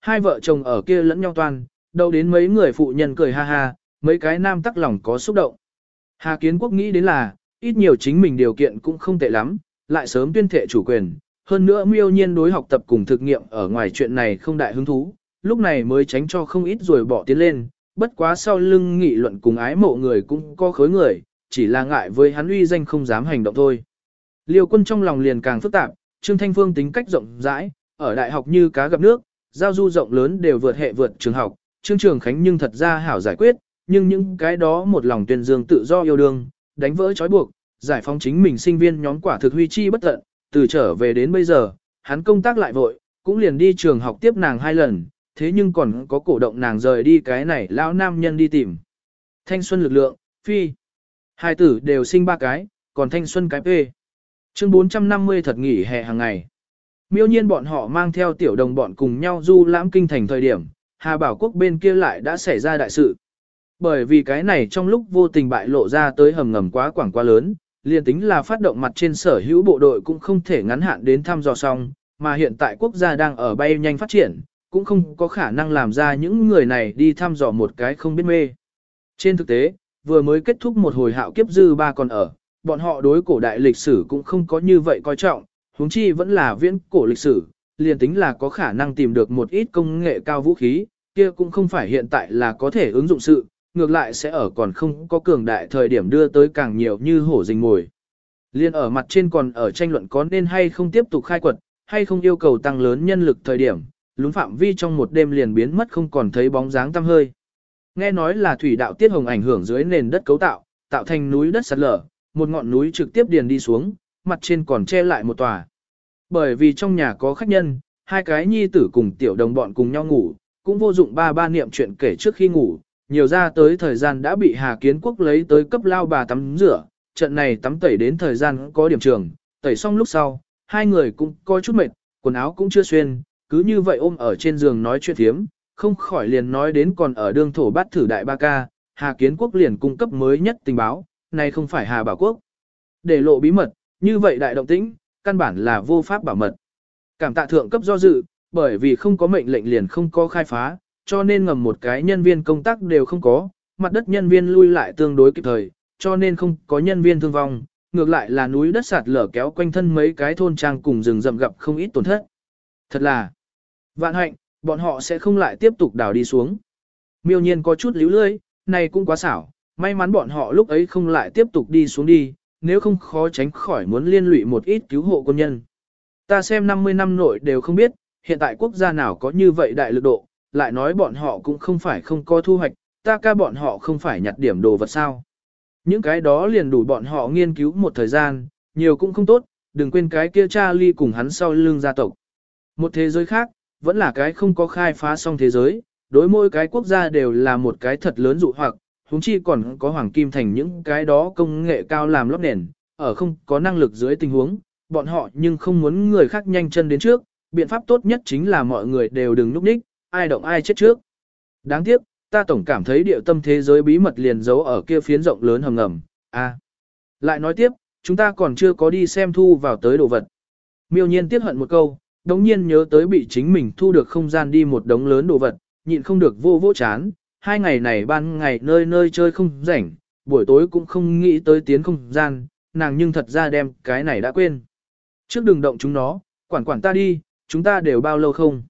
Hai vợ chồng ở kia lẫn nhau toàn, đâu đến mấy người phụ nhân cười ha ha, mấy cái nam tắc lòng có xúc động. Hà Kiến Quốc nghĩ đến là, ít nhiều chính mình điều kiện cũng không tệ lắm, lại sớm tuyên thệ chủ quyền, hơn nữa miêu nhiên đối học tập cùng thực nghiệm ở ngoài chuyện này không đại hứng thú, lúc này mới tránh cho không ít rồi bỏ tiến lên, bất quá sau lưng nghị luận cùng ái mộ người cũng có khối người, chỉ là ngại với hắn uy danh không dám hành động thôi. Liêu quân trong lòng liền càng phức tạp, Trương Thanh Phương tính cách rộng rãi, ở đại học như cá gặp nước, giao du rộng lớn đều vượt hệ vượt trường học, Trương Trường Khánh nhưng thật ra hảo giải quyết, nhưng những cái đó một lòng tuyên dương tự do yêu đương, đánh vỡ trói buộc, giải phóng chính mình sinh viên nhóm quả thực huy chi bất tận, từ trở về đến bây giờ, hắn công tác lại vội, cũng liền đi trường học tiếp nàng hai lần, thế nhưng còn có cổ động nàng rời đi cái này lão nam nhân đi tìm. Thanh xuân lực lượng, phi. Hai tử đều sinh ba cái, còn thanh xuân cái phê. Chương 450 thật nghỉ hè hàng ngày. Miêu nhiên bọn họ mang theo tiểu đồng bọn cùng nhau du lãm kinh thành thời điểm, Hà Bảo Quốc bên kia lại đã xảy ra đại sự. Bởi vì cái này trong lúc vô tình bại lộ ra tới hầm ngầm quá quảng quá lớn, liền tính là phát động mặt trên sở hữu bộ đội cũng không thể ngắn hạn đến thăm dò xong, mà hiện tại quốc gia đang ở bay nhanh phát triển, cũng không có khả năng làm ra những người này đi thăm dò một cái không biết mê. Trên thực tế, vừa mới kết thúc một hồi hạo kiếp dư ba còn ở, bọn họ đối cổ đại lịch sử cũng không có như vậy coi trọng, huống chi vẫn là viễn cổ lịch sử, liền tính là có khả năng tìm được một ít công nghệ cao vũ khí, kia cũng không phải hiện tại là có thể ứng dụng sự, ngược lại sẽ ở còn không có cường đại thời điểm đưa tới càng nhiều như hổ rình mồi. Liên ở mặt trên còn ở tranh luận có nên hay không tiếp tục khai quật, hay không yêu cầu tăng lớn nhân lực thời điểm, lún phạm vi trong một đêm liền biến mất không còn thấy bóng dáng tăm hơi. Nghe nói là thủy đạo tiết hồng ảnh hưởng dưới nền đất cấu tạo, tạo thành núi đất sạt lở, một ngọn núi trực tiếp điền đi xuống, mặt trên còn che lại một tòa. Bởi vì trong nhà có khách nhân, hai cái nhi tử cùng tiểu đồng bọn cùng nhau ngủ, cũng vô dụng ba ba niệm chuyện kể trước khi ngủ, nhiều ra tới thời gian đã bị Hà Kiến Quốc lấy tới cấp lao bà tắm rửa, trận này tắm tẩy đến thời gian có điểm trường, tẩy xong lúc sau, hai người cũng có chút mệt, quần áo cũng chưa xuyên, cứ như vậy ôm ở trên giường nói chuyện thiếm, không khỏi liền nói đến còn ở đương thổ bát thử đại ba ca, Hà Kiến Quốc liền cung cấp mới nhất tình báo, này không phải Hà Bảo Quốc. Để lộ bí mật, như vậy đại động tĩnh, căn bản là vô pháp bảo mật. Cảm tạ thượng cấp do dự, bởi vì không có mệnh lệnh liền không có khai phá, cho nên ngầm một cái nhân viên công tác đều không có, mặt đất nhân viên lui lại tương đối kịp thời, cho nên không có nhân viên thương vong, ngược lại là núi đất sạt lở kéo quanh thân mấy cái thôn trang cùng rừng rậm gặp không ít tổn thất. Thật là vạn hạnh, bọn họ sẽ không lại tiếp tục đào đi xuống. Miêu nhiên có chút líu lưỡi, này cũng quá xảo, may mắn bọn họ lúc ấy không lại tiếp tục đi xuống đi, nếu không khó tránh khỏi muốn liên lụy một ít cứu hộ quân nhân. Ta xem 50 năm nội đều không biết, hiện tại quốc gia nào có như vậy đại lực độ, lại nói bọn họ cũng không phải không có thu hoạch, ta ca bọn họ không phải nhặt điểm đồ vật sao. Những cái đó liền đủ bọn họ nghiên cứu một thời gian, nhiều cũng không tốt, đừng quên cái kia cha ly cùng hắn sau lưng gia tộc. Một thế giới khác, vẫn là cái không có khai phá xong thế giới, đối mỗi cái quốc gia đều là một cái thật lớn dụ hoặc, huống chi còn có hoàng kim thành những cái đó công nghệ cao làm lót nền, ở không có năng lực dưới tình huống, bọn họ nhưng không muốn người khác nhanh chân đến trước, biện pháp tốt nhất chính là mọi người đều đừng núp ních, ai động ai chết trước. Đáng tiếc, ta tổng cảm thấy địa tâm thế giới bí mật liền giấu ở kia phiến rộng lớn hầm ngầm. A. À. Lại nói tiếp, chúng ta còn chưa có đi xem thu vào tới đồ vật. Miêu nhiên tiếc hận một câu, đống nhiên nhớ tới bị chính mình thu được không gian đi một đống lớn đồ vật, nhịn không được vô vô chán. Hai ngày này ban ngày nơi nơi chơi không rảnh, buổi tối cũng không nghĩ tới tiến không gian, nàng nhưng thật ra đem cái này đã quên. Trước đừng động chúng nó, quản quản ta đi, chúng ta đều bao lâu không?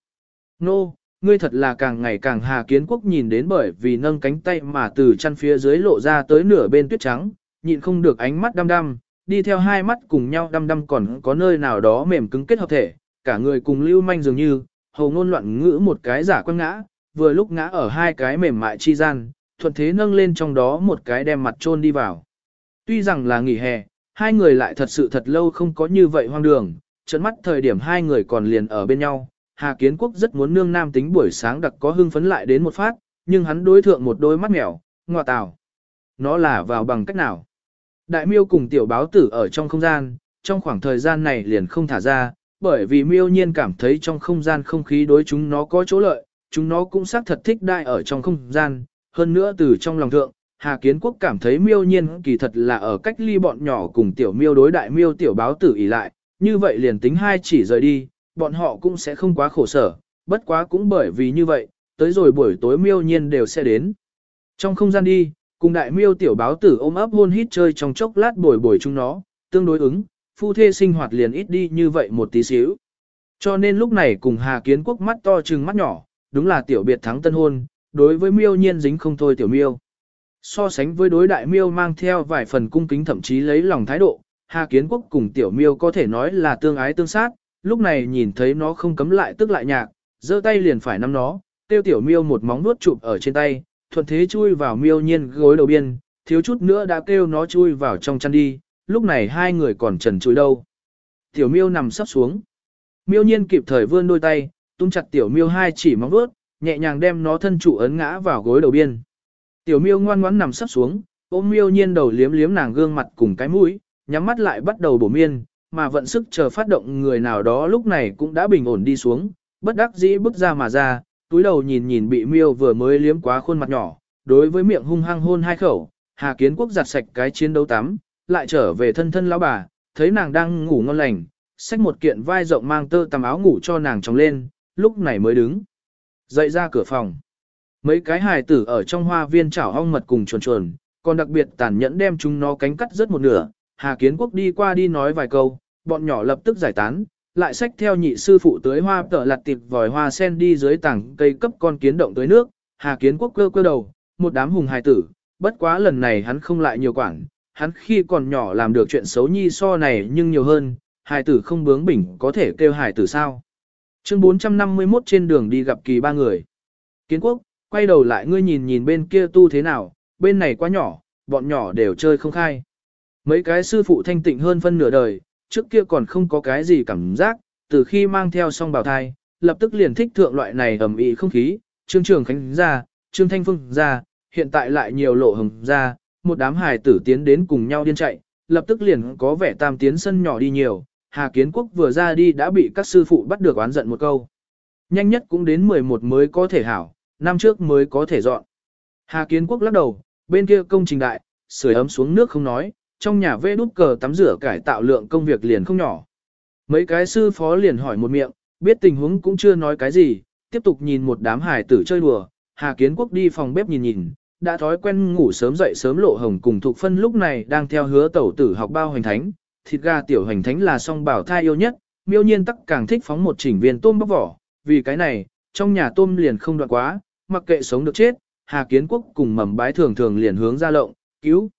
Nô, no, ngươi thật là càng ngày càng hà kiến quốc nhìn đến bởi vì nâng cánh tay mà từ chăn phía dưới lộ ra tới nửa bên tuyết trắng, nhịn không được ánh mắt đăm đăm, đi theo hai mắt cùng nhau đăm đăm còn có nơi nào đó mềm cứng kết hợp thể, cả người cùng lưu manh dường như, hầu ngôn loạn ngữ một cái giả quăng ngã, vừa lúc ngã ở hai cái mềm mại chi gian, thuận thế nâng lên trong đó một cái đem mặt trôn đi vào. Tuy rằng là nghỉ hè, hai người lại thật sự thật lâu không có như vậy hoang đường, trận mắt thời điểm hai người còn liền ở bên nhau, Hà Kiến Quốc rất muốn nương nam tính buổi sáng đặc có hưng phấn lại đến một phát, nhưng hắn đối thượng một đôi mắt mèo, ngọa tào. Nó là vào bằng cách nào? Đại miêu cùng tiểu báo tử ở trong không gian, trong khoảng thời gian này liền không thả ra, bởi vì miêu nhiên cảm thấy trong không gian không khí đối chúng nó có chỗ lợi, chúng nó cũng xác thật thích đại ở trong không gian, hơn nữa từ trong lòng thượng, Hà Kiến Quốc cảm thấy miêu nhiên kỳ thật là ở cách ly bọn nhỏ cùng tiểu miêu đối đại miêu tiểu báo tử ỉ lại, như vậy liền tính hai chỉ rời đi, bọn họ cũng sẽ không quá khổ sở, bất quá cũng bởi vì như vậy, tới rồi buổi tối miêu nhiên đều sẽ đến. Trong không gian đi, cùng đại miêu tiểu báo tử ôm ấp hôn hít chơi trong chốc lát bồi bồi chúng nó, tương đối ứng, phu thê sinh hoạt liền ít đi như vậy một tí xíu. Cho nên lúc này cùng Hà Kiến Quốc mắt to trừng mắt nhỏ, đúng là tiểu biệt thắng tân hôn, đối với miêu nhiên dính không thôi tiểu miêu. So sánh với đối đại miêu mang theo vài phần cung kính thậm chí lấy lòng thái độ, Hà Kiến Quốc cùng tiểu miêu có thể nói là tương ái tương sát, lúc này nhìn thấy nó không cấm lại tức lại nhạc, giơ tay liền phải nắm nó, tiêu tiểu miêu một móng nuốt chụp ở trên tay, thuận thế chui vào miêu nhiên gối đầu biên, thiếu chút nữa đã kêu nó chui vào trong chăn đi, lúc này hai người còn trần chui đâu. Tiểu miêu nằm sắp xuống. Miêu nhiên kịp thời vươn đôi tay, tung chặt tiểu miêu hai chỉ móng vuốt, nhẹ nhàng đem nó thân trụ ấn ngã vào gối đầu biên. Tiểu miêu ngoan ngoãn nằm sắp xuống, ôm miêu nhiên đầu liếm liếm nàng gương mặt cùng cái mũi, nhắm mắt lại bắt đầu bổ miên, mà vận sức chờ phát động người nào đó lúc này cũng đã bình ổn đi xuống, bất đắc dĩ bước ra mà ra, túi đầu nhìn nhìn bị miêu vừa mới liếm quá khuôn mặt nhỏ, đối với miệng hung hăng hôn hai khẩu, Hà Kiến Quốc giặt sạch cái chiến đấu tắm, lại trở về thân thân lão bà, thấy nàng đang ngủ ngon lành, xách một kiện vai rộng mang tơ tằm áo ngủ cho nàng trồng lên, lúc này mới đứng. Dậy ra cửa phòng. Mấy cái hài tử ở trong hoa viên chảo ong mật cùng chuồn chuồn, còn đặc biệt tàn nhẫn đem chúng nó cánh cắt rất một nửa. Hà Kiến Quốc đi qua đi nói vài câu, bọn nhỏ lập tức giải tán, lại xách theo nhị sư phụ tới hoa tở lặt tiệp vòi hoa sen đi dưới tảng cây cấp con kiến động tới nước. Hà Kiến Quốc cơ cơ đầu, một đám hùng hài tử, bất quá lần này hắn không lại nhiều quản, hắn khi còn nhỏ làm được chuyện xấu nhi so này nhưng nhiều hơn, hài tử không bướng bỉnh có thể kêu hài tử sao. Chương 451 trên đường đi gặp kỳ ba người. Kiến quốc, quay đầu lại ngươi nhìn nhìn bên kia tu thế nào, bên này quá nhỏ, bọn nhỏ đều chơi không khai. Mấy cái sư phụ thanh tịnh hơn phân nửa đời, trước kia còn không có cái gì cảm giác, từ khi mang theo song bào thai, lập tức liền thích thượng loại này ẩm ĩ không khí, trương trường khánh ra, trương thanh phương ra, hiện tại lại nhiều lộ hồng ra, một đám hài tử tiến đến cùng nhau điên chạy, lập tức liền có vẻ tam tiến sân nhỏ đi nhiều, Hà Kiến Quốc vừa ra đi đã bị các sư phụ bắt được oán giận một câu. Nhanh nhất cũng đến 11 mới có thể hảo, năm trước mới có thể dọn. Hà Kiến Quốc lắc đầu, bên kia công trình đại, sưởi ấm xuống nước không nói, trong nhà vê đút cờ tắm rửa cải tạo lượng công việc liền không nhỏ. Mấy cái sư phó liền hỏi một miệng, biết tình huống cũng chưa nói cái gì, tiếp tục nhìn một đám hải tử chơi đùa, Hà Kiến Quốc đi phòng bếp nhìn nhìn, đã thói quen ngủ sớm dậy sớm lộ hồng cùng thuộc phân lúc này đang theo hứa tẩu tử học bao hành thánh, thịt gà tiểu hành thánh là song bảo thai yêu nhất, miêu nhiên tắc càng thích phóng một chỉnh viên tôm bóc vỏ, vì cái này, trong nhà tôm liền không đoạn quá, mặc kệ sống được chết, Hà Kiến Quốc cùng mầm bái thường thường liền hướng ra lộng, cứu.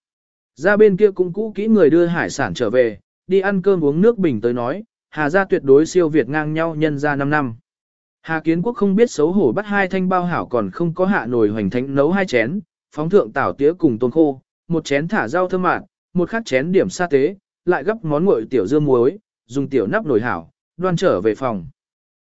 Ra bên kia cũng cũ kỹ người đưa hải sản trở về, đi ăn cơm uống nước bình tới nói, Hà gia tuyệt đối siêu Việt ngang nhau nhân ra 5 năm. Hà Kiến Quốc không biết xấu hổ bắt hai thanh bao hảo còn không có hạ nồi hoành thánh nấu hai chén, phóng thượng tảo tía cùng tôm khô, một chén thả rau thơm mạn, một khát chén điểm sa tế, lại gấp món nguội tiểu dưa muối, dùng tiểu nắp nồi hảo, đoan trở về phòng.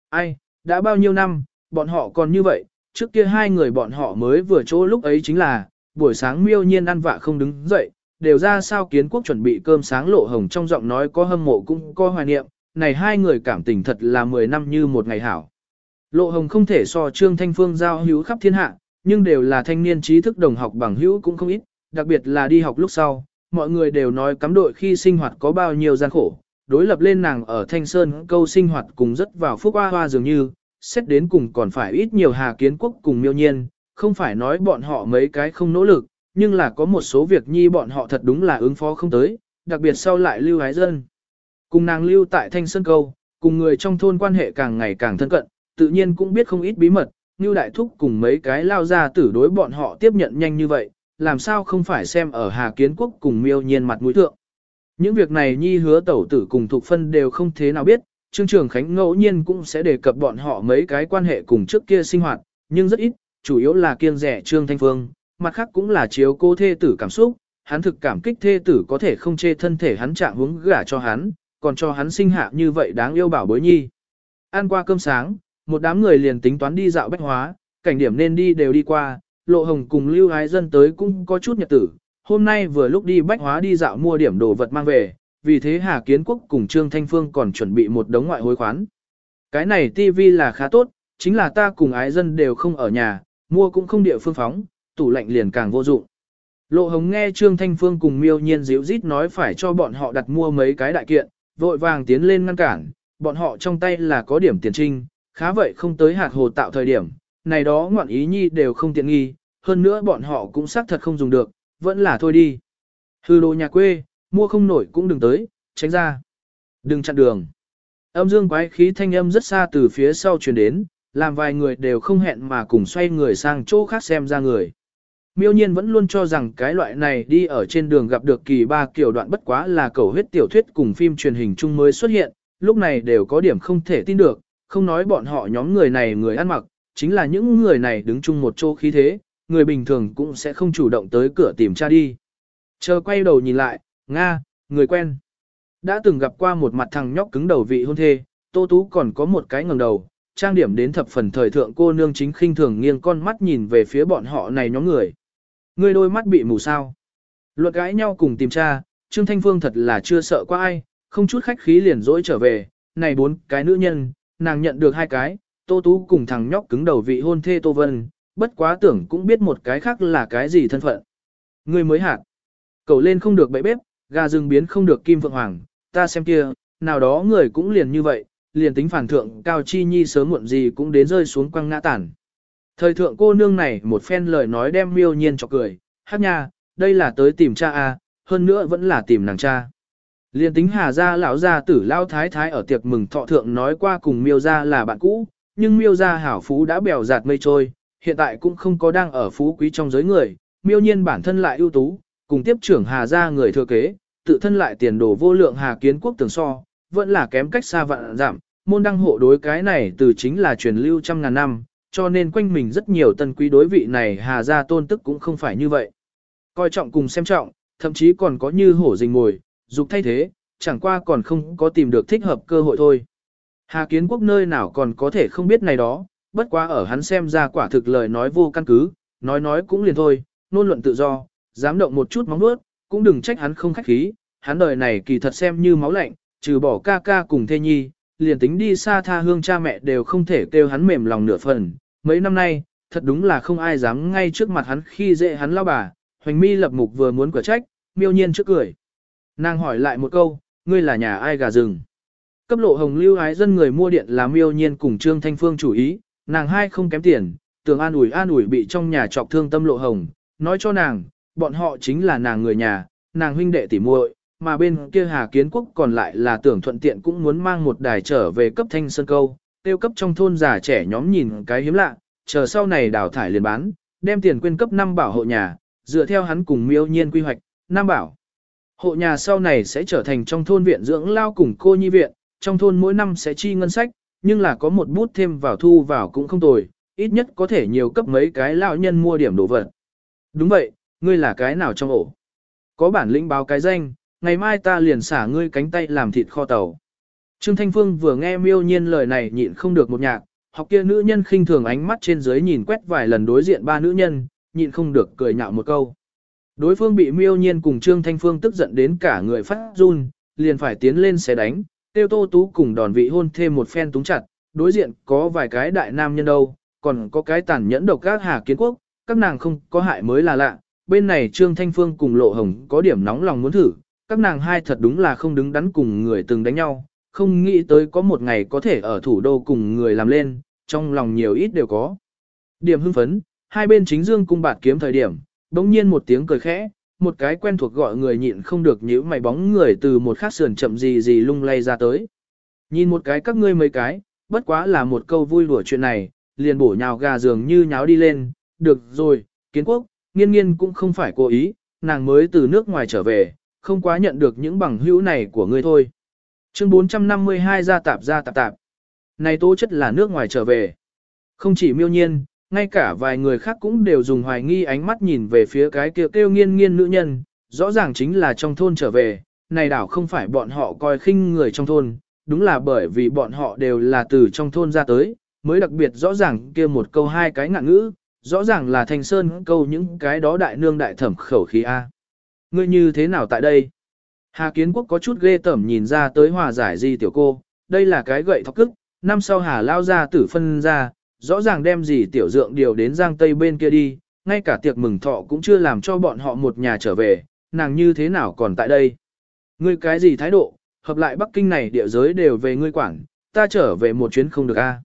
Ai, đã bao nhiêu năm, bọn họ còn như vậy, trước kia hai người bọn họ mới vừa chỗ lúc ấy chính là, buổi sáng miêu nhiên ăn vạ không đứng dậy, đều ra sao kiến quốc chuẩn bị cơm sáng lộ hồng trong giọng nói có hâm mộ cũng có hoài niệm, này hai người cảm tình thật là 10 năm như một ngày hảo. Lộ hồng không thể so trương thanh phương giao hữu khắp thiên hạ, nhưng đều là thanh niên trí thức đồng học bằng hữu cũng không ít, đặc biệt là đi học lúc sau, mọi người đều nói cắm đội khi sinh hoạt có bao nhiêu gian khổ, đối lập lên nàng ở Thanh Sơn câu sinh hoạt cùng rất vào phúc hoa hoa dường như, xét đến cùng còn phải ít nhiều hà kiến quốc cùng miêu nhiên, không phải nói bọn họ mấy cái không nỗ lực, nhưng là có một số việc nhi bọn họ thật đúng là ứng phó không tới, đặc biệt sau lại lưu hái dân. Cùng nàng lưu tại Thanh Sơn câu, cùng người trong thôn quan hệ càng ngày càng thân cận, tự nhiên cũng biết không ít bí mật, như đại thúc cùng mấy cái lao ra tử đối bọn họ tiếp nhận nhanh như vậy, làm sao không phải xem ở Hà Kiến Quốc cùng miêu nhiên mặt mũi thượng. Những việc này nhi hứa tẩu tử cùng thuộc phân đều không thế nào biết, Trương Trường Khánh ngẫu nhiên cũng sẽ đề cập bọn họ mấy cái quan hệ cùng trước kia sinh hoạt, nhưng rất ít, chủ yếu là kiêng rẻ Trương Thanh Phương, mặt khác cũng là chiếu cô thê tử cảm xúc, hắn thực cảm kích thê tử có thể không chê thân thể hắn trạng hướng gả cho hắn, còn cho hắn sinh hạ như vậy đáng yêu bảo bối nhi. Ăn qua cơm sáng, một đám người liền tính toán đi dạo bách hóa, cảnh điểm nên đi đều đi qua, Lộ Hồng cùng Lưu Ái Dân tới cũng có chút nhật tử, hôm nay vừa lúc đi bách hóa đi dạo mua điểm đồ vật mang về, vì thế Hà Kiến Quốc cùng Trương Thanh Phương còn chuẩn bị một đống ngoại hối khoán. Cái này TV là khá tốt, chính là ta cùng Ái Dân đều không ở nhà, mua cũng không địa phương phóng, tủ lạnh liền càng vô dụng. Lộ Hồng nghe Trương Thanh Phương cùng miêu nhiên dịu rít nói phải cho bọn họ đặt mua mấy cái đại kiện, vội vàng tiến lên ngăn cản, bọn họ trong tay là có điểm tiền trinh, khá vậy không tới hạt hồ tạo thời điểm, này đó ngoạn ý nhi đều không tiện nghi, hơn nữa bọn họ cũng xác thật không dùng được, vẫn là thôi đi. Hư đồ nhà quê, mua không nổi cũng đừng tới, tránh ra. Đừng chặn đường. Âm dương quái khí thanh âm rất xa từ phía sau truyền đến, làm vài người đều không hẹn mà cùng xoay người sang chỗ khác xem ra người. Miêu nhiên vẫn luôn cho rằng cái loại này đi ở trên đường gặp được kỳ ba kiểu đoạn bất quá là cầu huyết tiểu thuyết cùng phim truyền hình chung mới xuất hiện, lúc này đều có điểm không thể tin được, không nói bọn họ nhóm người này người ăn mặc, chính là những người này đứng chung một chỗ khí thế, người bình thường cũng sẽ không chủ động tới cửa tìm cha đi. Chờ quay đầu nhìn lại, Nga, người quen. Đã từng gặp qua một mặt thằng nhóc cứng đầu vị hôn thê, Tô Tú còn có một cái ngẩng đầu, trang điểm đến thập phần thời thượng cô nương chính khinh thường nghiêng con mắt nhìn về phía bọn họ này nhóm người. Người đôi mắt bị mù sao. Luật gãi nhau cùng tìm cha, Trương Thanh Phương thật là chưa sợ qua ai, không chút khách khí liền dỗi trở về, này bốn cái nữ nhân, nàng nhận được hai cái, Tô Tú cùng thằng nhóc cứng đầu vị hôn thê Tô Vân, bất quá tưởng cũng biết một cái khác là cái gì thân phận. Ngươi mới hạt. Cầu lên không được bậy bếp, gà rừng biến không được kim vượng hoàng, ta xem kia, nào đó người cũng liền như vậy, liền tính phản thượng cao chi nhi sớm muộn gì cũng đến rơi xuống quăng ngã tản. Thời thượng cô nương này một phen lời nói đem miêu nhiên cho cười, hát nha, đây là tới tìm cha a, à, hơn nữa vẫn là tìm nàng cha. Liên tính hà gia lão gia tử lao thái thái ở tiệc mừng thọ thượng nói qua cùng miêu gia là bạn cũ, nhưng miêu gia hảo phú đã bèo giạt mây trôi, hiện tại cũng không có đang ở phú quý trong giới người, miêu nhiên bản thân lại ưu tú, cùng tiếp trưởng hà gia người thừa kế, tự thân lại tiền đồ vô lượng hà kiến quốc tường so, vẫn là kém cách xa vạn giảm, môn đăng hộ đối cái này từ chính là truyền lưu trăm ngàn năm, cho nên quanh mình rất nhiều tân quý đối vị này hà gia tôn tức cũng không phải như vậy. Coi trọng cùng xem trọng, thậm chí còn có như hổ rình mồi, dục thay thế, chẳng qua còn không có tìm được thích hợp cơ hội thôi. Hà kiến quốc nơi nào còn có thể không biết này đó, bất quá ở hắn xem ra quả thực lời nói vô căn cứ, nói nói cũng liền thôi, nôn luận tự do, dám động một chút móng nuốt, cũng đừng trách hắn không khách khí, hắn đời này kỳ thật xem như máu lạnh, trừ bỏ ca ca cùng thê nhi, liền tính đi xa tha hương cha mẹ đều không thể kêu hắn mềm lòng nửa phần. Mấy năm nay, thật đúng là không ai dám ngay trước mặt hắn khi dễ hắn lao bà, hoành mi lập mục vừa muốn cửa trách, miêu nhiên trước cười. Nàng hỏi lại một câu, ngươi là nhà ai gà rừng? Cấp lộ hồng lưu ái dân người mua điện là miêu nhiên cùng Trương Thanh Phương chủ ý, nàng hai không kém tiền, tưởng an ủi an ủi bị trong nhà trọc thương tâm lộ hồng, nói cho nàng, bọn họ chính là nàng người nhà, nàng huynh đệ tỉ muội, mà bên kia Hà Kiến Quốc còn lại là tưởng thuận tiện cũng muốn mang một đài trở về cấp thanh sơn câu, tiêu cấp trong thôn già trẻ nhóm nhìn cái hiếm lạ, chờ sau này đào thải liền bán, đem tiền quyên cấp năm bảo hộ nhà, dựa theo hắn cùng miêu nhiên quy hoạch, năm bảo. Hộ nhà sau này sẽ trở thành trong thôn viện dưỡng lao cùng cô nhi viện, trong thôn mỗi năm sẽ chi ngân sách, nhưng là có một bút thêm vào thu vào cũng không tồi, ít nhất có thể nhiều cấp mấy cái lão nhân mua điểm đồ vật. Đúng vậy, ngươi là cái nào trong ổ? Có bản lĩnh báo cái danh, ngày mai ta liền xả ngươi cánh tay làm thịt kho tàu. Trương Thanh Phương vừa nghe miêu nhiên lời này nhịn không được một nhạc, học kia nữ nhân khinh thường ánh mắt trên dưới nhìn quét vài lần đối diện ba nữ nhân, nhịn không được cười nhạo một câu. Đối phương bị miêu nhiên cùng Trương Thanh Phương tức giận đến cả người phát run, liền phải tiến lên xé đánh, tiêu tô tú cùng đòn vị hôn thêm một phen túng chặt, đối diện có vài cái đại nam nhân đâu, còn có cái tàn nhẫn độc các hà kiến quốc, các nàng không có hại mới là lạ, bên này Trương Thanh Phương cùng Lộ Hồng có điểm nóng lòng muốn thử, các nàng hai thật đúng là không đứng đắn cùng người từng đánh nhau, không nghĩ tới có một ngày có thể ở thủ đô cùng người làm lên, trong lòng nhiều ít đều có. Điểm hưng phấn, hai bên chính dương cung bạt kiếm thời điểm, đống nhiên một tiếng cười khẽ, một cái quen thuộc gọi người nhịn không được nhíu mày bóng người từ một khát sườn chậm gì gì lung lay ra tới. Nhìn một cái các ngươi mấy cái, bất quá là một câu vui đùa chuyện này, liền bổ nhào gà dường như nháo đi lên, được rồi, kiến quốc, nghiên nghiên cũng không phải cố ý, nàng mới từ nước ngoài trở về, không quá nhận được những bằng hữu này của ngươi thôi. Chương 452 ra tạp ra tạp tạp. Này tố chất là nước ngoài trở về. Không chỉ miêu nhiên, ngay cả vài người khác cũng đều dùng hoài nghi ánh mắt nhìn về phía cái kia kêu, kêu nghiên nghiên nữ nhân, rõ ràng chính là trong thôn trở về, này đảo không phải bọn họ coi khinh người trong thôn, đúng là bởi vì bọn họ đều là từ trong thôn ra tới, mới đặc biệt rõ ràng kia một câu hai cái ngạn ngữ, rõ ràng là thành sơn câu những cái đó đại nương đại thẩm khẩu khí A. Ngươi như thế nào tại đây? Hà Kiến Quốc có chút ghê tởm nhìn ra tới hòa giải di tiểu cô, đây là cái gậy thọc cức, năm sau Hà lao ra tử phân ra, rõ ràng đem gì tiểu dượng điều đến giang tây bên kia đi, ngay cả tiệc mừng thọ cũng chưa làm cho bọn họ một nhà trở về, nàng như thế nào còn tại đây? Ngươi cái gì thái độ, hợp lại Bắc Kinh này địa giới đều về ngươi quản, ta trở về một chuyến không được a.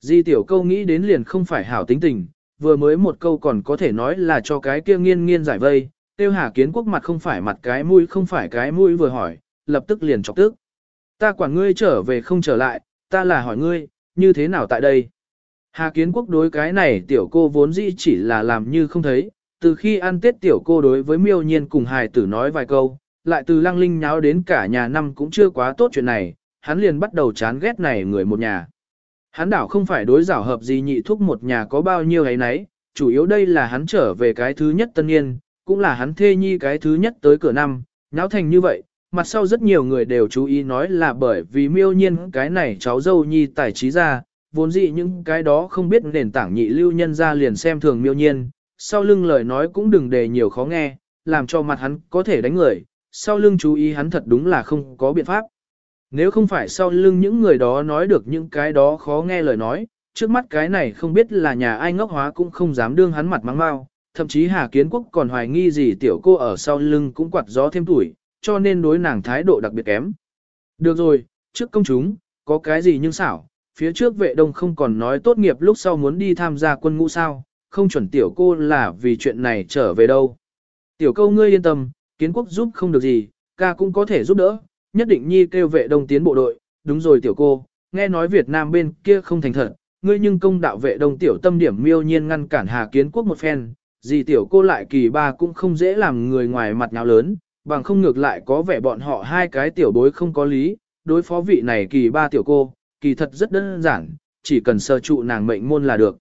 Di tiểu câu nghĩ đến liền không phải hảo tính tình, vừa mới một câu còn có thể nói là cho cái kia nghiên nghiên giải vây, tiêu hà kiến quốc mặt không phải mặt cái mũi không phải cái mũi vừa hỏi, lập tức liền chọc tức. Ta quản ngươi trở về không trở lại, ta là hỏi ngươi, như thế nào tại đây? Hà kiến quốc đối cái này tiểu cô vốn dĩ chỉ là làm như không thấy, từ khi ăn tết tiểu cô đối với miêu nhiên cùng hài tử nói vài câu, lại từ lăng linh nháo đến cả nhà năm cũng chưa quá tốt chuyện này, hắn liền bắt đầu chán ghét này người một nhà. Hắn đảo không phải đối giảo hợp gì nhị thúc một nhà có bao nhiêu ấy nấy, chủ yếu đây là hắn trở về cái thứ nhất tân niên, cũng là hắn thê nhi cái thứ nhất tới cửa năm, nháo thành như vậy, mặt sau rất nhiều người đều chú ý nói là bởi vì miêu nhiên cái này cháu dâu nhi tài trí ra, vốn dĩ những cái đó không biết nền tảng nhị lưu nhân ra liền xem thường miêu nhiên, sau lưng lời nói cũng đừng để nhiều khó nghe, làm cho mặt hắn có thể đánh người, sau lưng chú ý hắn thật đúng là không có biện pháp. Nếu không phải sau lưng những người đó nói được những cái đó khó nghe lời nói, trước mắt cái này không biết là nhà ai ngốc hóa cũng không dám đương hắn mặt mắng mau, thậm chí Hà Kiến Quốc còn hoài nghi gì tiểu cô ở sau lưng cũng quạt gió thêm tuổi, cho nên đối nàng thái độ đặc biệt kém. Được rồi, trước công chúng, có cái gì nhưng xảo, phía trước vệ đông không còn nói tốt nghiệp lúc sau muốn đi tham gia quân ngũ sao, không chuẩn tiểu cô là vì chuyện này trở về đâu. Tiểu câu ngươi yên tâm, kiến quốc giúp không được gì, ca cũng có thể giúp đỡ, nhất định nhi kêu vệ đông tiến bộ đội, đúng rồi tiểu cô, nghe nói Việt Nam bên kia không thành thật, ngươi nhưng công đạo vệ đông tiểu tâm điểm miêu nhiên ngăn cản Hà Kiến Quốc một phen, gì tiểu cô lại kỳ ba cũng không dễ làm người ngoài mặt nháo lớn, bằng không ngược lại có vẻ bọn họ hai cái tiểu bối không có lý, đối phó vị này kỳ ba tiểu cô, kỳ thật rất đơn giản, chỉ cần sơ trụ nàng mệnh môn là được.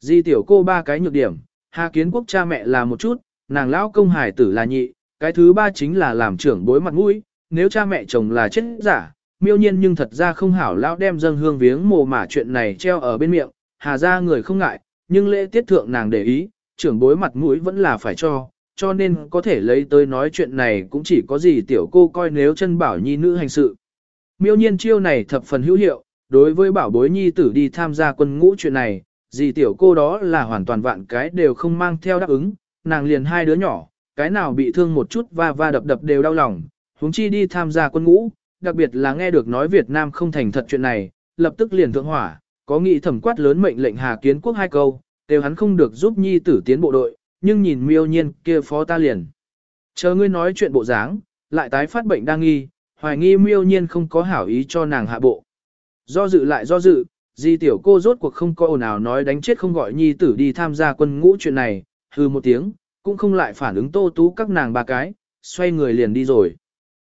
Di tiểu cô ba cái nhược điểm, Hà Kiến Quốc cha mẹ là một chút, nàng lão công hải tử là nhị, cái thứ ba chính là làm trưởng bối mặt mũi, nếu cha mẹ chồng là chết giả, miêu nhiên nhưng thật ra không hảo lão đem dâng hương viếng mồ mả chuyện này treo ở bên miệng, hà ra người không ngại, nhưng lễ tiết thượng nàng để ý, trưởng bối mặt mũi vẫn là phải cho, cho nên có thể lấy tới nói chuyện này cũng chỉ có gì tiểu cô coi nếu chân bảo nhi nữ hành sự. Miêu nhiên chiêu này thập phần hữu hiệu, đối với bảo bối nhi tử đi tham gia quân ngũ chuyện này, dì tiểu cô đó là hoàn toàn vạn cái đều không mang theo đáp ứng, nàng liền hai đứa nhỏ, cái nào bị thương một chút va va đập đập đều đau lòng, huống chi đi tham gia quân ngũ, đặc biệt là nghe được nói Việt Nam không thành thật chuyện này, lập tức liền thượng hỏa, có nghị thẩm quát lớn mệnh lệnh Hà Kiến Quốc hai câu, đều hắn không được giúp nhi tử tiến bộ đội, nhưng nhìn miêu nhiên kia phó ta liền. Chờ ngươi nói chuyện bộ dáng, lại tái phát bệnh đang nghi, hoài nghi miêu nhiên không có hảo ý cho nàng hạ bộ. Do dự lại do dự, di tiểu cô rốt cuộc không có ồn nào nói đánh chết không gọi nhi tử đi tham gia quân ngũ chuyện này, hư một tiếng, cũng không lại phản ứng tô tú các nàng ba cái, xoay người liền đi rồi.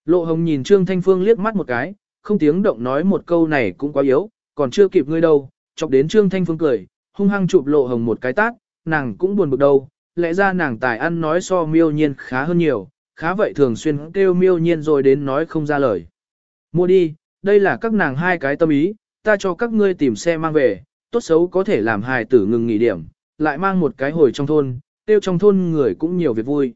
Lộ hồng nhìn Trương Thanh Phương liếc mắt một cái, không tiếng động nói một câu này cũng quá yếu, còn chưa kịp ngươi đâu, chọc đến Trương Thanh Phương cười, hung hăng chụp lộ hồng một cái tát, nàng cũng buồn bực đâu, lẽ ra nàng tài ăn nói so miêu nhiên khá hơn nhiều, khá vậy thường xuyên kêu miêu nhiên rồi đến nói không ra lời. Mua đi, đây là các nàng hai cái tâm ý, ta cho các ngươi tìm xe mang về, tốt xấu có thể làm hài tử ngừng nghỉ điểm, lại mang một cái hồi trong thôn, tiêu trong thôn người cũng nhiều việc vui.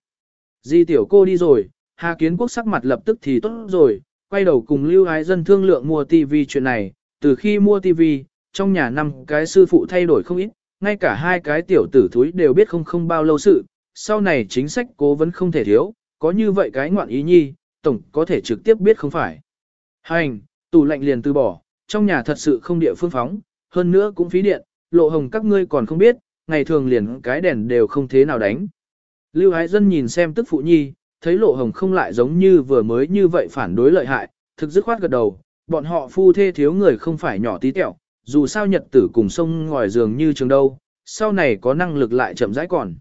Di tiểu cô đi rồi, Hà Kiến Quốc sắc mặt lập tức thì tốt rồi, quay đầu cùng Lưu Ái Dân thương lượng mua TV chuyện này, từ khi mua TV, trong nhà năm cái sư phụ thay đổi không ít, ngay cả hai cái tiểu tử thúi đều biết không không bao lâu sự, sau này chính sách cố vẫn không thể thiếu, có như vậy cái ngoạn ý nhi, tổng có thể trực tiếp biết không phải. Hành, tủ lạnh liền từ bỏ, trong nhà thật sự không địa phương phóng, hơn nữa cũng phí điện, lộ hồng các ngươi còn không biết, ngày thường liền cái đèn đều không thế nào đánh. Lưu Ái Dân nhìn xem tức phụ nhi, thấy lộ hồng không lại giống như vừa mới như vậy phản đối lợi hại, thực dứt khoát gật đầu, bọn họ phu thê thiếu người không phải nhỏ tí tẹo, dù sao nhật tử cùng sông ngòi giường như trường đâu, sau này có năng lực lại chậm rãi còn.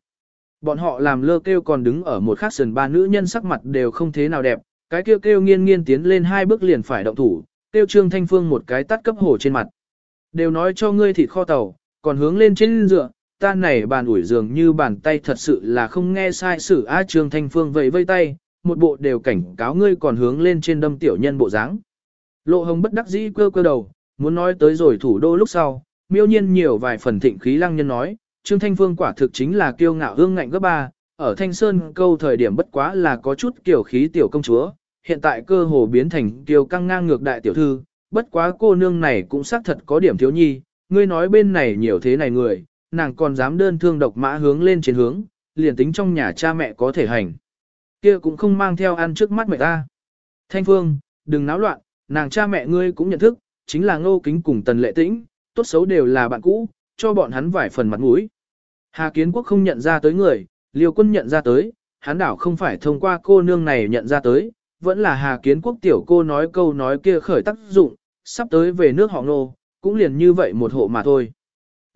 Bọn họ làm lơ kêu còn đứng ở một khắc sườn ba nữ nhân sắc mặt đều không thế nào đẹp, cái kêu kêu nghiên nghiên tiến lên hai bước liền phải động thủ, Tiêu Trương Thanh Phương một cái tắt cấp hổ trên mặt. Đều nói cho ngươi thịt kho tàu, còn hướng lên trên dựa, ta này bàn ủi dường như bàn tay thật sự là không nghe sai sự á Trương Thanh Phương vẫy vây tay, một bộ đều cảnh cáo ngươi còn hướng lên trên đâm tiểu nhân bộ dáng. Lộ hồng bất đắc dĩ cơ cơ đầu, muốn nói tới rồi thủ đô lúc sau, miêu nhiên nhiều vài phần thịnh khí lăng nhân nói, Trương Thanh Phương quả thực chính là kiêu ngạo hương ngạnh gấp ba, ở Thanh Sơn câu thời điểm bất quá là có chút kiểu khí tiểu công chúa, hiện tại cơ hồ biến thành kiều căng ngang ngược đại tiểu thư, bất quá cô nương này cũng xác thật có điểm thiếu nhi, ngươi nói bên này nhiều thế này người, nàng còn dám đơn thương độc mã hướng lên trên hướng, liền tính trong nhà cha mẹ có thể hành. kia cũng không mang theo ăn trước mắt mẹ ta. Thanh Phương, đừng náo loạn, nàng cha mẹ ngươi cũng nhận thức, chính là ngô kính cùng tần lệ tĩnh, tốt xấu đều là bạn cũ, cho bọn hắn vài phần mặt mũi. Hà Kiến Quốc không nhận ra tới người, Liêu Quân nhận ra tới, hắn đảo không phải thông qua cô nương này nhận ra tới, vẫn là Hà Kiến Quốc tiểu cô nói câu nói kia khởi tác dụng, sắp tới về nước họ nô, cũng liền như vậy một hộ mà thôi.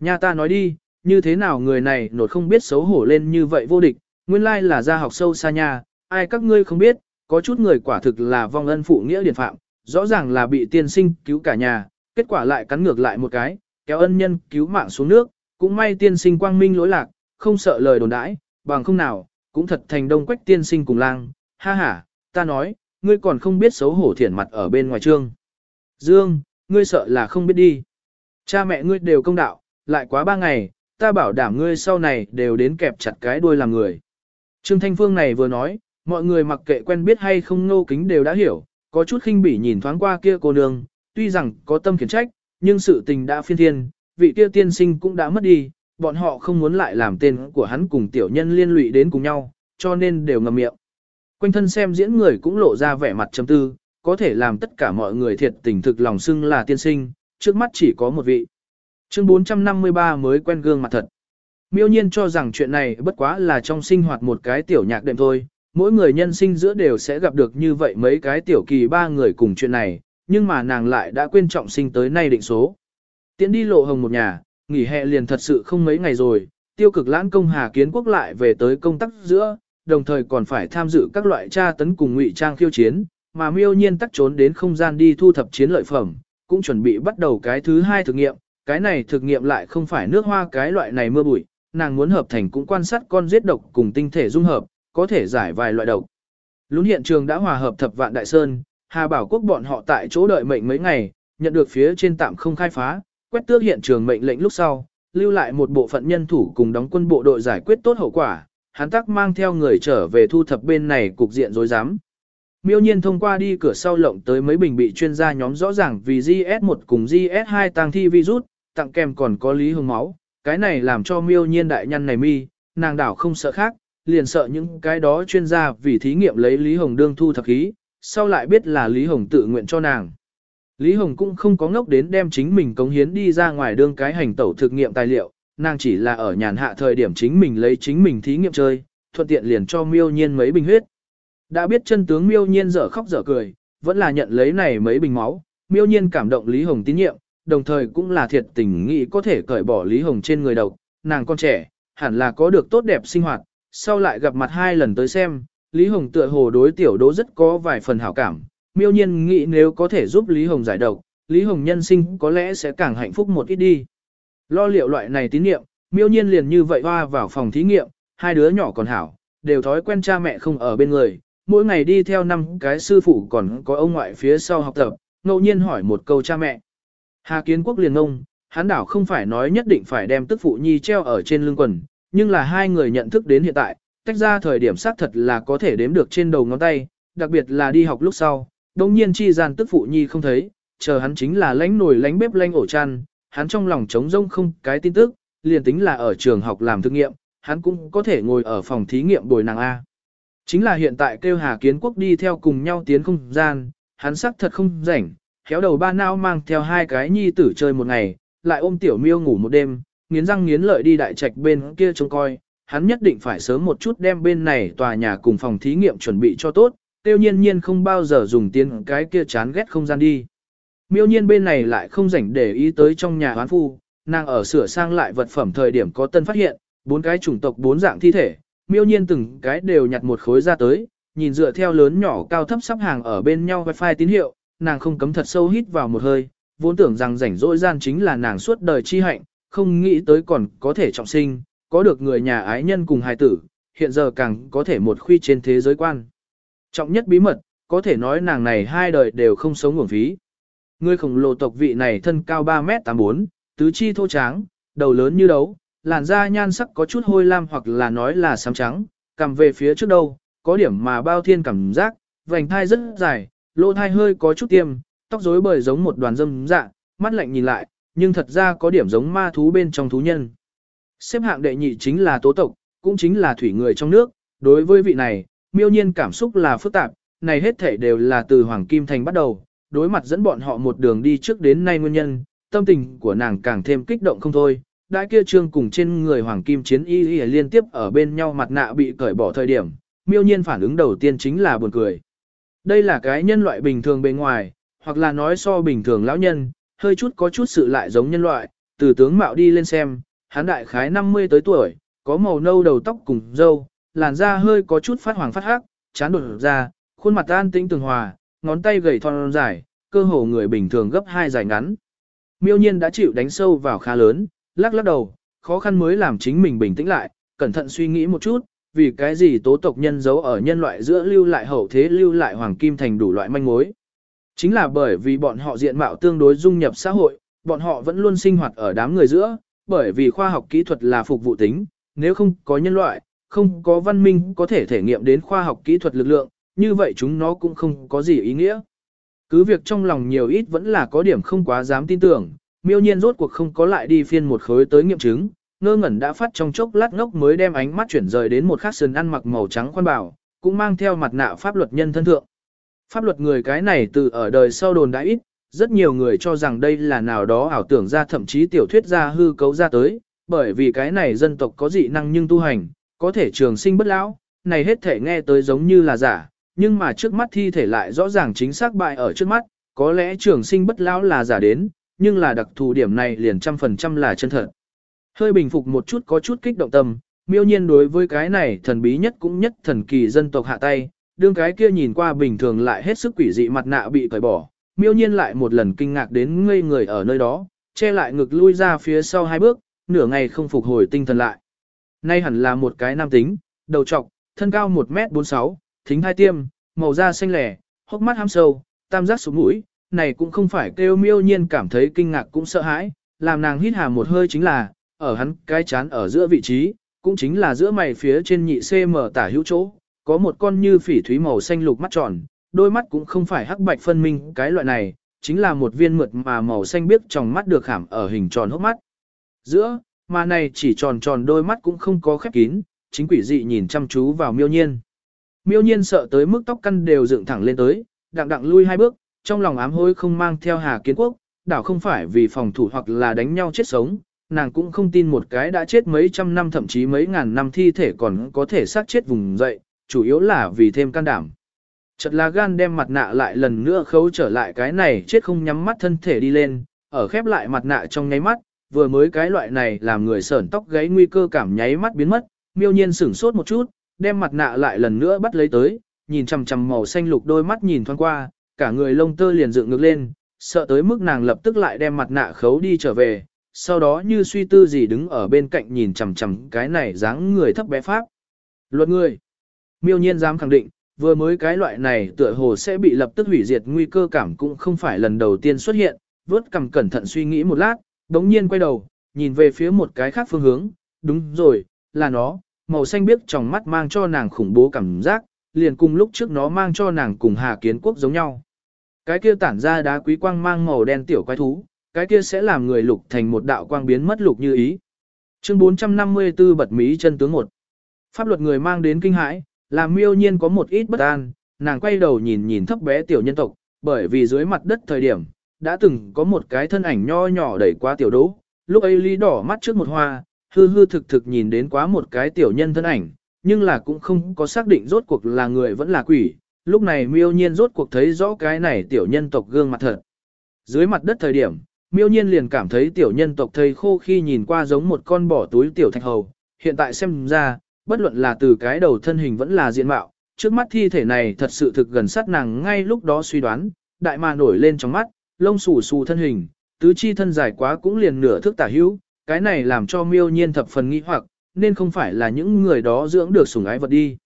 Nhà ta nói đi, như thế nào người này nột không biết xấu hổ lên như vậy vô địch, nguyên lai là gia học sâu xa nhà, ai các ngươi không biết, có chút người quả thực là vong ân phụ nghĩa điển phạm, rõ ràng là bị tiên sinh cứu cả nhà, kết quả lại cắn ngược lại một cái, kéo ân nhân cứu mạng xuống nước, cũng may tiên sinh quang minh lỗi lạc, không sợ lời đồn đãi, bằng không nào, cũng thật thành đông quách tiên sinh cùng lang, ha ha, ta nói, ngươi còn không biết xấu hổ thiển mặt ở bên ngoài trương. Dương, ngươi sợ là không biết đi. Cha mẹ ngươi đều công đạo, lại quá ba ngày, ta bảo đảm ngươi sau này đều đến kẹp chặt cái đuôi làm người. Trương Thanh Phương này vừa nói, mọi người mặc kệ quen biết hay không ngô kính đều đã hiểu, có chút khinh bỉ nhìn thoáng qua kia cô nương, tuy rằng có tâm khiển trách, nhưng sự tình đã phiên thiên, vị kia tiên sinh cũng đã mất đi, bọn họ không muốn lại làm tên của hắn cùng tiểu nhân liên lụy đến cùng nhau, cho nên đều ngầm miệng. Quanh thân xem diễn người cũng lộ ra vẻ mặt trầm tư, có thể làm tất cả mọi người thiệt tình thực lòng xưng là tiên sinh, trước mắt chỉ có một vị. Chương 453 mới quen gương mặt thật. Miêu nhiên cho rằng chuyện này bất quá là trong sinh hoạt một cái tiểu nhạc đệm thôi, mỗi người nhân sinh giữa đều sẽ gặp được như vậy mấy cái tiểu kỳ ba người cùng chuyện này, nhưng mà nàng lại đã quên trọng sinh tới nay định số. Tiến đi lộ hồng một nhà, nghỉ hè liền thật sự không mấy ngày rồi, tiêu cực lãn công hà kiến quốc lại về tới công tác giữa, đồng thời còn phải tham dự các loại tra tấn cùng ngụy trang khiêu chiến, mà miêu nhiên tắt trốn đến không gian đi thu thập chiến lợi phẩm, cũng chuẩn bị bắt đầu cái thứ hai thực nghiệm, cái này thực nghiệm lại không phải nước hoa cái loại này mưa bụi, nàng muốn hợp thành cũng quan sát con giết độc cùng tinh thể dung hợp, có thể giải vài loại độc. Lún hiện trường đã hòa hợp thập vạn đại sơn, Hà Bảo Quốc bọn họ tại chỗ đợi mệnh mấy ngày, nhận được phía trên tạm không khai phá, quét tước hiện trường mệnh lệnh lúc sau, lưu lại một bộ phận nhân thủ cùng đóng quân bộ đội giải quyết tốt hậu quả, hắn tắc mang theo người trở về thu thập bên này cục diện rối rắm. Miêu nhiên thông qua đi cửa sau lộng tới mấy bình bị chuyên gia nhóm rõ ràng vì GS1 cùng GS2 tăng thi virus, tặng kèm còn có lý hương máu, cái này làm cho miêu nhiên đại nhân này mi, nàng đảo không sợ khác, liền sợ những cái đó chuyên gia vì thí nghiệm lấy Lý Hồng đương thu thập khí, sau lại biết là Lý Hồng tự nguyện cho nàng. Lý Hồng cũng không có ngốc đến đem chính mình cống hiến đi ra ngoài đương cái hành tẩu thực nghiệm tài liệu, nàng chỉ là ở nhàn hạ thời điểm chính mình lấy chính mình thí nghiệm chơi, thuận tiện liền cho miêu nhiên mấy bình huyết. Đã biết chân tướng miêu nhiên dở khóc dở cười, vẫn là nhận lấy này mấy bình máu, miêu nhiên cảm động Lý Hồng tín nhiệm, đồng thời cũng là thiệt tình nghĩ có thể cởi bỏ Lý Hồng trên người độc, nàng con trẻ, hẳn là có được tốt đẹp sinh hoạt, sau lại gặp mặt hai lần tới xem, Lý Hồng tựa hồ đối tiểu đỗ rất có vài phần hảo cảm, miêu nhiên nghĩ nếu có thể giúp Lý Hồng giải độc, Lý Hồng nhân sinh có lẽ sẽ càng hạnh phúc một ít đi. Lo liệu loại này tín nhiệm, miêu nhiên liền như vậy hoa vào phòng thí nghiệm, hai đứa nhỏ còn hảo, đều thói quen cha mẹ không ở bên người, mỗi ngày đi theo năm cái sư phụ còn có ông ngoại phía sau học tập, ngẫu nhiên hỏi một câu cha mẹ. Hà Kiến Quốc liền ngông, hắn đảo không phải nói nhất định phải đem tức phụ nhi treo ở trên lưng quần, nhưng là hai người nhận thức đến hiện tại, tách ra thời điểm xác thật là có thể đếm được trên đầu ngón tay, đặc biệt là đi học lúc sau, đồng nhiên chi gian tức phụ nhi không thấy, chờ hắn chính là lánh nồi lánh bếp lánh ổ chăn, hắn trong lòng trống rông không cái tin tức, liền tính là ở trường học làm thực nghiệm, hắn cũng có thể ngồi ở phòng thí nghiệm bồi nàng A. Chính là hiện tại kêu Hà Kiến Quốc đi theo cùng nhau tiến không gian, hắn sắc thật không rảnh, khéo đầu ba nao mang theo hai cái nhi tử chơi một ngày, lại ôm tiểu miêu ngủ một đêm, nghiến răng nghiến lợi đi đại trạch bên kia trông coi, hắn nhất định phải sớm một chút đem bên này tòa nhà cùng phòng thí nghiệm chuẩn bị cho tốt, tiêu nhiên nhiên không bao giờ dùng tiền cái kia chán ghét không gian đi. Miêu nhiên bên này lại không rảnh để ý tới trong nhà hoán phu, nàng ở sửa sang lại vật phẩm thời điểm có tân phát hiện, bốn cái chủng tộc bốn dạng thi thể, miêu nhiên từng cái đều nhặt một khối ra tới, nhìn dựa theo lớn nhỏ cao thấp sắp hàng ở bên nhau wifi tín hiệu, nàng không cấm thật sâu hít vào một hơi, vốn tưởng rằng rảnh rỗi gian chính là nàng suốt đời chi hạnh, không nghĩ tới còn có thể trọng sinh, có được người nhà ái nhân cùng hài tử, hiện giờ càng có thể một khuy trên thế giới quan. Trọng nhất bí mật, có thể nói nàng này hai đời đều không sống nguồn phí. Người khổng lồ tộc vị này thân cao 3m84, tứ chi thô tráng, đầu lớn như đấu, làn da nhan sắc có chút hôi lam hoặc là nói là xám trắng, cầm về phía trước đầu có điểm mà bao thiên cảm giác, vành thai rất dài, lỗ thai hơi có chút tiêm, tóc rối bời giống một đoàn dâm dạ, mắt lạnh nhìn lại, nhưng thật ra có điểm giống ma thú bên trong thú nhân. Xếp hạng đệ nhị chính là tố tộc, cũng chính là thủy người trong nước, đối với vị này, miêu nhiên cảm xúc là phức tạp, này hết thể đều là từ Hoàng Kim Thành bắt đầu, đối mặt dẫn bọn họ một đường đi trước đến nay nguyên nhân, tâm tình của nàng càng thêm kích động không thôi. Đại kia trương cùng trên người hoàng kim chiến y y liên tiếp ở bên nhau mặt nạ bị cởi bỏ thời điểm, miêu nhiên phản ứng đầu tiên chính là buồn cười. Đây là cái nhân loại bình thường bề ngoài, hoặc là nói so bình thường lão nhân, hơi chút có chút sự lại giống nhân loại, từ tướng mạo đi lên xem, hắn đại khái 50 tới tuổi, có màu nâu đầu tóc cùng râu, làn da hơi có chút phát hoàng phát hắc, chán đột ra, khuôn mặt an tĩnh tường hòa, ngón tay gầy thon dài, cơ hồ người bình thường gấp hai dài ngắn. Miêu nhiên đã chịu đánh sâu vào khá lớn, lắc lắc đầu, khó khăn mới làm chính mình bình tĩnh lại, cẩn thận suy nghĩ một chút, vì cái gì tố tộc nhân giấu ở nhân loại giữa lưu lại hậu thế lưu lại hoàng kim thành đủ loại manh mối. Chính là bởi vì bọn họ diện mạo tương đối dung nhập xã hội, bọn họ vẫn luôn sinh hoạt ở đám người giữa, bởi vì khoa học kỹ thuật là phục vụ tính, nếu không có nhân loại, không có văn minh có thể thể nghiệm đến khoa học kỹ thuật lực lượng, như vậy chúng nó cũng không có gì ý nghĩa. Cứ việc trong lòng nhiều ít vẫn là có điểm không quá dám tin tưởng, miêu nhiên rốt cuộc không có lại đi phiên một khối tới nghiệm chứng, ngơ ngẩn đã phát trong chốc lát ngốc mới đem ánh mắt chuyển rời đến một khắc sườn ăn mặc màu trắng khoan bảo, cũng mang theo mặt nạ pháp luật nhân thân thượng. Pháp luật người cái này từ ở đời sau đồn đã ít, rất nhiều người cho rằng đây là nào đó ảo tưởng ra thậm chí tiểu thuyết ra hư cấu ra tới, bởi vì cái này dân tộc có dị năng nhưng tu hành, có thể trường sinh bất lão, này hết thể nghe tới giống như là giả, nhưng mà trước mắt thi thể lại rõ ràng chính xác bại ở trước mắt, có lẽ trường sinh bất lão là giả đến, nhưng là đặc thù điểm này liền trăm phần trăm là chân thật. Hơi bình phục một chút có chút kích động tâm, miêu nhiên đối với cái này thần bí nhất cũng nhất thần kỳ dân tộc hạ tay, đương cái kia nhìn qua bình thường lại hết sức quỷ dị mặt nạ bị cởi bỏ, miêu nhiên lại một lần kinh ngạc đến ngây người ở nơi đó, che lại ngực lui ra phía sau hai bước, nửa ngày không phục hồi tinh thần lại. Nay hẳn là một cái nam tính, đầu trọc, thân cao 1m46, thính hai tiêm, màu da xanh lẻ, hốc mắt ham sâu, tam giác xuống mũi, này cũng không phải kêu miêu nhiên cảm thấy kinh ngạc cũng sợ hãi, làm nàng hít hà một hơi chính là, ở hắn cái chán ở giữa vị trí, cũng chính là giữa mày phía trên nhị cm tả hữu chỗ, có một con như phỉ thúy màu xanh lục mắt tròn, đôi mắt cũng không phải hắc bạch phân minh cái loại này, chính là một viên mượt mà màu xanh biếc trong mắt được khảm ở hình tròn hốc mắt. Giữa, mà này chỉ tròn tròn đôi mắt cũng không có khép kín, chính quỷ dị nhìn chăm chú vào miêu nhiên. Miêu nhiên sợ tới mức tóc căn đều dựng thẳng lên tới, đặng đặng lui hai bước, trong lòng ám hối không mang theo hà kiến quốc, đảo không phải vì phòng thủ hoặc là đánh nhau chết sống, nàng cũng không tin một cái đã chết mấy trăm năm thậm chí mấy ngàn năm thi thể còn có thể sát chết vùng dậy, chủ yếu là vì thêm can đảm. Chật là gan đem mặt nạ lại lần nữa khấu trở lại cái này chết không nhắm mắt thân thể đi lên, ở khép lại mặt nạ trong nháy mắt, vừa mới cái loại này làm người sởn tóc gáy nguy cơ cảm nháy mắt biến mất, miêu nhiên sửng sốt một chút, đem mặt nạ lại lần nữa bắt lấy tới, nhìn chằm chằm màu xanh lục đôi mắt nhìn thoáng qua, cả người lông tơ liền dựng ngược lên, sợ tới mức nàng lập tức lại đem mặt nạ khấu đi trở về, sau đó như suy tư gì đứng ở bên cạnh nhìn chằm chằm cái này dáng người thấp bé pháp. Luật người. Miêu nhiên dám khẳng định, vừa mới cái loại này tựa hồ sẽ bị lập tức hủy diệt nguy cơ cảm cũng không phải lần đầu tiên xuất hiện, vớt cầm cẩn thận suy nghĩ một lát, đống nhiên quay đầu, nhìn về phía một cái khác phương hướng, đúng rồi, là nó, màu xanh biếc trong mắt mang cho nàng khủng bố cảm giác, liền cùng lúc trước nó mang cho nàng cùng Hà Kiến Quốc giống nhau. Cái kia tản ra đá quý quang mang màu đen tiểu quái thú, cái kia sẽ làm người lục thành một đạo quang biến mất lục như ý. Chương 454 bật mí chân tướng một. Pháp luật người mang đến kinh hãi, làm miêu nhiên có một ít bất an, nàng quay đầu nhìn nhìn thấp bé tiểu nhân tộc, bởi vì dưới mặt đất thời điểm, đã từng có một cái thân ảnh nho nhỏ đẩy qua tiểu đỗ, lúc ấy lý đỏ mắt trước một hoa, hư hư thực thực nhìn đến quá một cái tiểu nhân thân ảnh, nhưng là cũng không có xác định rốt cuộc là người vẫn là quỷ, lúc này miêu nhiên rốt cuộc thấy rõ cái này tiểu nhân tộc gương mặt thật. Dưới mặt đất thời điểm, miêu nhiên liền cảm thấy tiểu nhân tộc thầy khô khi nhìn qua giống một con bỏ túi tiểu thạch hầu, hiện tại xem ra, bất luận là từ cái đầu thân hình vẫn là diện mạo, trước mắt thi thể này thật sự thực gần sát nàng ngay lúc đó suy đoán, đại mà nổi lên trong mắt, lông xù xù thân hình, tứ chi thân dài quá cũng liền nửa thước tả hữu, cái này làm cho miêu nhiên thập phần nghi hoặc, nên không phải là những người đó dưỡng được sủng ái vật đi.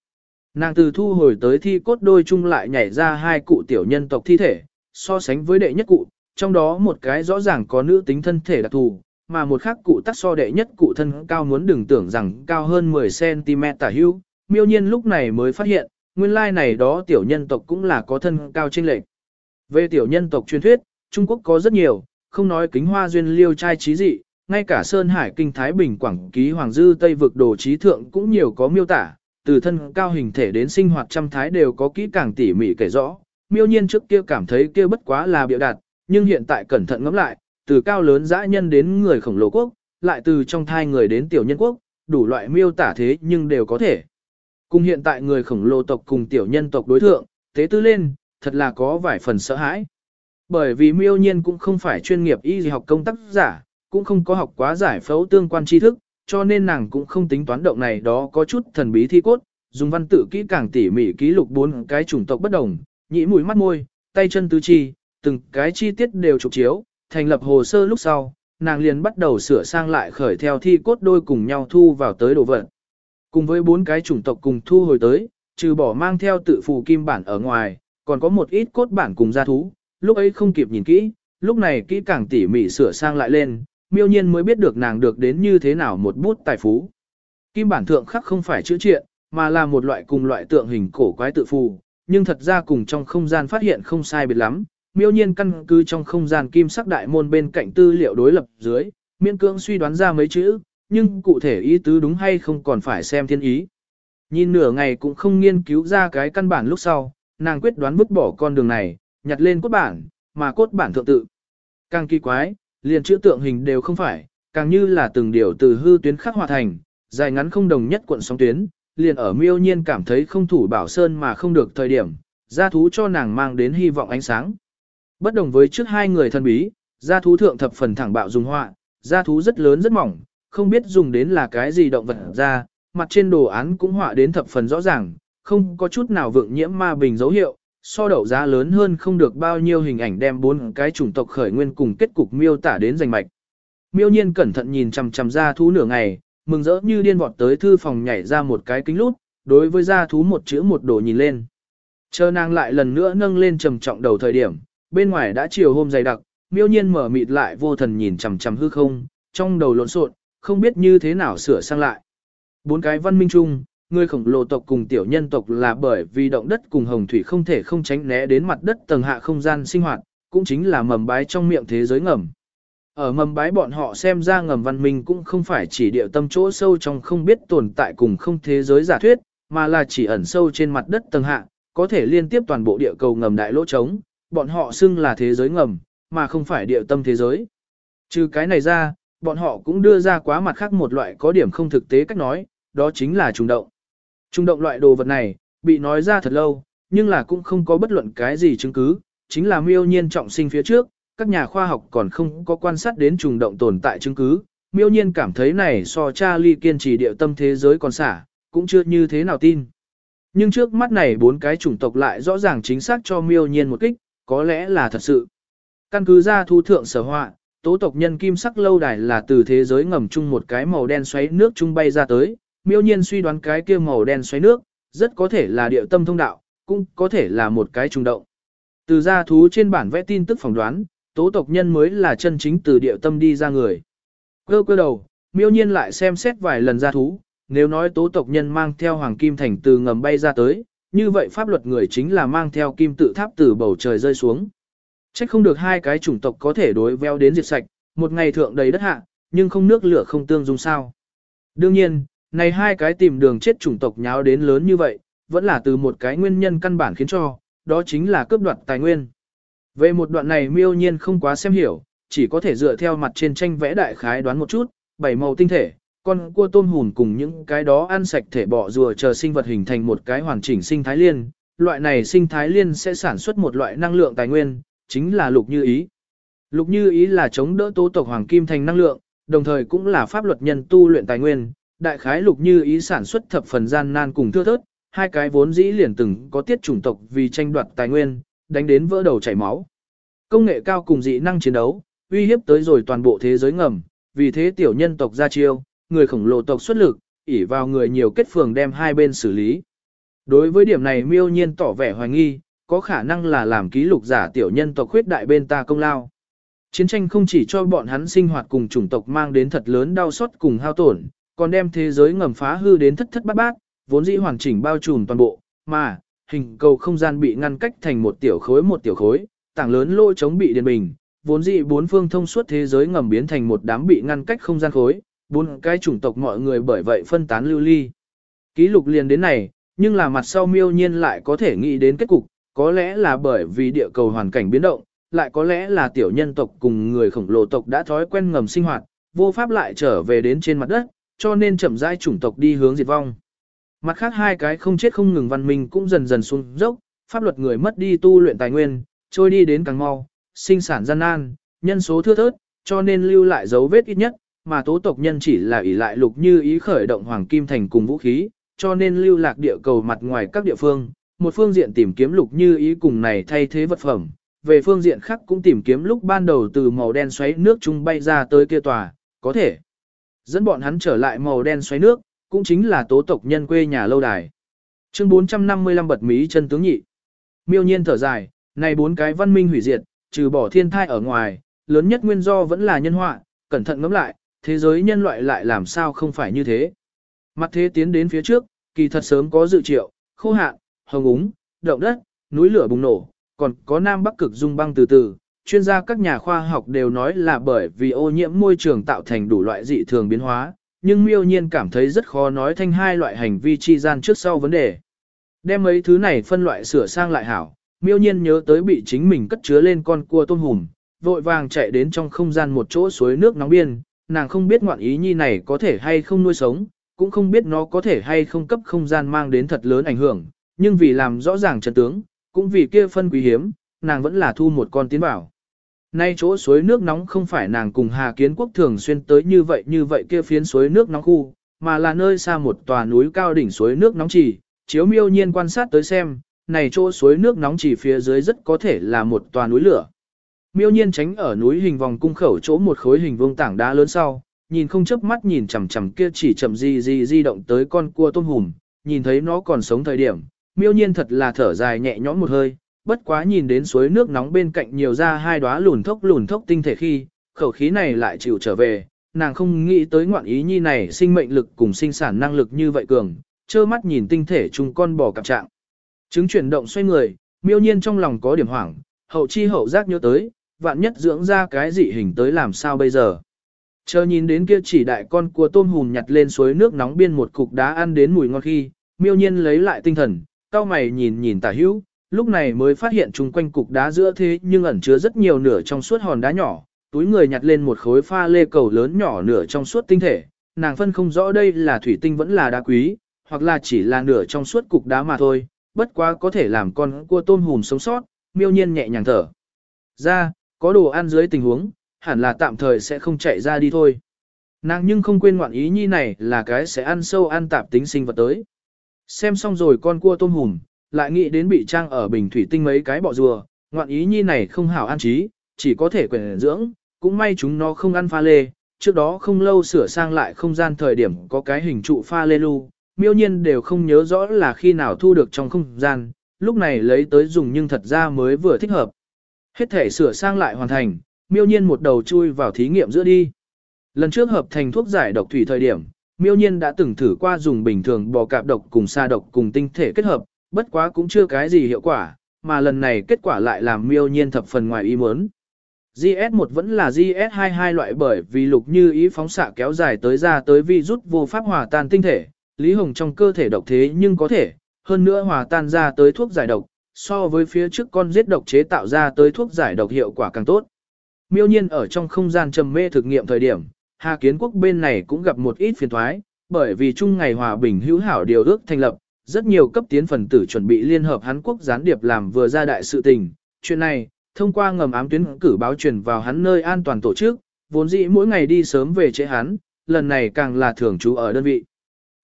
Nàng từ thu hồi tới thi cốt đôi chung lại nhảy ra hai cụ tiểu nhân tộc thi thể, so sánh với đệ nhất cụ, trong đó một cái rõ ràng có nữ tính thân thể đặc thù, mà một khác cụ tắc so đệ nhất cụ thân cao muốn đừng tưởng rằng cao hơn 10cm tả hưu. Miêu nhiên lúc này mới phát hiện, nguyên lai này đó tiểu nhân tộc cũng là có thân cao trên lệch. Về tiểu nhân tộc truyền thuyết, Trung Quốc có rất nhiều, không nói kính hoa duyên liêu trai trí dị, ngay cả Sơn Hải Kinh Thái Bình Quảng Ký Hoàng Dư Tây vực đồ trí thượng cũng nhiều có miêu tả, từ thân cao hình thể đến sinh hoạt trăm thái đều có kỹ càng tỉ mỉ kể rõ. Miêu nhiên trước kia cảm thấy kia bất quá là biểu đạt, nhưng hiện tại cẩn thận ngẫm lại, từ cao lớn dã nhân đến người khổng lồ quốc, lại từ trong thai người đến tiểu nhân quốc, đủ loại miêu tả thế nhưng đều có thể. Cùng hiện tại người khổng lồ tộc cùng tiểu nhân tộc đối thượng, tế tư lên, thật là có vài phần sợ hãi. Bởi vì miêu nhiên cũng không phải chuyên nghiệp y học công tác giả, cũng không có học quá giải phẫu tương quan tri thức, cho nên nàng cũng không tính toán động này đó có chút thần bí thi cốt, dùng văn tự kỹ càng tỉ mỉ ký lục bốn cái chủng tộc bất đồng, nhĩ mũi mắt môi, tay chân tứ chi, từng cái chi tiết đều chụp chiếu, thành lập hồ sơ lúc sau, nàng liền bắt đầu sửa sang lại khởi theo thi cốt đôi cùng nhau thu vào tới đồ vật. Cùng với bốn cái chủng tộc cùng thu hồi tới, trừ bỏ mang theo tự phù kim bản ở ngoài, còn có một ít cốt bản cùng gia thú, lúc ấy không kịp nhìn kỹ, lúc này kỹ càng tỉ mỉ sửa sang lại lên, miêu nhiên mới biết được nàng được đến như thế nào một bút tài phú. Kim bản thượng khắc không phải chữ triện, mà là một loại cùng loại tượng hình cổ quái tự phù, nhưng thật ra cùng trong không gian phát hiện không sai biệt lắm. Miêu nhiên căn cứ trong không gian kim sắc đại môn bên cạnh tư liệu đối lập dưới, miễn cưỡng suy đoán ra mấy chữ, nhưng cụ thể ý tứ đúng hay không còn phải xem thiên ý. Nhìn nửa ngày cũng không nghiên cứu ra cái căn bản lúc sau, nàng quyết đoán vứt bỏ con đường này, nhặt lên cốt bản, mà cốt bản thượng tự. Càng kỳ quái, liền chữ tượng hình đều không phải, càng như là từng điều từ hư tuyến khắc hòa thành, dài ngắn không đồng nhất cuộn sóng tuyến, liền ở miêu nhiên cảm thấy không thủ bảo sơn mà không được thời điểm, gia thú cho nàng mang đến hy vọng ánh sáng. Bất đồng với trước hai người thân bí, gia thú thượng thập phần thẳng bạo dùng họa, gia thú rất lớn rất mỏng, không biết dùng đến là cái gì động vật ra, mặt trên đồ án cũng họa đến thập phần rõ ràng, không có chút nào vượng nhiễm ma bình dấu hiệu, so đậu giá lớn hơn không được bao nhiêu hình ảnh đem bốn cái chủng tộc khởi nguyên cùng kết cục miêu tả đến rành mạch. Miêu nhiên cẩn thận nhìn chằm chằm ra thú nửa ngày, mừng rỡ như điên vọt tới thư phòng nhảy ra một cái kính lút, đối với ra thú một chữ một đồ nhìn lên. Chờ nàng lại lần nữa nâng lên trầm trọng đầu thời điểm, bên ngoài đã chiều hôm dày đặc, miêu nhiên mở mịt lại vô thần nhìn chằm chằm hư không, trong đầu lộn xộn, không biết như thế nào sửa sang lại. Bốn cái văn minh chung, người khổng lồ tộc cùng tiểu nhân tộc là bởi vì động đất cùng hồng thủy không thể không tránh né đến mặt đất tầng hạ không gian sinh hoạt, cũng chính là mầm bái trong miệng thế giới ngầm. Ở mầm bái bọn họ xem ra ngầm văn minh cũng không phải chỉ địa tâm chỗ sâu trong không biết tồn tại cùng không thế giới giả thuyết, mà là chỉ ẩn sâu trên mặt đất tầng hạ, có thể liên tiếp toàn bộ địa cầu ngầm đại lỗ trống, bọn họ xưng là thế giới ngầm, mà không phải địa tâm thế giới. Trừ cái này ra, bọn họ cũng đưa ra quá mặt khác một loại có điểm không thực tế cách nói, đó chính là trùng động. Trùng động loại đồ vật này, bị nói ra thật lâu, nhưng là cũng không có bất luận cái gì chứng cứ, chính là miêu nhiên trọng sinh phía trước, các nhà khoa học còn không có quan sát đến trùng động tồn tại chứng cứ. Miêu nhiên cảm thấy này so Charlie kiên trì điệu tâm thế giới còn xả, cũng chưa như thế nào tin. Nhưng trước mắt này bốn cái chủng tộc lại rõ ràng chính xác cho miêu nhiên một kích, có lẽ là thật sự. Căn cứ ra thu thượng sở họa, tố tộc nhân kim sắc lâu đài là từ thế giới ngầm chung một cái màu đen xoáy nước trung bay ra tới, miêu nhiên suy đoán cái kia màu đen xoáy nước, rất có thể là địa tâm thông đạo, cũng có thể là một cái trùng động. Từ gia thú trên bản vẽ tin tức phỏng đoán, tố tộc nhân mới là chân chính từ địa tâm đi ra người. Cơ cơ đầu, miêu nhiên lại xem xét vài lần gia thú, nếu nói tố tộc nhân mang theo hoàng kim thành từ ngầm bay ra tới, như vậy pháp luật người chính là mang theo kim tự tháp từ bầu trời rơi xuống. Chắc không được hai cái chủng tộc có thể đối veo đến diệt sạch, một ngày thượng đầy đất hạ, nhưng không nước lửa không tương dung sao. Đương nhiên, này hai cái tìm đường chết chủng tộc nháo đến lớn như vậy, vẫn là từ một cái nguyên nhân căn bản khiến cho, đó chính là cướp đoạt tài nguyên. Về một đoạn này miêu nhiên không quá xem hiểu, chỉ có thể dựa theo mặt trên tranh vẽ đại khái đoán một chút, bảy màu tinh thể, con cua tôm hùn cùng những cái đó ăn sạch thể bọ rùa chờ sinh vật hình thành một cái hoàn chỉnh sinh thái liên. Loại này sinh thái liên sẽ sản xuất một loại năng lượng tài nguyên, chính là lục như ý. Lục như ý là chống đỡ tố tộc hoàng kim thành năng lượng, đồng thời cũng là pháp luật nhân tu luyện tài nguyên. Đại khái lục như ý sản xuất thập phần gian nan cùng thưa thớt, hai cái vốn dĩ liền từng có tiết chủng tộc vì tranh đoạt tài nguyên, đánh đến vỡ đầu chảy máu. Công nghệ cao cùng dị năng chiến đấu, uy hiếp tới rồi toàn bộ thế giới ngầm, vì thế tiểu nhân tộc ra chiêu, người khổng lồ tộc xuất lực, ỉ vào người nhiều kết phường đem hai bên xử lý. Đối với điểm này miêu nhiên tỏ vẻ hoài nghi, có khả năng là làm ký lục giả tiểu nhân tộc khuyết đại bên ta công lao. Chiến tranh không chỉ cho bọn hắn sinh hoạt cùng chủng tộc mang đến thật lớn đau xót cùng hao tổn, còn đem thế giới ngầm phá hư đến thất thất bát bát, vốn dĩ hoàn chỉnh bao trùm toàn bộ, mà, hình cầu không gian bị ngăn cách thành một tiểu khối một tiểu khối, tảng lớn lỗ chống bị điền bình, vốn dĩ bốn phương thông suốt thế giới ngầm biến thành một đám bị ngăn cách không gian khối, bốn cái chủng tộc mọi người bởi vậy phân tán lưu ly. Ký lục liền đến này, nhưng là mặt sau miêu nhiên lại có thể nghĩ đến kết cục, có lẽ là bởi vì địa cầu hoàn cảnh biến động, lại có lẽ là tiểu nhân tộc cùng người khổng lồ tộc đã thói quen ngầm sinh hoạt, vô pháp lại trở về đến trên mặt đất, cho nên chậm rãi chủng tộc đi hướng diệt vong. Mặt khác hai cái không chết không ngừng văn minh cũng dần dần xuống dốc, pháp luật người mất đi tu luyện tài nguyên, trôi đi đến càng mau, sinh sản gian nan, nhân số thưa thớt, cho nên lưu lại dấu vết ít nhất, mà tố tộc nhân chỉ là ỷ lại lục như ý khởi động hoàng kim thành cùng vũ khí, cho nên lưu lạc địa cầu mặt ngoài các địa phương, một phương diện tìm kiếm lục như ý cùng này thay thế vật phẩm, về phương diện khác cũng tìm kiếm lúc ban đầu từ màu đen xoáy nước trung bay ra tới kia tòa, có thể dẫn bọn hắn trở lại màu đen xoáy nước, cũng chính là tố tộc nhân quê nhà lâu đài. Chương 455 bật mí chân tướng nhị. Miêu nhiên thở dài, này bốn cái văn minh hủy diệt, trừ bỏ thiên thai ở ngoài, lớn nhất nguyên do vẫn là nhân họa, cẩn thận ngẫm lại, thế giới nhân loại lại làm sao không phải như thế. Mặt thế tiến đến phía trước, kỳ thật sớm có dự triệu, khô hạn, hồng úng, động đất, núi lửa bùng nổ, còn có Nam Bắc cực dung băng từ từ. Chuyên gia các nhà khoa học đều nói là bởi vì ô nhiễm môi trường tạo thành đủ loại dị thường biến hóa, nhưng miêu nhiên cảm thấy rất khó nói thanh hai loại hành vi chi gian trước sau vấn đề. Đem mấy thứ này phân loại sửa sang lại hảo, miêu nhiên nhớ tới bị chính mình cất chứa lên con cua tôm hùm, vội vàng chạy đến trong không gian một chỗ suối nước nóng biên, nàng không biết ngoạn ý nhi này có thể hay không nuôi sống, cũng không biết nó có thể hay không cấp không gian mang đến thật lớn ảnh hưởng, nhưng vì làm rõ ràng chân tướng, cũng vì kia phân quý hiếm, nàng vẫn là thu một con tiến bảo. Nay chỗ suối nước nóng không phải nàng cùng Hà Kiến Quốc thường xuyên tới như vậy như vậy kia phiến suối nước nóng khu, mà là nơi xa một tòa núi cao đỉnh suối nước nóng chỉ, chiếu miêu nhiên quan sát tới xem, này chỗ suối nước nóng chỉ phía dưới rất có thể là một tòa núi lửa. Miêu nhiên tránh ở núi hình vòng cung khẩu chỗ một khối hình vuông tảng đá lớn sau, nhìn không chớp mắt nhìn chằm chằm kia chỉ chậm gì gì di động tới con cua tôm hùm, nhìn thấy nó còn sống thời điểm, miêu nhiên thật là thở dài nhẹ nhõm một hơi, bất quá nhìn đến suối nước nóng bên cạnh nhiều ra hai đóa lùn thốc lùn thốc tinh thể khi, khẩu khí này lại chịu trở về, nàng không nghĩ tới ngoạn ý nhi này sinh mệnh lực cùng sinh sản năng lực như vậy cường, trơ mắt nhìn tinh thể chung con bò cặp trạng. Chứng chuyển động xoay người, miêu nhiên trong lòng có điểm hoảng, hậu chi hậu giác nhớ tới, vạn nhất dưỡng ra cái dị hình tới làm sao bây giờ. Chờ nhìn đến kia chỉ đại con cua tôm hùn nhặt lên suối nước nóng biên một cục đá ăn đến mùi ngon khi, miêu nhiên lấy lại tinh thần, cao mày nhìn nhìn tả hữu, lúc này mới phát hiện chung quanh cục đá giữa thế nhưng ẩn chứa rất nhiều nửa trong suốt hòn đá nhỏ, túi người nhặt lên một khối pha lê cầu lớn nhỏ nửa trong suốt tinh thể, nàng phân không rõ đây là thủy tinh vẫn là đá quý, hoặc là chỉ là nửa trong suốt cục đá mà thôi, bất quá có thể làm con cua tôm hùm sống sót, miêu nhiên nhẹ nhàng thở. Ra, có đồ ăn dưới tình huống, hẳn là tạm thời sẽ không chạy ra đi thôi. Nàng nhưng không quên ngoạn ý nhi này là cái sẽ ăn sâu ăn tạp tính sinh vật tới. Xem xong rồi con cua tôm hùm, lại nghĩ đến bị trang ở bình thủy tinh mấy cái bọ rùa, ngoạn ý nhi này không hảo an trí, chỉ có thể quyển dưỡng, cũng may chúng nó không ăn pha lê, trước đó không lâu sửa sang lại không gian thời điểm có cái hình trụ pha lê lưu, miêu nhiên đều không nhớ rõ là khi nào thu được trong không gian, lúc này lấy tới dùng nhưng thật ra mới vừa thích hợp. Hết thể sửa sang lại hoàn thành, miêu nhiên một đầu chui vào thí nghiệm giữa đi. Lần trước hợp thành thuốc giải độc thủy thời điểm, miêu nhiên đã từng thử qua dùng bình thường bò cạp độc cùng sa độc cùng tinh thể kết hợp, bất quá cũng chưa cái gì hiệu quả, mà lần này kết quả lại làm miêu nhiên thập phần ngoài ý muốn. GS1 vẫn là GS22 loại bởi vì lục như ý phóng xạ kéo dài tới ra tới vi rút vô pháp hòa tan tinh thể, Lý Hồng trong cơ thể độc thế nhưng có thể, hơn nữa hòa tan ra tới thuốc giải độc, so với phía trước con giết độc chế tạo ra tới thuốc giải độc hiệu quả càng tốt. Miêu nhiên ở trong không gian trầm mê thực nghiệm thời điểm, Hà Kiến Quốc bên này cũng gặp một ít phiền thoái, bởi vì chung ngày hòa bình hữu hảo điều ước thành lập, rất nhiều cấp tiến phần tử chuẩn bị liên hợp hắn quốc gián điệp làm vừa ra đại sự tình. Chuyện này, thông qua ngầm ám tuyến cử báo truyền vào hắn nơi an toàn tổ chức, vốn dĩ mỗi ngày đi sớm về chế hắn, lần này càng là thường trú ở đơn vị.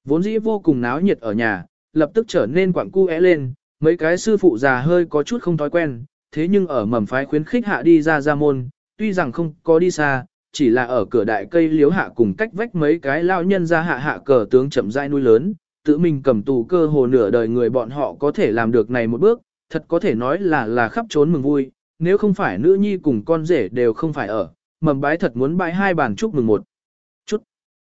Vốn dĩ vô cùng náo nhiệt ở nhà, lập tức trở nên quặng cu é lên, mấy cái sư phụ già hơi có chút không thói quen, thế nhưng ở mầm phái khuyến khích hạ đi ra ra môn, tuy rằng không có đi xa, chỉ là ở cửa đại cây liếu hạ cùng cách vách mấy cái lao nhân ra hạ hạ cờ tướng chậm rãi nuôi lớn, tự mình cầm tù cơ hồ nửa đời người bọn họ có thể làm được này một bước, thật có thể nói là là khắp trốn mừng vui, nếu không phải nữ nhi cùng con rể đều không phải ở, mầm bái thật muốn bái hai bàn chúc mừng một chút.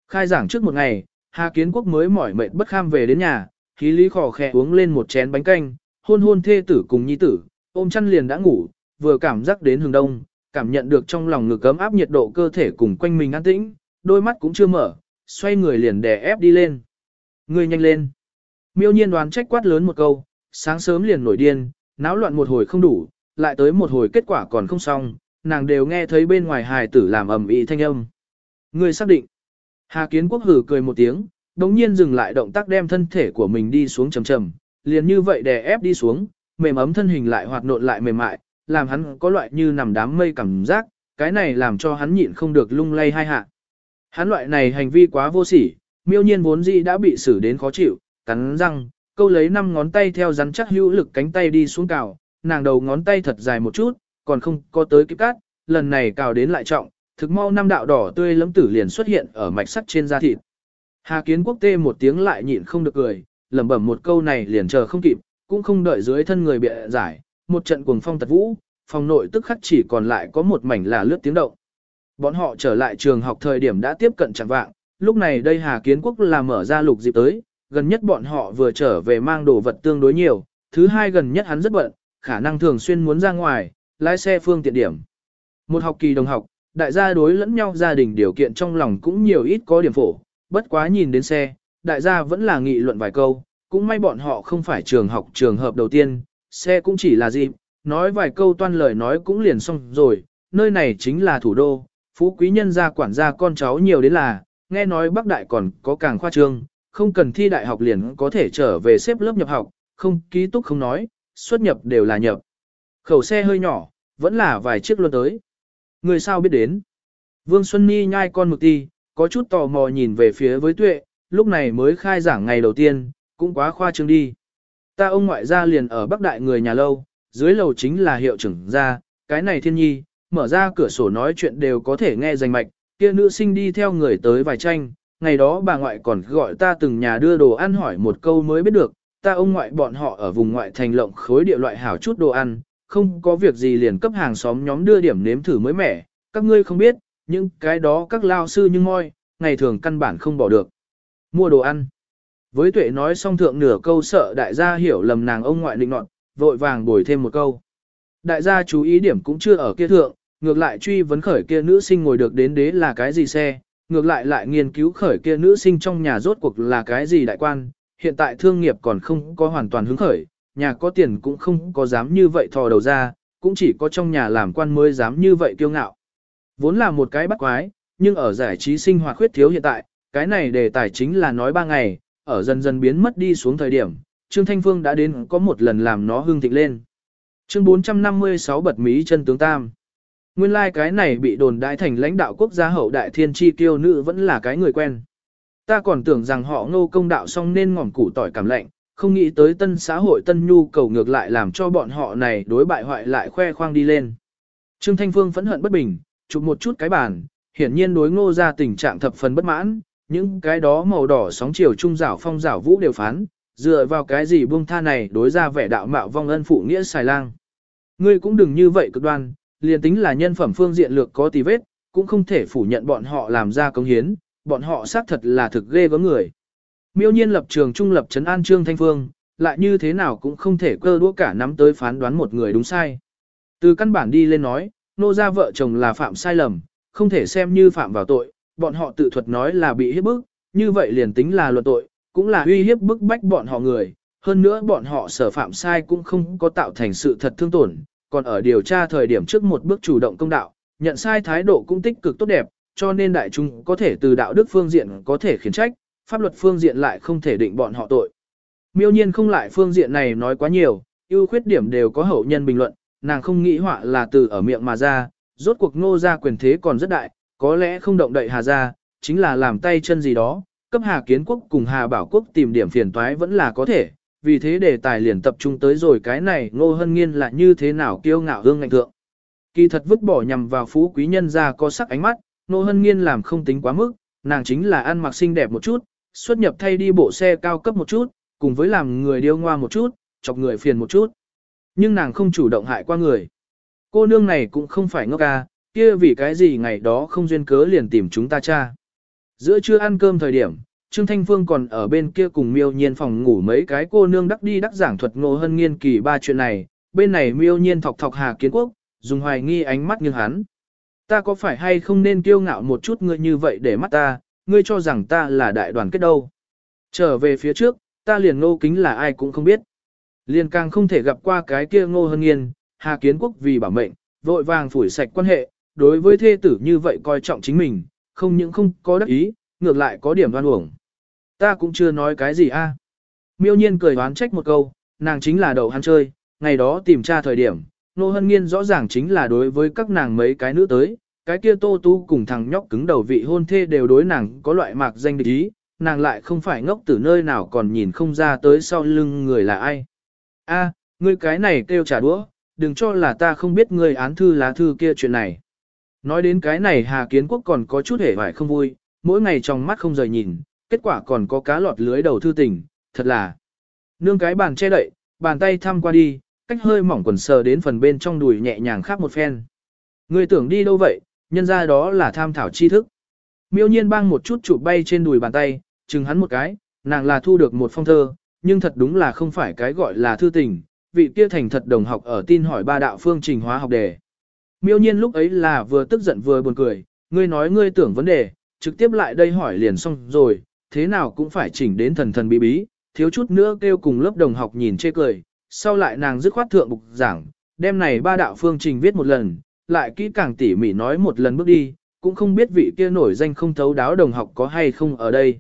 Khai giảng trước một ngày, Hà Kiến Quốc mới mỏi mệt bất kham về đến nhà, khí lý khò khẽ uống lên một chén bánh canh, hôn hôn thê tử cùng nhi tử, ôm chăn liền đã ngủ, vừa cảm giác đến hừng đông, cảm nhận được trong lòng ngực cấm áp nhiệt độ cơ thể cùng quanh mình an tĩnh, đôi mắt cũng chưa mở, xoay người liền đè ép đi lên. Ngươi nhanh lên. Miêu nhiên đoán trách quát lớn một câu, sáng sớm liền nổi điên, náo loạn một hồi không đủ, lại tới một hồi kết quả còn không xong, nàng đều nghe thấy bên ngoài hài tử làm ầm ĩ thanh âm. Người xác định. Hà Kiến Quốc hử cười một tiếng, đồng nhiên dừng lại động tác đem thân thể của mình đi xuống chầm chầm, liền như vậy đè ép đi xuống, mềm ấm thân hình lại hoạt nộn lại mềm mại, làm hắn có loại như nằm đám mây cảm giác, cái này làm cho hắn nhịn không được lung lay hai hạ. Hắn loại này hành vi quá vô sỉ, miêu nhiên vốn dĩ đã bị xử đến khó chịu, cắn răng, câu lấy năm ngón tay theo rắn chắc hữu lực cánh tay đi xuống cào, nàng đầu ngón tay thật dài một chút, còn không có tới kịp cát, lần này cào đến lại trọng, thực mau năm đạo đỏ tươi lấm tử liền xuất hiện ở mạch sắt trên da thịt. Hà kiến quốc tê một tiếng lại nhịn không được cười, lẩm bẩm một câu này liền chờ không kịp, cũng không đợi dưới thân người bịa giải, một trận cuồng phong tật vũ, phòng nội tức khắc chỉ còn lại có một mảnh là lướt tiếng động. Bọn họ trở lại trường học thời điểm đã tiếp cận chẳng vạng, lúc này đây Hà Kiến Quốc là mở ra lục dịp tới, gần nhất bọn họ vừa trở về mang đồ vật tương đối nhiều, thứ hai gần nhất hắn rất bận, khả năng thường xuyên muốn ra ngoài, lái xe phương tiện điểm. Một học kỳ đồng học, đại gia đối lẫn nhau gia đình điều kiện trong lòng cũng nhiều ít có điểm phổ, bất quá nhìn đến xe, đại gia vẫn là nghị luận vài câu, cũng may bọn họ không phải trường học trường hợp đầu tiên, xe cũng chỉ là gì, nói vài câu toan lời nói cũng liền xong rồi, nơi này chính là thủ đô, phú quý nhân gia quản gia con cháu nhiều đến là, nghe nói Bắc Đại còn có càng khoa trương, không cần thi đại học liền có thể trở về xếp lớp nhập học, không ký túc không nói, xuất nhập đều là nhập. Khẩu xe hơi nhỏ, vẫn là vài chiếc luôn tới. Người sao biết đến? Vương Xuân Ni nhai con mực ti, có chút tò mò nhìn về phía với tuệ, lúc này mới khai giảng ngày đầu tiên, cũng quá khoa trương đi. Ta ông ngoại gia liền ở Bắc Đại người nhà lâu, dưới lầu chính là hiệu trưởng gia, cái này thiên nhi, mở ra cửa sổ nói chuyện đều có thể nghe rành mạch, kia nữ sinh đi theo người tới vài tranh, ngày đó bà ngoại còn gọi ta từng nhà đưa đồ ăn hỏi một câu mới biết được, ta ông ngoại bọn họ ở vùng ngoại thành lộng khối địa loại hảo chút đồ ăn, không có việc gì liền cấp hàng xóm nhóm đưa điểm nếm thử mới mẻ, các ngươi không biết, những cái đó các lao sư nhưng ngôi ngày thường căn bản không bỏ được. Mua đồ ăn. Với tuệ nói xong thượng nửa câu sợ đại gia hiểu lầm nàng ông ngoại định nọt, vội vàng bồi thêm một câu. Đại gia chú ý điểm cũng chưa ở kia thượng, ngược lại truy vấn khởi kia nữ sinh ngồi được đến đế là cái gì xe, ngược lại lại nghiên cứu khởi kia nữ sinh trong nhà rốt cuộc là cái gì đại quan, hiện tại thương nghiệp còn không có hoàn toàn hứng khởi, nhà có tiền cũng không có dám như vậy thò đầu ra, cũng chỉ có trong nhà làm quan mới dám như vậy kiêu ngạo. Vốn là một cái bắt quái, nhưng ở giải trí sinh hoạt khuyết thiếu hiện tại, cái này đề tài chính là nói ba ngày, ở dần dần biến mất đi xuống thời điểm, Trương Thanh Phương đã đến có một lần làm nó hương thịnh lên. Chương 456 bật mí chân tướng tam. Nguyên lai like cái này bị đồn đại thành lãnh đạo quốc gia hậu đại thiên chi tiêu nữ vẫn là cái người quen. Ta còn tưởng rằng họ ngô công đạo xong nên ngỏm củ tỏi cảm lạnh, không nghĩ tới tân xã hội tân nhu cầu ngược lại làm cho bọn họ này đối bại hoại lại khoe khoang đi lên. Trương Thanh Phương phẫn hận bất bình, chụp một chút cái bàn, hiển nhiên đối ngô ra tình trạng thập phần bất mãn, những cái đó màu đỏ sóng chiều trung rảo phong rảo vũ đều phán, dựa vào cái gì buông tha này đối ra vẻ đạo mạo vong ân phụ nghĩa xài lang. Ngươi cũng đừng như vậy cực đoan, liền tính là nhân phẩm phương diện lược có tì vết, cũng không thể phủ nhận bọn họ làm ra công hiến, bọn họ xác thật là thực ghê gớm người. Miêu nhiên lập trường trung lập trấn an Trương Thanh Phương, lại như thế nào cũng không thể cơ đũa cả nắm tới phán đoán một người đúng sai. Từ căn bản đi lên nói, nô gia vợ chồng là phạm sai lầm, không thể xem như phạm vào tội, bọn họ tự thuật nói là bị hiếp bức, như vậy liền tính là luật tội, cũng là uy hiếp bức bách bọn họ người, hơn nữa bọn họ sở phạm sai cũng không có tạo thành sự thật thương tổn, còn ở điều tra thời điểm trước một bước chủ động công đạo, nhận sai thái độ cũng tích cực tốt đẹp, cho nên đại chúng có thể từ đạo đức phương diện có thể khiển trách, pháp luật phương diện lại không thể định bọn họ tội. Miêu nhiên không lại phương diện này nói quá nhiều, ưu khuyết điểm đều có hậu nhân bình luận, nàng không nghĩ họa là từ ở miệng mà ra, rốt cuộc ngô ra quyền thế còn rất đại, có lẽ không động đậy hà ra, chính là làm tay chân gì đó, cấp hà kiến quốc cùng hà bảo quốc tìm điểm phiền toái vẫn là có thể, vì thế đề tài liền tập trung tới rồi cái này ngô hân nghiên là như thế nào kiêu ngạo hương ngạnh thượng. Kỳ thật vứt bỏ nhằm vào phú quý nhân ra có sắc ánh mắt, ngô hân nghiên làm không tính quá mức, nàng chính là ăn mặc xinh đẹp một chút, xuất nhập thay đi bộ xe cao cấp một chút, cùng với làm người điêu ngoa một chút, chọc người phiền một chút. Nhưng nàng không chủ động hại qua người. Cô nương này cũng không phải ngốc ca, kia vì cái gì ngày đó không duyên cớ liền tìm chúng ta cha. Giữa trưa ăn cơm thời điểm, Trương Thanh Phương còn ở bên kia cùng miêu nhiên phòng ngủ mấy cái cô nương đắc đi đắc giảng thuật ngô hân nghiên kỳ ba chuyện này, bên này miêu nhiên thọc thọc hà kiến quốc, dùng hoài nghi ánh mắt nghiêng hắn. Ta có phải hay không nên kiêu ngạo một chút ngươi như vậy để mắt ta, ngươi cho rằng ta là đại đoàn kết đâu. Trở về phía trước, ta liền ngô kính là ai cũng không biết. Liền càng không thể gặp qua cái kia ngô hân nghiên, Hà Kiến Quốc vì bảo mệnh, vội vàng phủi sạch quan hệ, đối với thê tử như vậy coi trọng chính mình, không những không có đắc ý, ngược lại có điểm đoan uổng. Ta cũng chưa nói cái gì a. Miêu nhiên cười đoán trách một câu, nàng chính là đầu hắn chơi, ngày đó tìm tra thời điểm, Nô Hân Nghiên rõ ràng chính là đối với các nàng mấy cái nữ tới, cái kia tô tu cùng thằng nhóc cứng đầu vị hôn thê đều đối nàng có loại mạc danh địch ý, nàng lại không phải ngốc từ nơi nào còn nhìn không ra tới sau lưng người là ai. A, ngươi cái này kêu trả đũa, đừng cho là ta không biết ngươi án thư lá thư kia chuyện này. Nói đến cái này Hà Kiến Quốc còn có chút hề vải không vui, mỗi ngày trong mắt không rời nhìn, kết quả còn có cá lọt lưới đầu thư tình, thật là. Nương cái bàn che đậy, bàn tay thăm qua đi, cách hơi mỏng quần sờ đến phần bên trong đùi nhẹ nhàng khác một phen. Ngươi tưởng đi đâu vậy, nhân ra đó là tham thảo tri thức. Miêu nhiên bang một chút chụp bay trên đùi bàn tay, chừng hắn một cái, nàng là thu được một phong thơ, nhưng thật đúng là không phải cái gọi là thư tình, vị kia thành thật đồng học ở tin hỏi ba đạo phương trình hóa học đề. Miêu nhiên lúc ấy là vừa tức giận vừa buồn cười, ngươi nói ngươi tưởng vấn đề, trực tiếp lại đây hỏi liền xong rồi, thế nào cũng phải chỉnh đến thần thần bí bí, thiếu chút nữa kêu cùng lớp đồng học nhìn chê cười, sau lại nàng dứt khoát thượng bục giảng, đem này ba đạo phương trình viết một lần, lại kỹ càng tỉ mỉ nói một lần bước đi, cũng không biết vị kia nổi danh không thấu đáo đồng học có hay không ở đây.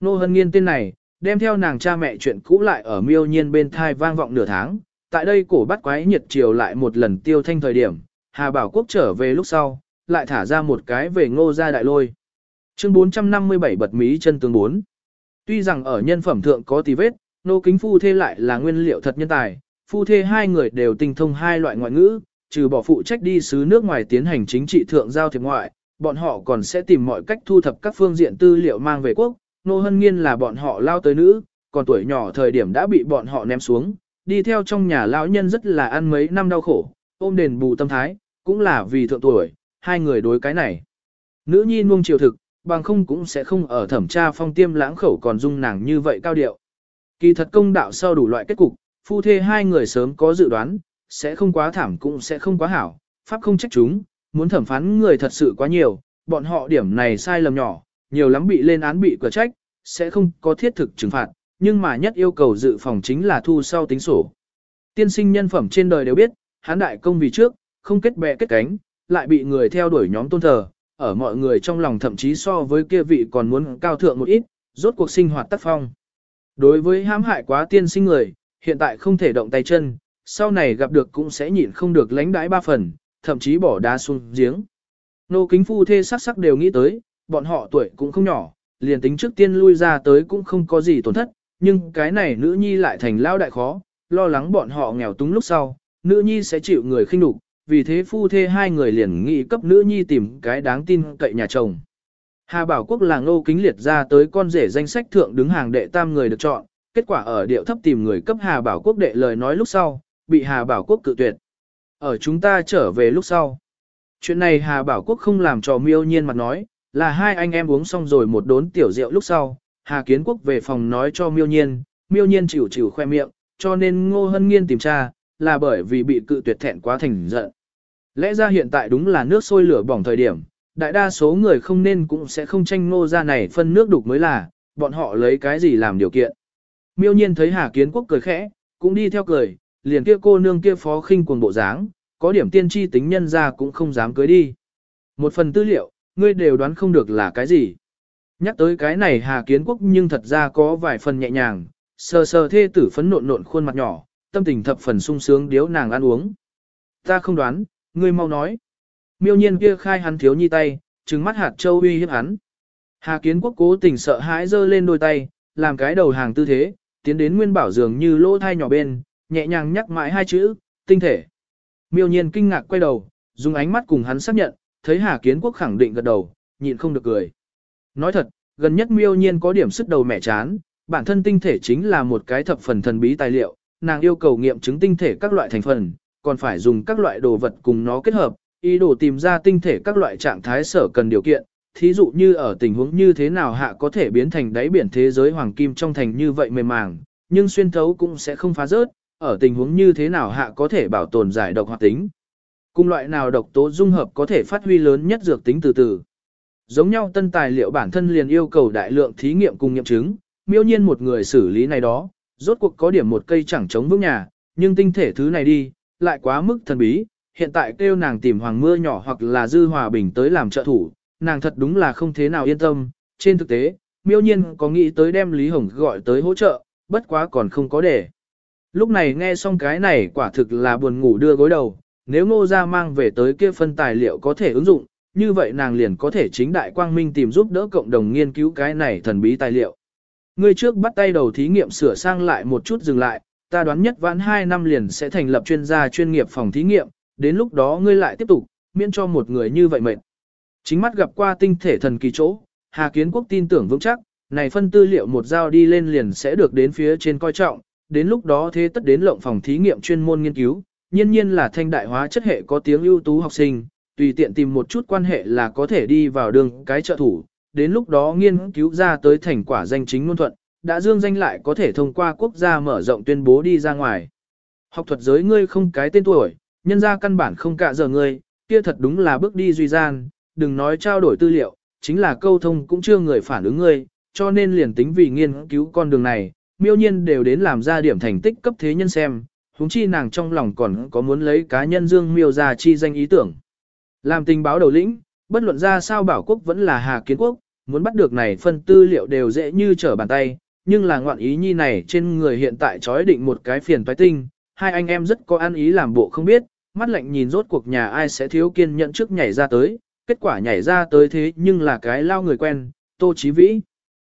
Nô Hân Nghiên tên này, đem theo nàng cha mẹ chuyện cũ lại ở miêu nhiên bên thai vang vọng nửa tháng, tại đây cổ bắt quái nhiệt chiều lại một lần tiêu thanh thời điểm, Hà Bảo Quốc trở về lúc sau, lại thả ra một cái về ngô ra đại lôi. Chương 457 bật mí chân tướng 4 Tuy rằng ở nhân phẩm thượng có tí vết, nô kính phu thê lại là nguyên liệu thật nhân tài, phu thê hai người đều tinh thông hai loại ngoại ngữ, trừ bỏ phụ trách đi xứ nước ngoài tiến hành chính trị thượng giao thiệp ngoại, bọn họ còn sẽ tìm mọi cách thu thập các phương diện tư liệu mang về quốc. Nô Hân Nghiên là bọn họ lao tới nữ, còn tuổi nhỏ thời điểm đã bị bọn họ ném xuống, đi theo trong nhà lão nhân rất là ăn mấy năm đau khổ, ôm đền bù tâm thái, cũng là vì thượng tuổi, hai người đối cái này. Nữ nhi nuông chiều thực, bằng không cũng sẽ không ở thẩm tra phong tiêm lãng khẩu còn dung nàng như vậy cao điệu. Kỳ thật công đạo sau đủ loại kết cục, phu thê hai người sớm có dự đoán, sẽ không quá thảm cũng sẽ không quá hảo, pháp không trách chúng, muốn thẩm phán người thật sự quá nhiều, bọn họ điểm này sai lầm nhỏ, nhiều lắm bị lên án bị cửa trách, sẽ không có thiết thực trừng phạt, nhưng mà nhất yêu cầu dự phòng chính là thu sau tính sổ. Tiên sinh nhân phẩm trên đời đều biết, hán đại công vì trước, không kết bè kết cánh, lại bị người theo đuổi nhóm tôn thờ, ở mọi người trong lòng thậm chí so với kia vị còn muốn cao thượng một ít, rốt cuộc sinh hoạt tác phong. Đối với hãm hại quá tiên sinh người, hiện tại không thể động tay chân, sau này gặp được cũng sẽ nhịn không được lánh đãi ba phần, thậm chí bỏ đá xuống giếng. Nô kính phu thê sắc sắc đều nghĩ tới, bọn họ tuổi cũng không nhỏ, liền tính trước tiên lui ra tới cũng không có gì tổn thất, nhưng cái này nữ nhi lại thành lao đại khó, lo lắng bọn họ nghèo túng lúc sau, nữ nhi sẽ chịu người khinh đục, vì thế phu thê hai người liền nghĩ cấp nữ nhi tìm cái đáng tin cậy nhà chồng. Hà Bảo Quốc là ngô kính liệt ra tới con rể danh sách thượng đứng hàng đệ tam người được chọn, kết quả ở điệu thấp tìm người cấp Hà Bảo Quốc đệ lời nói lúc sau, bị Hà Bảo Quốc cự tuyệt. Ở chúng ta trở về lúc sau. Chuyện này Hà Bảo Quốc không làm trò miêu nhiên mặt nói, là hai anh em uống xong rồi một đốn tiểu rượu lúc sau, Hà Kiến Quốc về phòng nói cho miêu nhiên, miêu nhiên chịu chịu khoe miệng, cho nên ngô hân nghiên tìm tra, là bởi vì bị cự tuyệt thẹn quá thành giận. Lẽ ra hiện tại đúng là nước sôi lửa bỏng thời điểm, đại đa số người không nên cũng sẽ không tranh ngô ra này phân nước đục mới là, bọn họ lấy cái gì làm điều kiện. Miêu nhiên thấy Hà Kiến Quốc cười khẽ, cũng đi theo cười, liền kia cô nương kia phó khinh cuồng bộ dáng, có điểm tiên tri tính nhân ra cũng không dám cưới đi. Một phần tư liệu, ngươi đều đoán không được là cái gì. Nhắc tới cái này Hà Kiến Quốc nhưng thật ra có vài phần nhẹ nhàng, sờ sờ thê tử phấn nộn nộn khuôn mặt nhỏ, tâm tình thập phần sung sướng điếu nàng ăn uống. Ta không đoán, ngươi mau nói. Miêu nhiên kia khai hắn thiếu nhi tay, trừng mắt hạt châu uy hiếp hắn. Hà Kiến Quốc cố tình sợ hãi giơ lên đôi tay, làm cái đầu hàng tư thế, tiến đến Nguyên Bảo dường như lỗ thai nhỏ bên, nhẹ nhàng nhắc mãi hai chữ, tinh thể. Miêu nhiên kinh ngạc quay đầu, dùng ánh mắt cùng hắn xác nhận, thấy Hà Kiến Quốc khẳng định gật đầu, nhịn không được cười. Nói thật, gần nhất miêu nhiên có điểm sức đầu mẹ chán, bản thân tinh thể chính là một cái thập phần thần bí tài liệu, nàng yêu cầu nghiệm chứng tinh thể các loại thành phần, còn phải dùng các loại đồ vật cùng nó kết hợp, ý đồ tìm ra tinh thể các loại trạng thái sở cần điều kiện, thí dụ như ở tình huống như thế nào hạ có thể biến thành đáy biển thế giới hoàng kim trong thành như vậy mềm màng, nhưng xuyên thấu cũng sẽ không phá rớt, ở tình huống như thế nào hạ có thể bảo tồn giải độc hoạt tính. Cùng loại nào độc tố dung hợp có thể phát huy lớn nhất dược tính từ từ. Giống nhau tân tài liệu bản thân liền yêu cầu đại lượng thí nghiệm cùng nghiệm chứng, miêu nhiên một người xử lý này đó, rốt cuộc có điểm một cây chẳng chống vững nhà, nhưng tinh thể thứ này đi, lại quá mức thần bí, hiện tại kêu nàng tìm hoàng mưa nhỏ hoặc là dư hòa bình tới làm trợ thủ, nàng thật đúng là không thế nào yên tâm, trên thực tế, miêu nhiên có nghĩ tới đem Lý Hồng gọi tới hỗ trợ, bất quá còn không có để. Lúc này nghe xong cái này quả thực là buồn ngủ đưa gối đầu, nếu ngô ra mang về tới kia phân tài liệu có thể ứng dụng, như vậy nàng liền có thể chính đại quang minh tìm giúp đỡ cộng đồng nghiên cứu cái này thần bí tài liệu. Ngươi trước bắt tay đầu thí nghiệm sửa sang lại một chút dừng lại, ta đoán nhất vãn 2 năm liền sẽ thành lập chuyên gia chuyên nghiệp phòng thí nghiệm, đến lúc đó ngươi lại tiếp tục, miễn cho một người như vậy mệt. Chính mắt gặp qua tinh thể thần kỳ chỗ, Hà Kiến Quốc tin tưởng vững chắc, này phân tư liệu một giao đi lên liền sẽ được đến phía trên coi trọng, đến lúc đó thế tất đến lộng phòng thí nghiệm chuyên môn nghiên cứu, nhiên nhiên là thanh đại hóa chất hệ có tiếng ưu tú học sinh, tùy tiện tìm một chút quan hệ là có thể đi vào đường cái trợ thủ, đến lúc đó nghiên cứu ra tới thành quả danh chính ngôn thuận, đã dương danh lại có thể thông qua quốc gia mở rộng tuyên bố đi ra ngoài. Học thuật giới ngươi không cái tên tuổi, nhân ra căn bản không cả giờ ngươi, kia thật đúng là bước đi duy gian, đừng nói trao đổi tư liệu, chính là câu thông cũng chưa người phản ứng ngươi, cho nên liền tính vì nghiên cứu con đường này, miêu nhiên đều đến làm ra điểm thành tích cấp thế nhân xem, huống chi nàng trong lòng còn có muốn lấy cá nhân dương miêu ra chi danh ý tưởng. Làm tình báo đầu lĩnh, bất luận ra sao bảo quốc vẫn là hà kiến quốc, muốn bắt được này phân tư liệu đều dễ như trở bàn tay, nhưng là ngoạn ý nhi này trên người hiện tại trói định một cái phiền toái tinh, hai anh em rất có ăn ý làm bộ không biết, mắt lạnh nhìn rốt cuộc nhà ai sẽ thiếu kiên nhẫn trước nhảy ra tới, kết quả nhảy ra tới thế nhưng là cái lao người quen, Tô Chí Vĩ.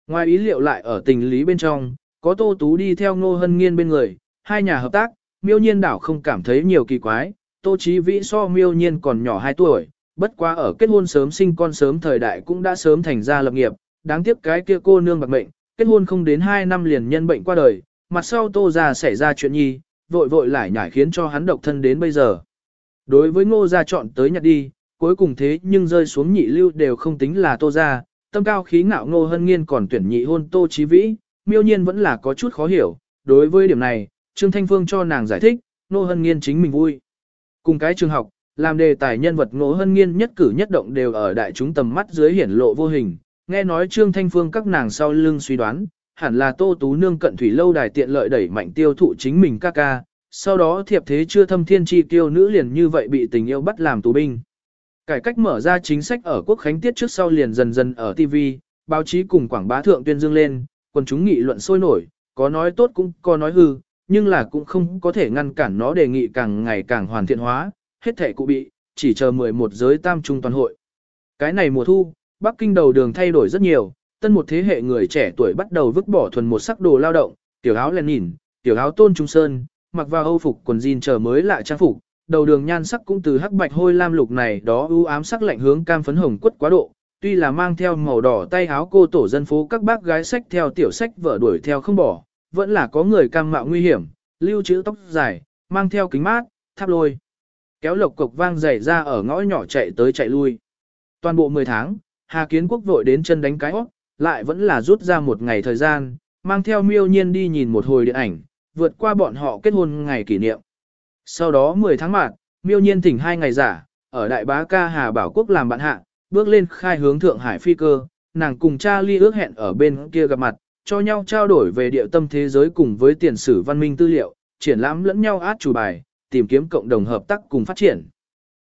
Ngoài ý liệu lại ở tình lý bên trong, có Tô Tú đi theo Ngô Hân Nghiên bên người, hai nhà hợp tác, miêu nhiên đảo không cảm thấy nhiều kỳ quái, Tô Chí Vĩ so miêu nhiên còn nhỏ 2 tuổi, bất quá ở kết hôn sớm sinh con sớm thời đại cũng đã sớm thành ra lập nghiệp, đáng tiếc cái kia cô nương bạc mệnh, kết hôn không đến 2 năm liền nhân bệnh qua đời, mặt sau Tô gia xảy ra chuyện nhi, vội vội lại nhảy khiến cho hắn độc thân đến bây giờ. Đối với ngô gia chọn tới nhặt đi, cuối cùng thế nhưng rơi xuống nhị lưu đều không tính là Tô gia, tâm cao khí ngạo ngô hân nghiên còn tuyển nhị hôn Tô Chí Vĩ, miêu nhiên vẫn là có chút khó hiểu, đối với điểm này, Trương Thanh Phương cho nàng giải thích, ngô hân nghiên chính mình vui. Cùng cái trường học, làm đề tài nhân vật ngộ hân nghiên nhất cử nhất động đều ở đại chúng tầm mắt dưới hiển lộ vô hình, nghe nói Trương Thanh Phương các nàng sau lưng suy đoán, hẳn là Tô Tú Nương cận thủy lâu đài tiện lợi đẩy mạnh tiêu thụ chính mình ca ca, sau đó thiệp thế chưa thâm thiên chi tiêu nữ liền như vậy bị tình yêu bắt làm tù binh. Cải cách mở ra chính sách ở quốc khánh tiết trước sau liền dần dần ở TV, báo chí cùng quảng bá thượng tuyên dương lên, quần chúng nghị luận sôi nổi, có nói tốt cũng có nói hư, nhưng là cũng không có thể ngăn cản nó đề nghị càng ngày càng hoàn thiện hóa, hết thể cụ bị, chỉ chờ 11 giới tam trung toàn hội. Cái này mùa thu, Bắc Kinh đầu đường thay đổi rất nhiều, tân một thế hệ người trẻ tuổi bắt đầu vứt bỏ thuần một sắc đồ lao động, tiểu áo len nhìn, tiểu áo tôn trung sơn, mặc vào âu phục quần jean chờ mới lại trang phục, đầu đường nhan sắc cũng từ hắc bạch hôi lam lục này đó ưu ám sắc lạnh hướng cam phấn hồng quất quá độ, tuy là mang theo màu đỏ tay áo cô tổ dân phố các bác gái sách theo tiểu sách vợ đuổi theo không bỏ, vẫn là có người cam mạo nguy hiểm, lưu trữ tóc dài, mang theo kính mát, tháp lôi. Kéo lộc cục vang dày ra ở ngõ nhỏ chạy tới chạy lui. Toàn bộ 10 tháng, Hà Kiến Quốc vội đến chân đánh cái hót, lại vẫn là rút ra một ngày thời gian, mang theo miêu nhiên đi nhìn một hồi điện ảnh, vượt qua bọn họ kết hôn ngày kỷ niệm. Sau đó 10 tháng mạt, miêu nhiên thỉnh hai ngày giả, ở đại bá ca Hà Bảo Quốc làm bạn hạ, bước lên khai hướng Thượng Hải phi cơ, nàng cùng cha ly ước hẹn ở bên kia gặp mặt, cho nhau trao đổi về địa tâm thế giới cùng với tiền sử văn minh tư liệu, triển lãm lẫn nhau át chủ bài, tìm kiếm cộng đồng hợp tác cùng phát triển.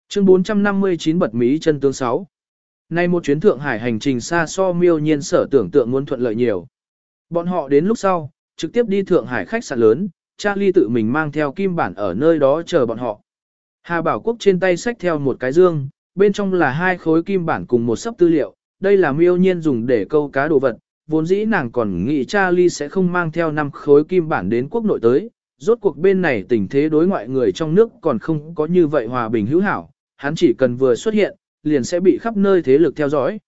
Chương 459 bật mí chân tướng 6 Nay một chuyến Thượng Hải hành trình xa so miêu nhiên sở tưởng tượng muốn thuận lợi nhiều. Bọn họ đến lúc sau, trực tiếp đi Thượng Hải khách sạn lớn, Charlie tự mình mang theo kim bản ở nơi đó chờ bọn họ. Hà Bảo Quốc trên tay xách theo một cái dương, bên trong là hai khối kim bản cùng một sấp tư liệu, đây là miêu nhiên dùng để câu cá đồ vật, vốn dĩ nàng còn nghĩ Charlie sẽ không mang theo năm khối kim bản đến quốc nội tới, rốt cuộc bên này tình thế đối ngoại người trong nước còn không có như vậy hòa bình hữu hảo, hắn chỉ cần vừa xuất hiện, liền sẽ bị khắp nơi thế lực theo dõi.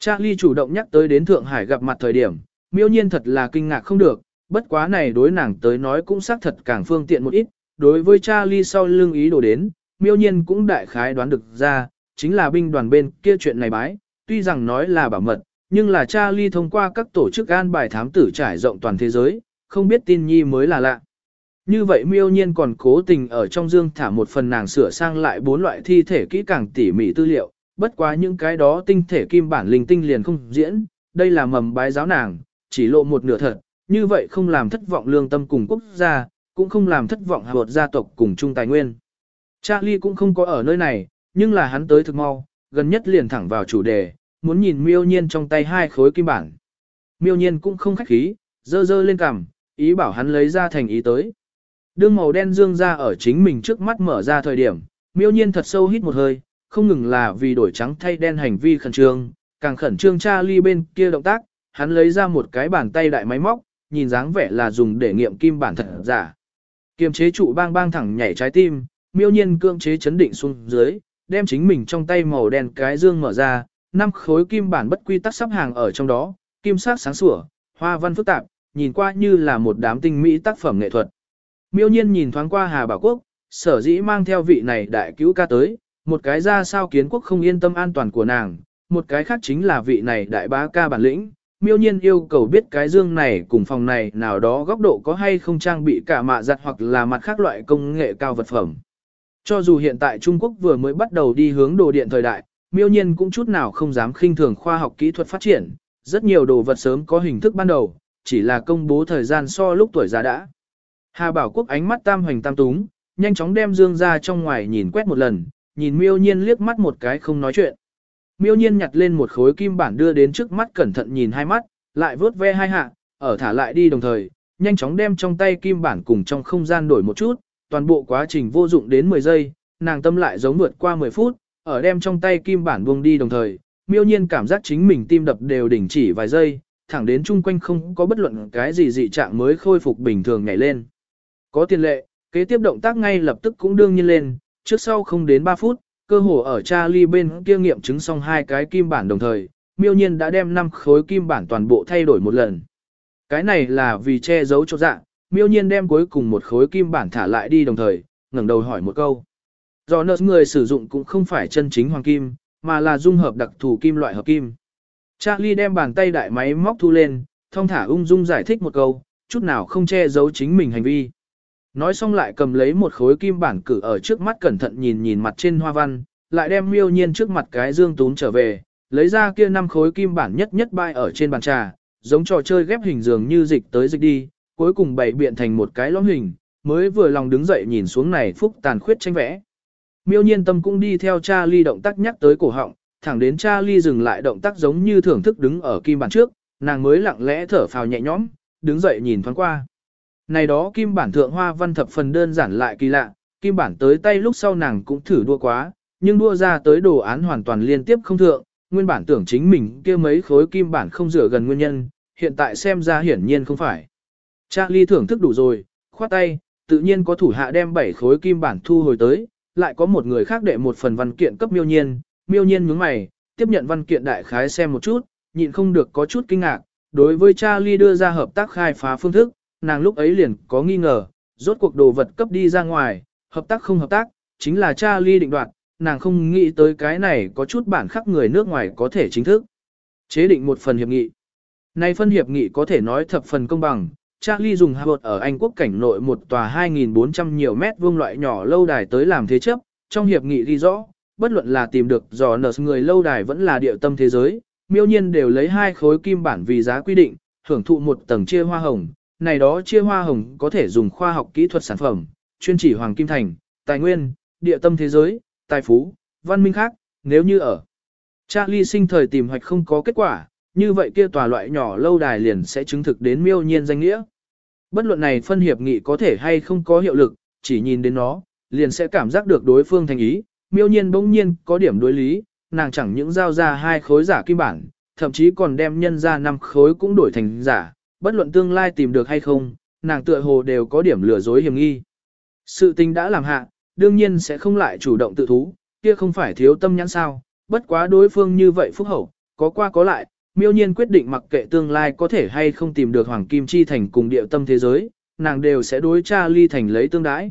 Charlie chủ động nhắc tới đến Thượng Hải gặp mặt thời điểm, miêu nhiên thật là kinh ngạc không được, bất quá này đối nàng tới nói cũng xác thật càng phương tiện một ít, đối với Charlie sau lưng ý đồ đến, miêu nhiên cũng đại khái đoán được ra, chính là binh đoàn bên kia chuyện này bái, tuy rằng nói là bảo mật, nhưng là Charlie thông qua các tổ chức an bài thám tử trải rộng toàn thế giới, không biết tin nhi mới là lạ. Như vậy miêu nhiên còn cố tình ở trong dương thả một phần nàng sửa sang lại bốn loại thi thể kỹ càng tỉ mỉ tư liệu, bất quá những cái đó tinh thể kim bản linh tinh liền không diễn, đây là mầm bái giáo nàng, chỉ lộ một nửa thật, như vậy không làm thất vọng lương tâm cùng quốc gia, cũng không làm thất vọng hợp gia tộc cùng chung tài nguyên. Charlie cũng không có ở nơi này, nhưng là hắn tới thực mau, gần nhất liền thẳng vào chủ đề, muốn nhìn miêu nhiên trong tay hai khối kim bản. Miêu nhiên cũng không khách khí, dơ dơ lên cằm, ý bảo hắn lấy ra thành ý tới. Đương màu đen dương ra ở chính mình trước mắt mở ra thời điểm, miêu nhiên thật sâu hít một hơi, không ngừng là vì đổi trắng thay đen hành vi khẩn trương, càng khẩn trương cha ly bên kia động tác, hắn lấy ra một cái bàn tay đại máy móc, nhìn dáng vẻ là dùng để nghiệm kim bản thật giả. Kiềm chế trụ bang bang thẳng nhảy trái tim, miêu nhiên cương chế chấn định xuống dưới, đem chính mình trong tay màu đen cái dương mở ra, năm khối kim bản bất quy tắc sắp hàng ở trong đó, kim sắc sáng sủa, hoa văn phức tạp, nhìn qua như là một đám tinh mỹ tác phẩm nghệ thuật. Miêu nhiên nhìn thoáng qua Hà Bảo Quốc, sở dĩ mang theo vị này đại cứu ca tới, một cái ra sao kiến quốc không yên tâm an toàn của nàng, một cái khác chính là vị này đại bá ca bản lĩnh. Miêu nhiên yêu cầu biết cái dương này cùng phòng này nào đó góc độ có hay không trang bị cả mạ giặt hoặc là mặt khác loại công nghệ cao vật phẩm. Cho dù hiện tại Trung Quốc vừa mới bắt đầu đi hướng đồ điện thời đại, miêu nhiên cũng chút nào không dám khinh thường khoa học kỹ thuật phát triển, rất nhiều đồ vật sớm có hình thức ban đầu, chỉ là công bố thời gian so lúc tuổi già đã. Hà Bảo Quốc ánh mắt tam hoành tam túng, nhanh chóng đem dương ra trong ngoài nhìn quét một lần, nhìn miêu nhiên liếc mắt một cái không nói chuyện. Miêu nhiên nhặt lên một khối kim bản đưa đến trước mắt cẩn thận nhìn hai mắt, lại vớt ve hai hạ, ở thả lại đi đồng thời, nhanh chóng đem trong tay kim bản cùng trong không gian đổi một chút, toàn bộ quá trình vô dụng đến 10 giây, nàng tâm lại giống vượt qua 10 phút, ở đem trong tay kim bản buông đi đồng thời, miêu nhiên cảm giác chính mình tim đập đều đình chỉ vài giây, thẳng đến chung quanh không có bất luận cái gì dị trạng mới khôi phục bình thường nhảy lên. Có tiền lệ, kế tiếp động tác ngay lập tức cũng đương nhiên lên, trước sau không đến 3 phút, cơ hồ ở Charlie bên kia nghiệm chứng xong hai cái kim bản đồng thời, miêu nhiên đã đem 5 khối kim bản toàn bộ thay đổi một lần. Cái này là vì che giấu cho dạng, miêu nhiên đem cuối cùng một khối kim bản thả lại đi đồng thời, ngẩng đầu hỏi một câu. Do nợ người sử dụng cũng không phải chân chính hoàng kim, mà là dung hợp đặc thù kim loại hợp kim. Charlie đem bàn tay đại máy móc thu lên, thông thả ung dung giải thích một câu, chút nào không che giấu chính mình hành vi. Nói xong lại cầm lấy một khối kim bản cử ở trước mắt cẩn thận nhìn nhìn mặt trên hoa văn, lại đem miêu nhiên trước mặt cái dương tún trở về, lấy ra kia năm khối kim bản nhất nhất bay ở trên bàn trà, giống trò chơi ghép hình dường như dịch tới dịch đi, cuối cùng bày biện thành một cái lõm hình, mới vừa lòng đứng dậy nhìn xuống này phúc tàn khuyết tranh vẽ. Miêu nhiên tâm cũng đi theo cha ly động tác nhắc tới cổ họng, thẳng đến cha ly dừng lại động tác giống như thưởng thức đứng ở kim bản trước, nàng mới lặng lẽ thở phào nhẹ nhõm, đứng dậy nhìn thoáng qua. Này đó kim bản thượng hoa văn thập phần đơn giản lại kỳ lạ, kim bản tới tay lúc sau nàng cũng thử đua quá, nhưng đua ra tới đồ án hoàn toàn liên tiếp không thượng, nguyên bản tưởng chính mình kia mấy khối kim bản không rửa gần nguyên nhân, hiện tại xem ra hiển nhiên không phải. Charlie thưởng thức đủ rồi, khoát tay, tự nhiên có thủ hạ đem 7 khối kim bản thu hồi tới, lại có một người khác đệ một phần văn kiện cấp miêu nhiên, miêu nhiên nhướng mày, tiếp nhận văn kiện đại khái xem một chút, nhịn không được có chút kinh ngạc, đối với Charlie đưa ra hợp tác khai phá phương thức, nàng lúc ấy liền có nghi ngờ, rốt cuộc đồ vật cấp đi ra ngoài, hợp tác không hợp tác, chính là Charlie định đoạt, nàng không nghĩ tới cái này có chút bản khắc người nước ngoài có thể chính thức. Chế định một phần hiệp nghị. Này phân hiệp nghị có thể nói thập phần công bằng, Charlie dùng Harvard ở Anh quốc cảnh nội một tòa 2.400 nhiều mét vuông loại nhỏ lâu đài tới làm thế chấp, trong hiệp nghị ghi rõ, bất luận là tìm được dò nợ người lâu đài vẫn là địa tâm thế giới, miêu nhiên đều lấy hai khối kim bản vì giá quy định, hưởng thụ một tầng chia hoa hồng, này đó chia hoa hồng có thể dùng khoa học kỹ thuật sản phẩm, chuyên chỉ hoàng kim thành, tài nguyên, địa tâm thế giới, tài phú, văn minh khác, nếu như ở Charlie sinh thời tìm hoạch không có kết quả, như vậy kia tòa loại nhỏ lâu đài liền sẽ chứng thực đến miêu nhiên danh nghĩa. Bất luận này phân hiệp nghị có thể hay không có hiệu lực, chỉ nhìn đến nó, liền sẽ cảm giác được đối phương thành ý, miêu nhiên bỗng nhiên có điểm đối lý, nàng chẳng những giao ra hai khối giả kim bản, thậm chí còn đem nhân ra năm khối cũng đổi thành giả, bất luận tương lai tìm được hay không, nàng tựa hồ đều có điểm lừa dối hiểm nghi. Sự tình đã làm hạ, đương nhiên sẽ không lại chủ động tự thú, kia không phải thiếu tâm nhãn sao, bất quá đối phương như vậy phúc hậu, có qua có lại, miêu nhiên quyết định mặc kệ tương lai có thể hay không tìm được Hoàng Kim Chi Thành cùng địa tâm thế giới, nàng đều sẽ đối Charlie thành lấy tương đái.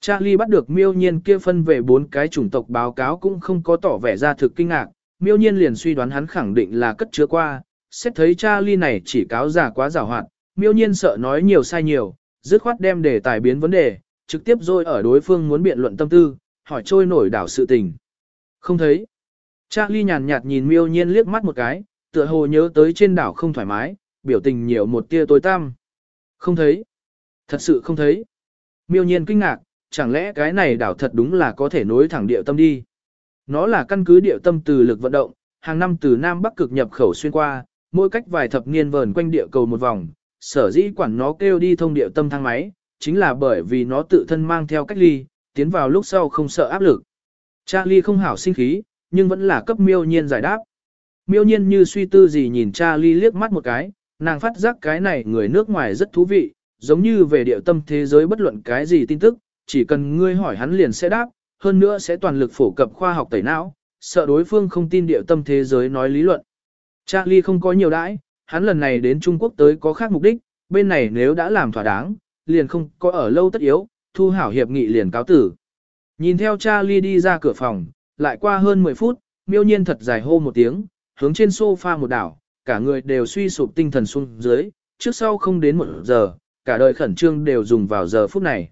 Charlie bắt được miêu nhiên kia phân về bốn cái chủng tộc báo cáo cũng không có tỏ vẻ ra thực kinh ngạc, miêu nhiên liền suy đoán hắn khẳng định là cất chứa qua, xét thấy cha ly này chỉ cáo giả quá giả hoạt, miêu nhiên sợ nói nhiều sai nhiều, dứt khoát đem đề tài biến vấn đề, trực tiếp rồi ở đối phương muốn biện luận tâm tư, hỏi trôi nổi đảo sự tình. Không thấy. Cha ly nhàn nhạt nhìn miêu nhiên liếc mắt một cái, tựa hồ nhớ tới trên đảo không thoải mái, biểu tình nhiều một tia tối tăm. Không thấy. Thật sự không thấy. Miêu nhiên kinh ngạc, chẳng lẽ cái này đảo thật đúng là có thể nối thẳng địa tâm đi. Nó là căn cứ địa tâm từ lực vận động, hàng năm từ Nam Bắc cực nhập khẩu xuyên qua, mỗi cách vài thập niên vờn quanh địa cầu một vòng, sở dĩ quản nó kêu đi thông địa tâm thang máy, chính là bởi vì nó tự thân mang theo cách ly, tiến vào lúc sau không sợ áp lực. Charlie không hảo sinh khí, nhưng vẫn là cấp miêu nhiên giải đáp. Miêu nhiên như suy tư gì nhìn Charlie liếc mắt một cái, nàng phát giác cái này người nước ngoài rất thú vị, giống như về địa tâm thế giới bất luận cái gì tin tức, chỉ cần ngươi hỏi hắn liền sẽ đáp, hơn nữa sẽ toàn lực phổ cập khoa học tẩy não, sợ đối phương không tin địa tâm thế giới nói lý luận. Charlie không có nhiều đãi, hắn lần này đến Trung Quốc tới có khác mục đích, bên này nếu đã làm thỏa đáng, liền không có ở lâu tất yếu, thu hảo hiệp nghị liền cáo tử. Nhìn theo Charlie đi ra cửa phòng, lại qua hơn 10 phút, miêu nhiên thật dài hô một tiếng, hướng trên sofa một đảo, cả người đều suy sụp tinh thần xuống dưới, trước sau không đến một giờ, cả đời khẩn trương đều dùng vào giờ phút này.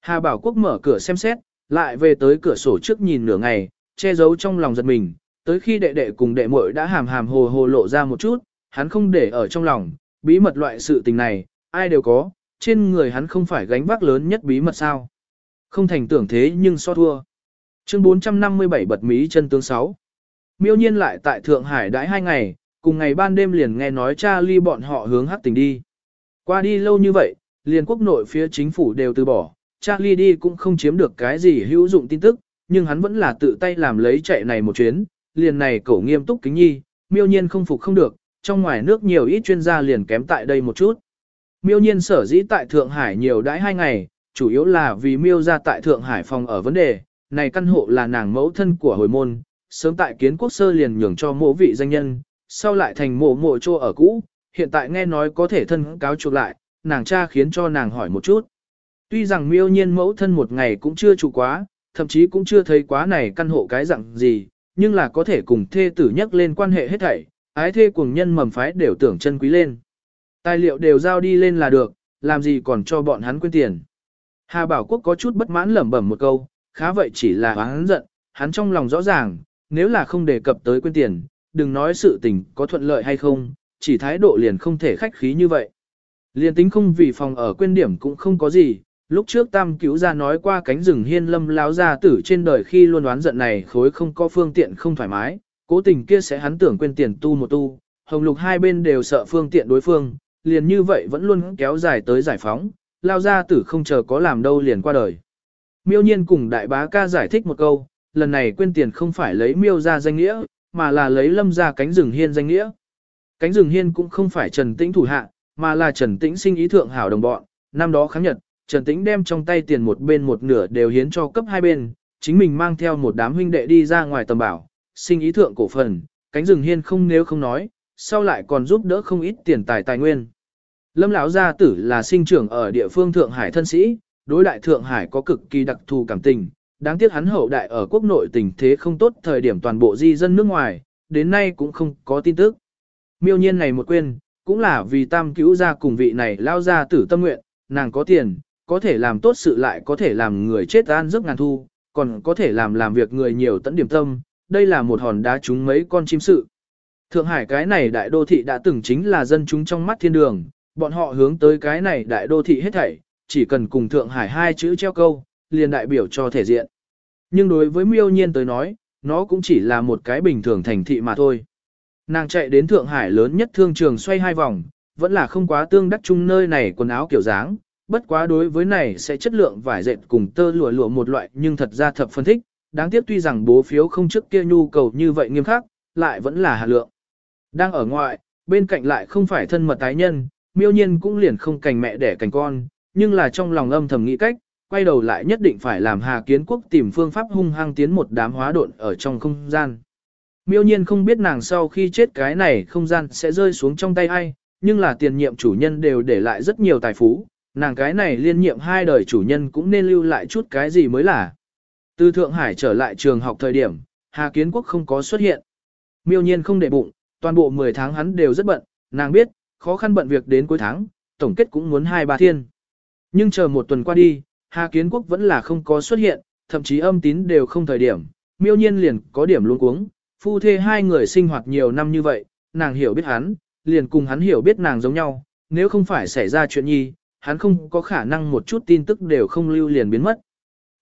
Hà Bảo Quốc mở cửa xem xét, lại về tới cửa sổ trước nhìn nửa ngày, che giấu trong lòng giật mình, tới khi đệ đệ cùng đệ muội đã hàm hàm hồ hồ lộ ra một chút, hắn không để ở trong lòng, bí mật loại sự tình này, ai đều có, trên người hắn không phải gánh vác lớn nhất bí mật sao. Không thành tưởng thế nhưng so thua. Chương 457 bật mí chân tướng 6. Miêu nhiên lại tại Thượng Hải đãi hai ngày, cùng ngày ban đêm liền nghe nói cha ly bọn họ hướng hắc tình đi. Qua đi lâu như vậy, liền quốc nội phía chính phủ đều từ bỏ, Charlie đi cũng không chiếm được cái gì hữu dụng tin tức, nhưng hắn vẫn là tự tay làm lấy chạy này một chuyến, liền này cổ nghiêm túc kính nhi, miêu nhiên không phục không được, trong ngoài nước nhiều ít chuyên gia liền kém tại đây một chút. Miêu nhiên sở dĩ tại Thượng Hải nhiều đãi hai ngày, chủ yếu là vì miêu ra tại Thượng Hải phòng ở vấn đề, này căn hộ là nàng mẫu thân của hồi môn, sớm tại kiến quốc sơ liền nhường cho mộ vị danh nhân, sau lại thành mộ mộ trô ở cũ, hiện tại nghe nói có thể thân cáo chuộc lại, nàng cha khiến cho nàng hỏi một chút. Tuy rằng miêu nhiên mẫu thân một ngày cũng chưa trụ quá, thậm chí cũng chưa thấy quá này căn hộ cái dạng gì, nhưng là có thể cùng thê tử nhắc lên quan hệ hết thảy, ái thê cùng nhân mầm phái đều tưởng chân quý lên. Tài liệu đều giao đi lên là được, làm gì còn cho bọn hắn quên tiền. Hà Bảo Quốc có chút bất mãn lẩm bẩm một câu, khá vậy chỉ là hắn giận, hắn trong lòng rõ ràng, nếu là không đề cập tới quên tiền, đừng nói sự tình có thuận lợi hay không, chỉ thái độ liền không thể khách khí như vậy. Liền tính không vì phòng ở quên điểm cũng không có gì, lúc trước tam cứu ra nói qua cánh rừng hiên lâm láo ra tử trên đời khi luôn đoán giận này khối không có phương tiện không thoải mái, cố tình kia sẽ hắn tưởng quên tiền tu một tu, hồng lục hai bên đều sợ phương tiện đối phương, liền như vậy vẫn luôn kéo dài tới giải phóng, lao ra tử không chờ có làm đâu liền qua đời. Miêu nhiên cùng đại bá ca giải thích một câu, lần này quên tiền không phải lấy miêu ra danh nghĩa, mà là lấy lâm ra cánh rừng hiên danh nghĩa. Cánh rừng hiên cũng không phải Trần Tĩnh thủ hạ, mà là Trần Tĩnh sinh ý thượng hảo đồng bọn, năm đó kháng nhật, Trần Tĩnh đem trong tay tiền một bên một nửa đều hiến cho cấp hai bên, chính mình mang theo một đám huynh đệ đi ra ngoài tầm bảo, sinh ý thượng cổ phần, cánh rừng hiên không nếu không nói, sau lại còn giúp đỡ không ít tiền tài tài nguyên. Lâm lão gia tử là sinh trưởng ở địa phương Thượng Hải thân sĩ, đối đại Thượng Hải có cực kỳ đặc thù cảm tình, đáng tiếc hắn hậu đại ở quốc nội tình thế không tốt thời điểm toàn bộ di dân nước ngoài, đến nay cũng không có tin tức. Miêu nhiên này một quên, cũng là vì tam cứu gia cùng vị này lao gia tử tâm nguyện, nàng có tiền, có thể làm tốt sự lại có thể làm người chết an giấc ngàn thu, còn có thể làm làm việc người nhiều tận điểm tâm, đây là một hòn đá trúng mấy con chim sự. Thượng Hải cái này đại đô thị đã từng chính là dân chúng trong mắt thiên đường, bọn họ hướng tới cái này đại đô thị hết thảy, chỉ cần cùng Thượng Hải hai chữ treo câu, liền đại biểu cho thể diện. Nhưng đối với miêu nhiên tới nói, nó cũng chỉ là một cái bình thường thành thị mà thôi. Nàng chạy đến Thượng Hải lớn nhất thương trường xoay hai vòng, vẫn là không quá tương đắc chung nơi này quần áo kiểu dáng, bất quá đối với này sẽ chất lượng vải dệt cùng tơ lụa lụa một loại nhưng thật ra thập phân thích, đáng tiếc tuy rằng bố phiếu không trước kia nhu cầu như vậy nghiêm khắc, lại vẫn là hạt lượng. Đang ở ngoại, bên cạnh lại không phải thân mật tái nhân, miêu nhiên cũng liền không cành mẹ đẻ cành con, nhưng là trong lòng âm thầm nghĩ cách, quay đầu lại nhất định phải làm Hà Kiến Quốc tìm phương pháp hung hăng tiến một đám hóa độn ở trong không gian. Miêu nhiên không biết nàng sau khi chết cái này không gian sẽ rơi xuống trong tay ai, nhưng là tiền nhiệm chủ nhân đều để lại rất nhiều tài phú, nàng cái này liên nhiệm hai đời chủ nhân cũng nên lưu lại chút cái gì mới là. Từ Thượng Hải trở lại trường học thời điểm, Hà Kiến Quốc không có xuất hiện. Miêu nhiên không để bụng, toàn bộ 10 tháng hắn đều rất bận, nàng biết, khó khăn bận việc đến cuối tháng, tổng kết cũng muốn hai ba thiên. Nhưng chờ một tuần qua đi, Hà Kiến Quốc vẫn là không có xuất hiện, thậm chí âm tín đều không thời điểm, miêu nhiên liền có điểm luôn cuống, phu thê hai người sinh hoạt nhiều năm như vậy, nàng hiểu biết hắn, liền cùng hắn hiểu biết nàng giống nhau, nếu không phải xảy ra chuyện nhi, hắn không có khả năng một chút tin tức đều không lưu liền biến mất.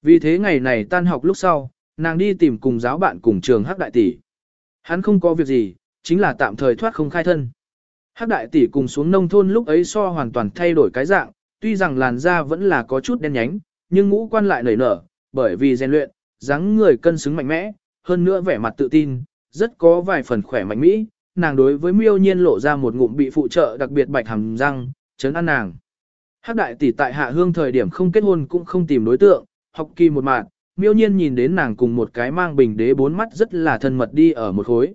Vì thế ngày này tan học lúc sau, nàng đi tìm cùng giáo bạn cùng trường Hắc Đại Tỷ. Hắn không có việc gì, chính là tạm thời thoát không khai thân. Hắc Đại Tỷ cùng xuống nông thôn lúc ấy so hoàn toàn thay đổi cái dạng, tuy rằng làn da vẫn là có chút đen nhánh, nhưng ngũ quan lại nảy nở, bởi vì rèn luyện, dáng người cân xứng mạnh mẽ, hơn nữa vẻ mặt tự tin, rất có vài phần khỏe mạnh mỹ, nàng đối với miêu nhiên lộ ra một ngụm bị phụ trợ đặc biệt bạch hàm răng, chấn an nàng. Hắc đại tỷ tại hạ hương thời điểm không kết hôn cũng không tìm đối tượng, học kỳ một mạng, miêu nhiên nhìn đến nàng cùng một cái mang bình đế bốn mắt rất là thân mật đi ở một khối.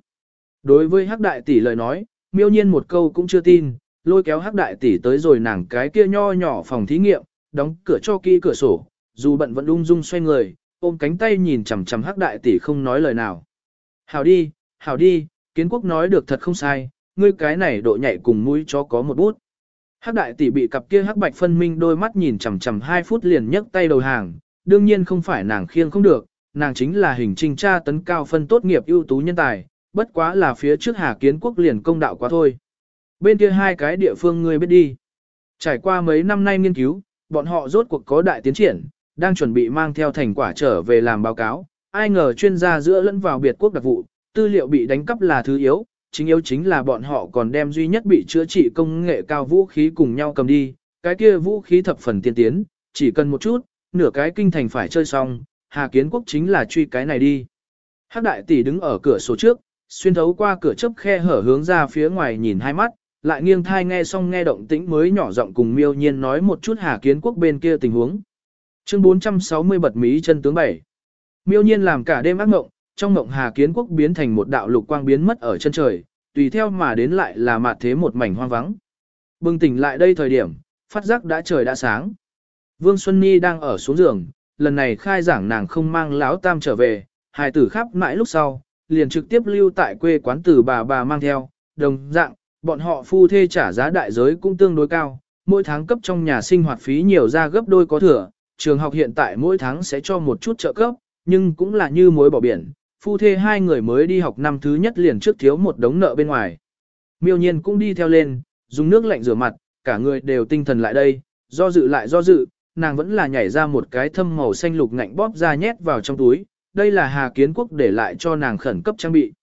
Đối với hắc đại tỷ lời nói, miêu nhiên một câu cũng chưa tin, lôi kéo hắc đại tỷ tới rồi nàng cái kia nho nhỏ phòng thí nghiệm, đóng cửa cho kỹ cửa sổ, dù bận vẫn ung dung xoay người, ôm cánh tay nhìn chằm chằm hắc đại tỷ không nói lời nào. Hảo đi, hảo đi, kiến quốc nói được thật không sai, ngươi cái này độ nhạy cùng mũi chó có một bút. Hắc đại tỷ bị cặp kia hắc bạch phân minh đôi mắt nhìn chằm chằm hai phút liền nhấc tay đầu hàng, đương nhiên không phải nàng khiêng không được, nàng chính là hình trinh tra tấn cao phân tốt nghiệp ưu tú nhân tài, bất quá là phía trước Hà Kiến Quốc liền công đạo quá thôi. Bên kia hai cái địa phương ngươi biết đi. Trải qua mấy năm nay nghiên cứu, bọn họ rốt cuộc có đại tiến triển, đang chuẩn bị mang theo thành quả trở về làm báo cáo, ai ngờ chuyên gia giữa lẫn vào biệt quốc đặc vụ, tư liệu bị đánh cắp là thứ yếu, chính yếu chính là bọn họ còn đem duy nhất bị chữa trị công nghệ cao vũ khí cùng nhau cầm đi, cái kia vũ khí thập phần tiên tiến, chỉ cần một chút, nửa cái kinh thành phải chơi xong, Hà Kiến Quốc chính là truy cái này đi. Hắc đại tỷ đứng ở cửa sổ trước, xuyên thấu qua cửa chớp khe hở hướng ra phía ngoài nhìn hai mắt, lại nghiêng thai nghe xong nghe động tĩnh mới nhỏ giọng cùng miêu nhiên nói một chút Hà Kiến Quốc bên kia tình huống. Chương 460 bật mí chân tướng 7 Miêu nhiên làm cả đêm ác mộng, trong mộng Hà Kiến Quốc biến thành một đạo lục quang biến mất ở chân trời, tùy theo mà đến lại là mạt thế một mảnh hoang vắng. Bừng tỉnh lại đây thời điểm, phát giác đã trời đã sáng. Vương Xuân Nhi đang ở xuống giường, lần này khai giảng nàng không mang lão tam trở về, hài tử khắp mãi lúc sau, liền trực tiếp lưu tại quê quán tử bà bà mang theo, đồng dạng, bọn họ phu thê trả giá đại giới cũng tương đối cao, mỗi tháng cấp trong nhà sinh hoạt phí nhiều ra gấp đôi có thừa, trường học hiện tại mỗi tháng sẽ cho một chút trợ cấp, nhưng cũng là như mối bỏ biển, phu thê hai người mới đi học năm thứ nhất liền trước thiếu một đống nợ bên ngoài. Miêu nhiên cũng đi theo lên, dùng nước lạnh rửa mặt, cả người đều tinh thần lại đây, do dự lại do dự, nàng vẫn là nhảy ra một cái thâm màu xanh lục ngạnh bóp ra nhét vào trong túi, đây là Hà Kiến Quốc để lại cho nàng khẩn cấp trang bị.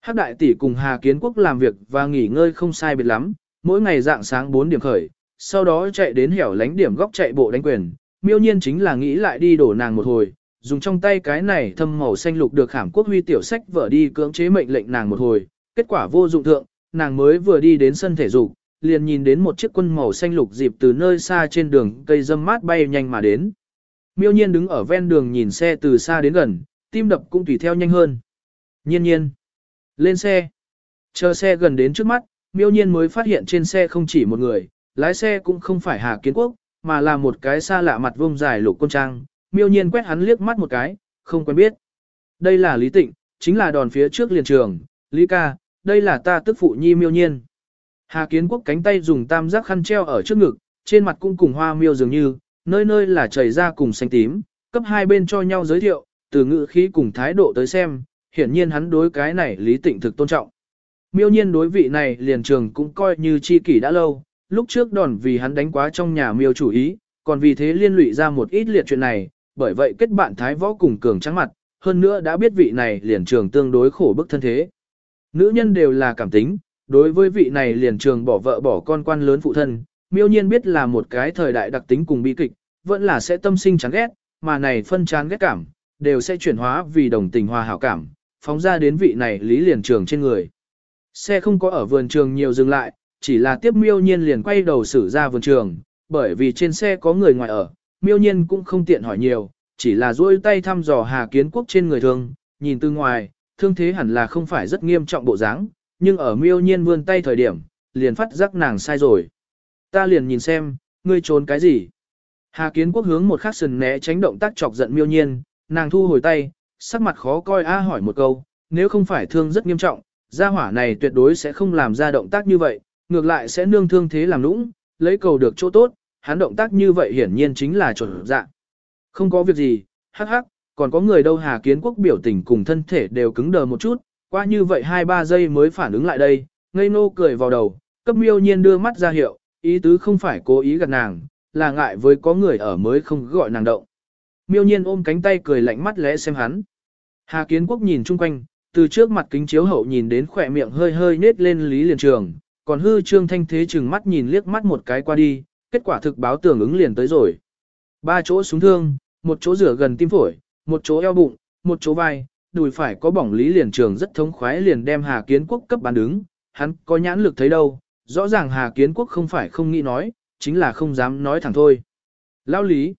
Hắc đại tỷ cùng Hà Kiến Quốc làm việc và nghỉ ngơi không sai biệt lắm, mỗi ngày dạng sáng 4 điểm khởi, sau đó chạy đến hẻo lánh điểm góc chạy bộ đánh quyền, miêu nhiên chính là nghĩ lại đi đổ nàng một hồi, dùng trong tay cái này thâm màu xanh lục được khảm quốc huy tiểu sách vở đi cưỡng chế mệnh lệnh nàng một hồi, kết quả vô dụng thượng, nàng mới vừa đi đến sân thể dục, liền nhìn đến một chiếc quân màu xanh lục dịp từ nơi xa trên đường cây dâm mát bay nhanh mà đến. Miêu nhiên đứng ở ven đường nhìn xe từ xa đến gần, tim đập cũng tùy theo nhanh hơn. Nhiên nhiên. Lên xe. Chờ xe gần đến trước mắt, miêu nhiên mới phát hiện trên xe không chỉ một người, lái xe cũng không phải Hà Kiến Quốc, mà là một cái xa lạ mặt vông dài lục côn trang, miêu nhiên quét hắn liếc mắt một cái, không quen biết. Đây là Lý Tịnh, chính là đòn phía trước liền trường, Lý ca, đây là ta tức phụ nhi miêu nhiên. Hà Kiến Quốc cánh tay dùng tam giác khăn treo ở trước ngực, trên mặt cũng cùng hoa miêu dường như, nơi nơi là chảy ra cùng xanh tím, cấp hai bên cho nhau giới thiệu, từ ngữ khí cùng thái độ tới xem, hiển nhiên hắn đối cái này Lý Tịnh thực tôn trọng. Miêu nhiên đối vị này liền trường cũng coi như chi kỷ đã lâu, lúc trước đòn vì hắn đánh quá trong nhà miêu chủ ý, còn vì thế liên lụy ra một ít liệt chuyện này, bởi vậy kết bạn thái võ cùng cường trắng mặt, hơn nữa đã biết vị này liền trường tương đối khổ bức thân thế. Nữ nhân đều là cảm tính, đối với vị này liền trường bỏ vợ bỏ con quan lớn phụ thân, miêu nhiên biết là một cái thời đại đặc tính cùng bi kịch, vẫn là sẽ tâm sinh chán ghét, mà này phân chán ghét cảm, đều sẽ chuyển hóa vì đồng tình hòa hảo cảm, phóng ra đến vị này lý liền trường trên người. Xe không có ở vườn trường nhiều dừng lại, chỉ là tiếp miêu nhiên liền quay đầu xử ra vườn trường, bởi vì trên xe có người ngoài ở, miêu nhiên cũng không tiện hỏi nhiều, chỉ là duỗi tay thăm dò Hà Kiến Quốc trên người thương, nhìn từ ngoài, thương thế hẳn là không phải rất nghiêm trọng bộ dáng, nhưng ở miêu nhiên vươn tay thời điểm, liền phát giác nàng sai rồi. Ta liền nhìn xem, ngươi trốn cái gì? Hà Kiến Quốc hướng một khắc sần né tránh động tác chọc giận miêu nhiên, nàng thu hồi tay, sắc mặt khó coi a hỏi một câu, nếu không phải thương rất nghiêm trọng, gia hỏa này tuyệt đối sẽ không làm ra động tác như vậy, ngược lại sẽ nương thương thế làm lũng, lấy cầu được chỗ tốt, hắn động tác như vậy hiển nhiên chính là chuẩn dạ. Không có việc gì, hắc hắc, còn có người đâu Hà Kiến Quốc biểu tình cùng thân thể đều cứng đờ một chút, qua như vậy 2-3 giây mới phản ứng lại đây, ngây nô cười vào đầu, cấp miêu nhiên đưa mắt ra hiệu, ý tứ không phải cố ý gạt nàng, là ngại với có người ở mới không gọi nàng động. Miêu nhiên ôm cánh tay cười lạnh mắt lẽ xem hắn. Hà Kiến Quốc nhìn chung quanh, từ trước mặt kính chiếu hậu nhìn đến khỏe miệng hơi hơi nết lên Lý Liền Trường, còn hư trương thanh thế chừng mắt nhìn liếc mắt một cái qua đi, kết quả thực báo tưởng ứng liền tới rồi. Ba chỗ súng thương, một chỗ rửa gần tim phổi, một chỗ eo bụng, một chỗ vai, đùi phải có bỏng Lý Liền Trường rất thống khoái liền đem Hà Kiến Quốc cấp bán đứng, hắn có nhãn lực thấy đâu, rõ ràng Hà Kiến Quốc không phải không nghĩ nói, chính là không dám nói thẳng thôi. Lão Lý,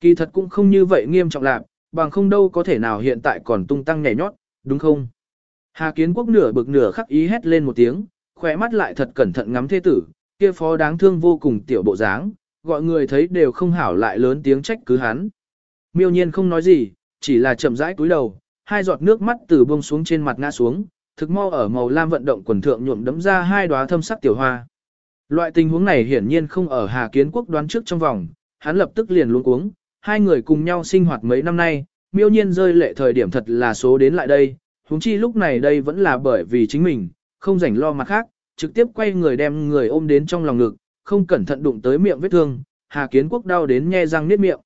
kỳ thật cũng không như vậy nghiêm trọng lạc, bằng không đâu có thể nào hiện tại còn tung tăng nhảy nhót, đúng không? Hà Kiến Quốc nửa bực nửa khắc ý hét lên một tiếng, khỏe mắt lại thật cẩn thận ngắm thế tử, kia phó đáng thương vô cùng tiểu bộ dáng, gọi người thấy đều không hảo lại lớn tiếng trách cứ hắn. Miêu nhiên không nói gì, chỉ là chậm rãi cúi đầu, hai giọt nước mắt từ bông xuống trên mặt ngã xuống, thực mau ở màu lam vận động quần thượng nhuộm đấm ra hai đóa thâm sắc tiểu hoa. Loại tình huống này hiển nhiên không ở Hà Kiến Quốc đoán trước trong vòng, hắn lập tức liền luống cuống, hai người cùng nhau sinh hoạt mấy năm nay, miêu nhiên rơi lệ thời điểm thật là số đến lại đây, huống chi lúc này đây vẫn là bởi vì chính mình, không rảnh lo mặt khác, trực tiếp quay người đem người ôm đến trong lòng ngực, không cẩn thận đụng tới miệng vết thương, Hà Kiến Quốc đau đến nghe răng niết miệng.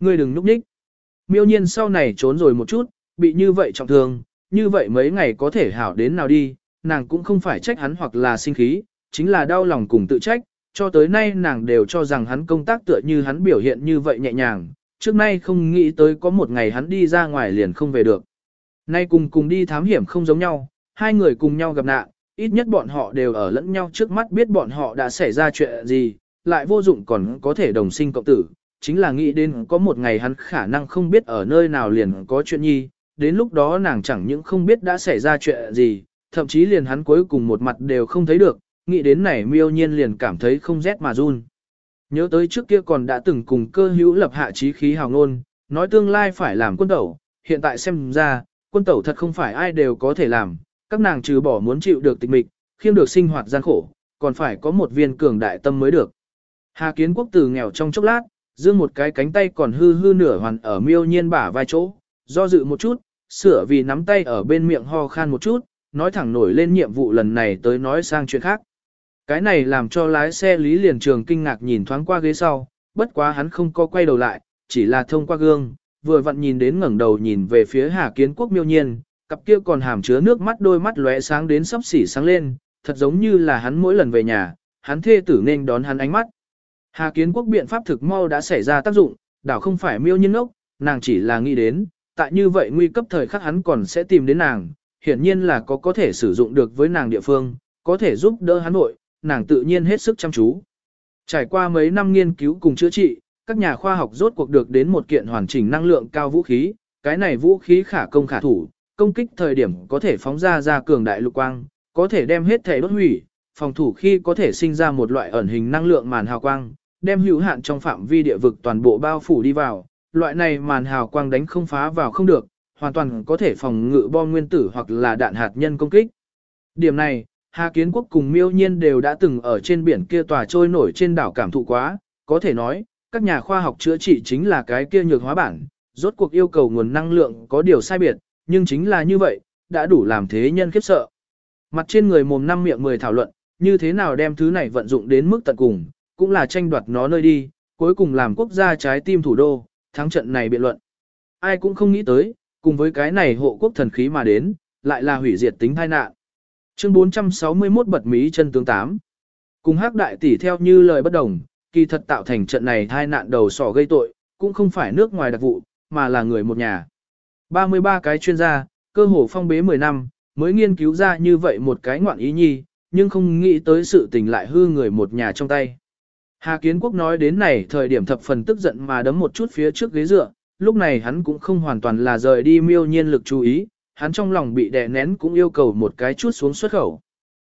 Ngươi đừng núp nhích. Miêu nhiên sau này trốn rồi một chút, bị như vậy trọng thương, như vậy mấy ngày có thể hảo đến nào đi, nàng cũng không phải trách hắn hoặc là sinh khí, chính là đau lòng cùng tự trách, cho tới nay nàng đều cho rằng hắn công tác tựa như hắn biểu hiện như vậy nhẹ nhàng, trước nay không nghĩ tới có một ngày hắn đi ra ngoài liền không về được. Nay cùng cùng đi thám hiểm không giống nhau, hai người cùng nhau gặp nạn, ít nhất bọn họ đều ở lẫn nhau trước mắt biết bọn họ đã xảy ra chuyện gì, lại vô dụng còn có thể đồng sinh cộng tử, chính là nghĩ đến có một ngày hắn khả năng không biết ở nơi nào liền có chuyện nhi, đến lúc đó nàng chẳng những không biết đã xảy ra chuyện gì, thậm chí liền hắn cuối cùng một mặt đều không thấy được, nghĩ đến này miêu nhiên liền cảm thấy không rét mà run. Nhớ tới trước kia còn đã từng cùng cơ hữu lập hạ trí khí hào ngôn, nói tương lai phải làm quân tẩu, hiện tại xem ra, quân tẩu thật không phải ai đều có thể làm, các nàng trừ bỏ muốn chịu được tịch mịch, khiêm được sinh hoạt gian khổ, còn phải có một viên cường đại tâm mới được. Hà kiến quốc từ nghèo trong chốc lát, dương một cái cánh tay còn hư hư nửa hoàn ở miêu nhiên bả vai chỗ, do dự một chút, sửa vì nắm tay ở bên miệng ho khan một chút, nói thẳng nổi lên nhiệm vụ lần này tới nói sang chuyện khác. Cái này làm cho lái xe Lý Liền Trường kinh ngạc nhìn thoáng qua ghế sau, bất quá hắn không có quay đầu lại, chỉ là thông qua gương, vừa vặn nhìn đến ngẩng đầu nhìn về phía Hà Kiến Quốc miêu nhiên, cặp kia còn hàm chứa nước mắt đôi mắt lóe sáng đến sắp xỉ sáng lên, thật giống như là hắn mỗi lần về nhà, hắn thê tử nên đón hắn ánh mắt. Hà Kiến Quốc biện pháp thực mau đã xảy ra tác dụng, đảo không phải miêu nhân ốc, nàng chỉ là nghĩ đến, tại như vậy nguy cấp thời khắc hắn còn sẽ tìm đến nàng, hiển nhiên là có có thể sử dụng được với nàng địa phương, có thể giúp đỡ hắn nội, nàng tự nhiên hết sức chăm chú. Trải qua mấy năm nghiên cứu cùng chữa trị, các nhà khoa học rốt cuộc được đến một kiện hoàn chỉnh năng lượng cao vũ khí, cái này vũ khí khả công khả thủ, công kích thời điểm có thể phóng ra ra cường đại lục quang, có thể đem hết thể đốt hủy, phòng thủ khi có thể sinh ra một loại ẩn hình năng lượng màn hào quang, đem hữu hạn trong phạm vi địa vực toàn bộ bao phủ đi vào, loại này màn hào quang đánh không phá vào không được, hoàn toàn có thể phòng ngự bom nguyên tử hoặc là đạn hạt nhân công kích. Điểm này, Hà Kiến Quốc cùng miêu nhiên đều đã từng ở trên biển kia tòa trôi nổi trên đảo cảm thụ quá, có thể nói, các nhà khoa học chữa trị chính là cái kia nhược hóa bản, rốt cuộc yêu cầu nguồn năng lượng có điều sai biệt, nhưng chính là như vậy, đã đủ làm thế nhân khiếp sợ. Mặt trên người mồm năm miệng mười thảo luận, như thế nào đem thứ này vận dụng đến mức tận cùng, cũng là tranh đoạt nó nơi đi, cuối cùng làm quốc gia trái tim thủ đô, thắng trận này biện luận. Ai cũng không nghĩ tới, cùng với cái này hộ quốc thần khí mà đến, lại là hủy diệt tính tai nạn. Chương 461 bật mí chân tướng 8. Cùng hắc đại tỷ theo như lời bất đồng, kỳ thật tạo thành trận này tai nạn đầu sỏ gây tội, cũng không phải nước ngoài đặc vụ, mà là người một nhà. 33 cái chuyên gia, cơ hồ phong bế 10 năm, mới nghiên cứu ra như vậy một cái ngoạn ý nhi, nhưng không nghĩ tới sự tình lại hư người một nhà trong tay. Hà Kiến Quốc nói đến này thời điểm thập phần tức giận mà đấm một chút phía trước ghế dựa, lúc này hắn cũng không hoàn toàn là rời đi miêu nhiên lực chú ý, hắn trong lòng bị đè nén cũng yêu cầu một cái chút xuống xuất khẩu.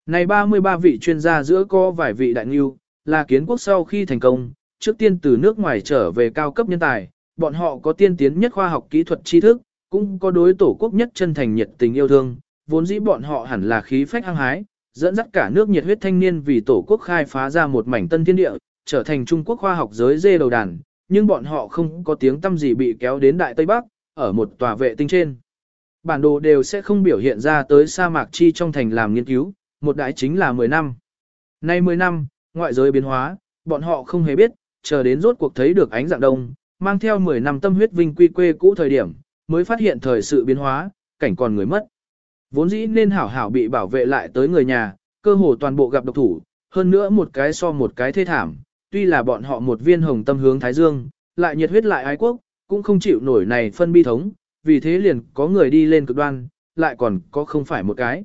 Này 33 vị chuyên gia giữa có vài vị đại nghiêu, là kiến quốc sau khi thành công, trước tiên từ nước ngoài trở về cao cấp nhân tài, bọn họ có tiên tiến nhất khoa học kỹ thuật tri thức, cũng có đối tổ quốc nhất chân thành nhiệt tình yêu thương, vốn dĩ bọn họ hẳn là khí phách hăng hái, dẫn dắt cả nước nhiệt huyết thanh niên vì tổ quốc khai phá ra một mảnh tân thiên địa, trở thành Trung Quốc khoa học giới dê đầu đàn, nhưng bọn họ không có tiếng tâm gì bị kéo đến Đại Tây Bắc, ở một tòa vệ tinh trên. Bản đồ đều sẽ không biểu hiện ra tới sa mạc chi trong thành làm nghiên cứu, một đại chính là 10 năm. Nay 10 năm, ngoại giới biến hóa, bọn họ không hề biết, chờ đến rốt cuộc thấy được ánh dạng đông, mang theo 10 năm tâm huyết vinh quy quê cũ thời điểm, mới phát hiện thời sự biến hóa, cảnh còn người mất. Vốn dĩ nên hảo hảo bị bảo vệ lại tới người nhà, cơ hồ toàn bộ gặp độc thủ, hơn nữa một cái so một cái thê thảm, tuy là bọn họ một viên hồng tâm hướng Thái Dương, lại nhiệt huyết lại ái quốc, cũng không chịu nổi này phân bi thống, vì thế liền có người đi lên cực đoan, lại còn có không phải một cái.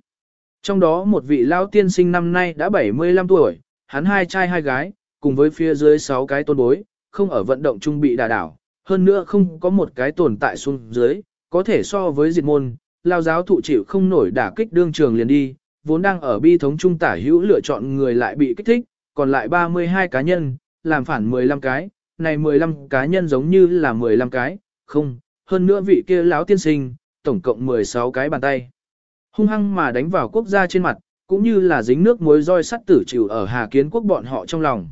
Trong đó một vị lao tiên sinh năm nay đã 75 tuổi, hắn hai trai hai gái, cùng với phía dưới sáu cái tôn bối, không ở vận động trung bị đà đảo, hơn nữa không có một cái tồn tại xuống dưới, có thể so với diệt môn, lao giáo thụ chịu không nổi đả kích đương trường liền đi, vốn đang ở bi thống trung tả hữu lựa chọn người lại bị kích thích, còn lại 32 cá nhân, làm phản 15 cái, này 15 cá nhân giống như là 15 cái, không, hơn nữa vị kia lão tiên sinh, tổng cộng 16 cái bàn tay. Hung hăng mà đánh vào quốc gia trên mặt, cũng như là dính nước muối roi sắt tử chịu ở Hà Kiến quốc bọn họ trong lòng.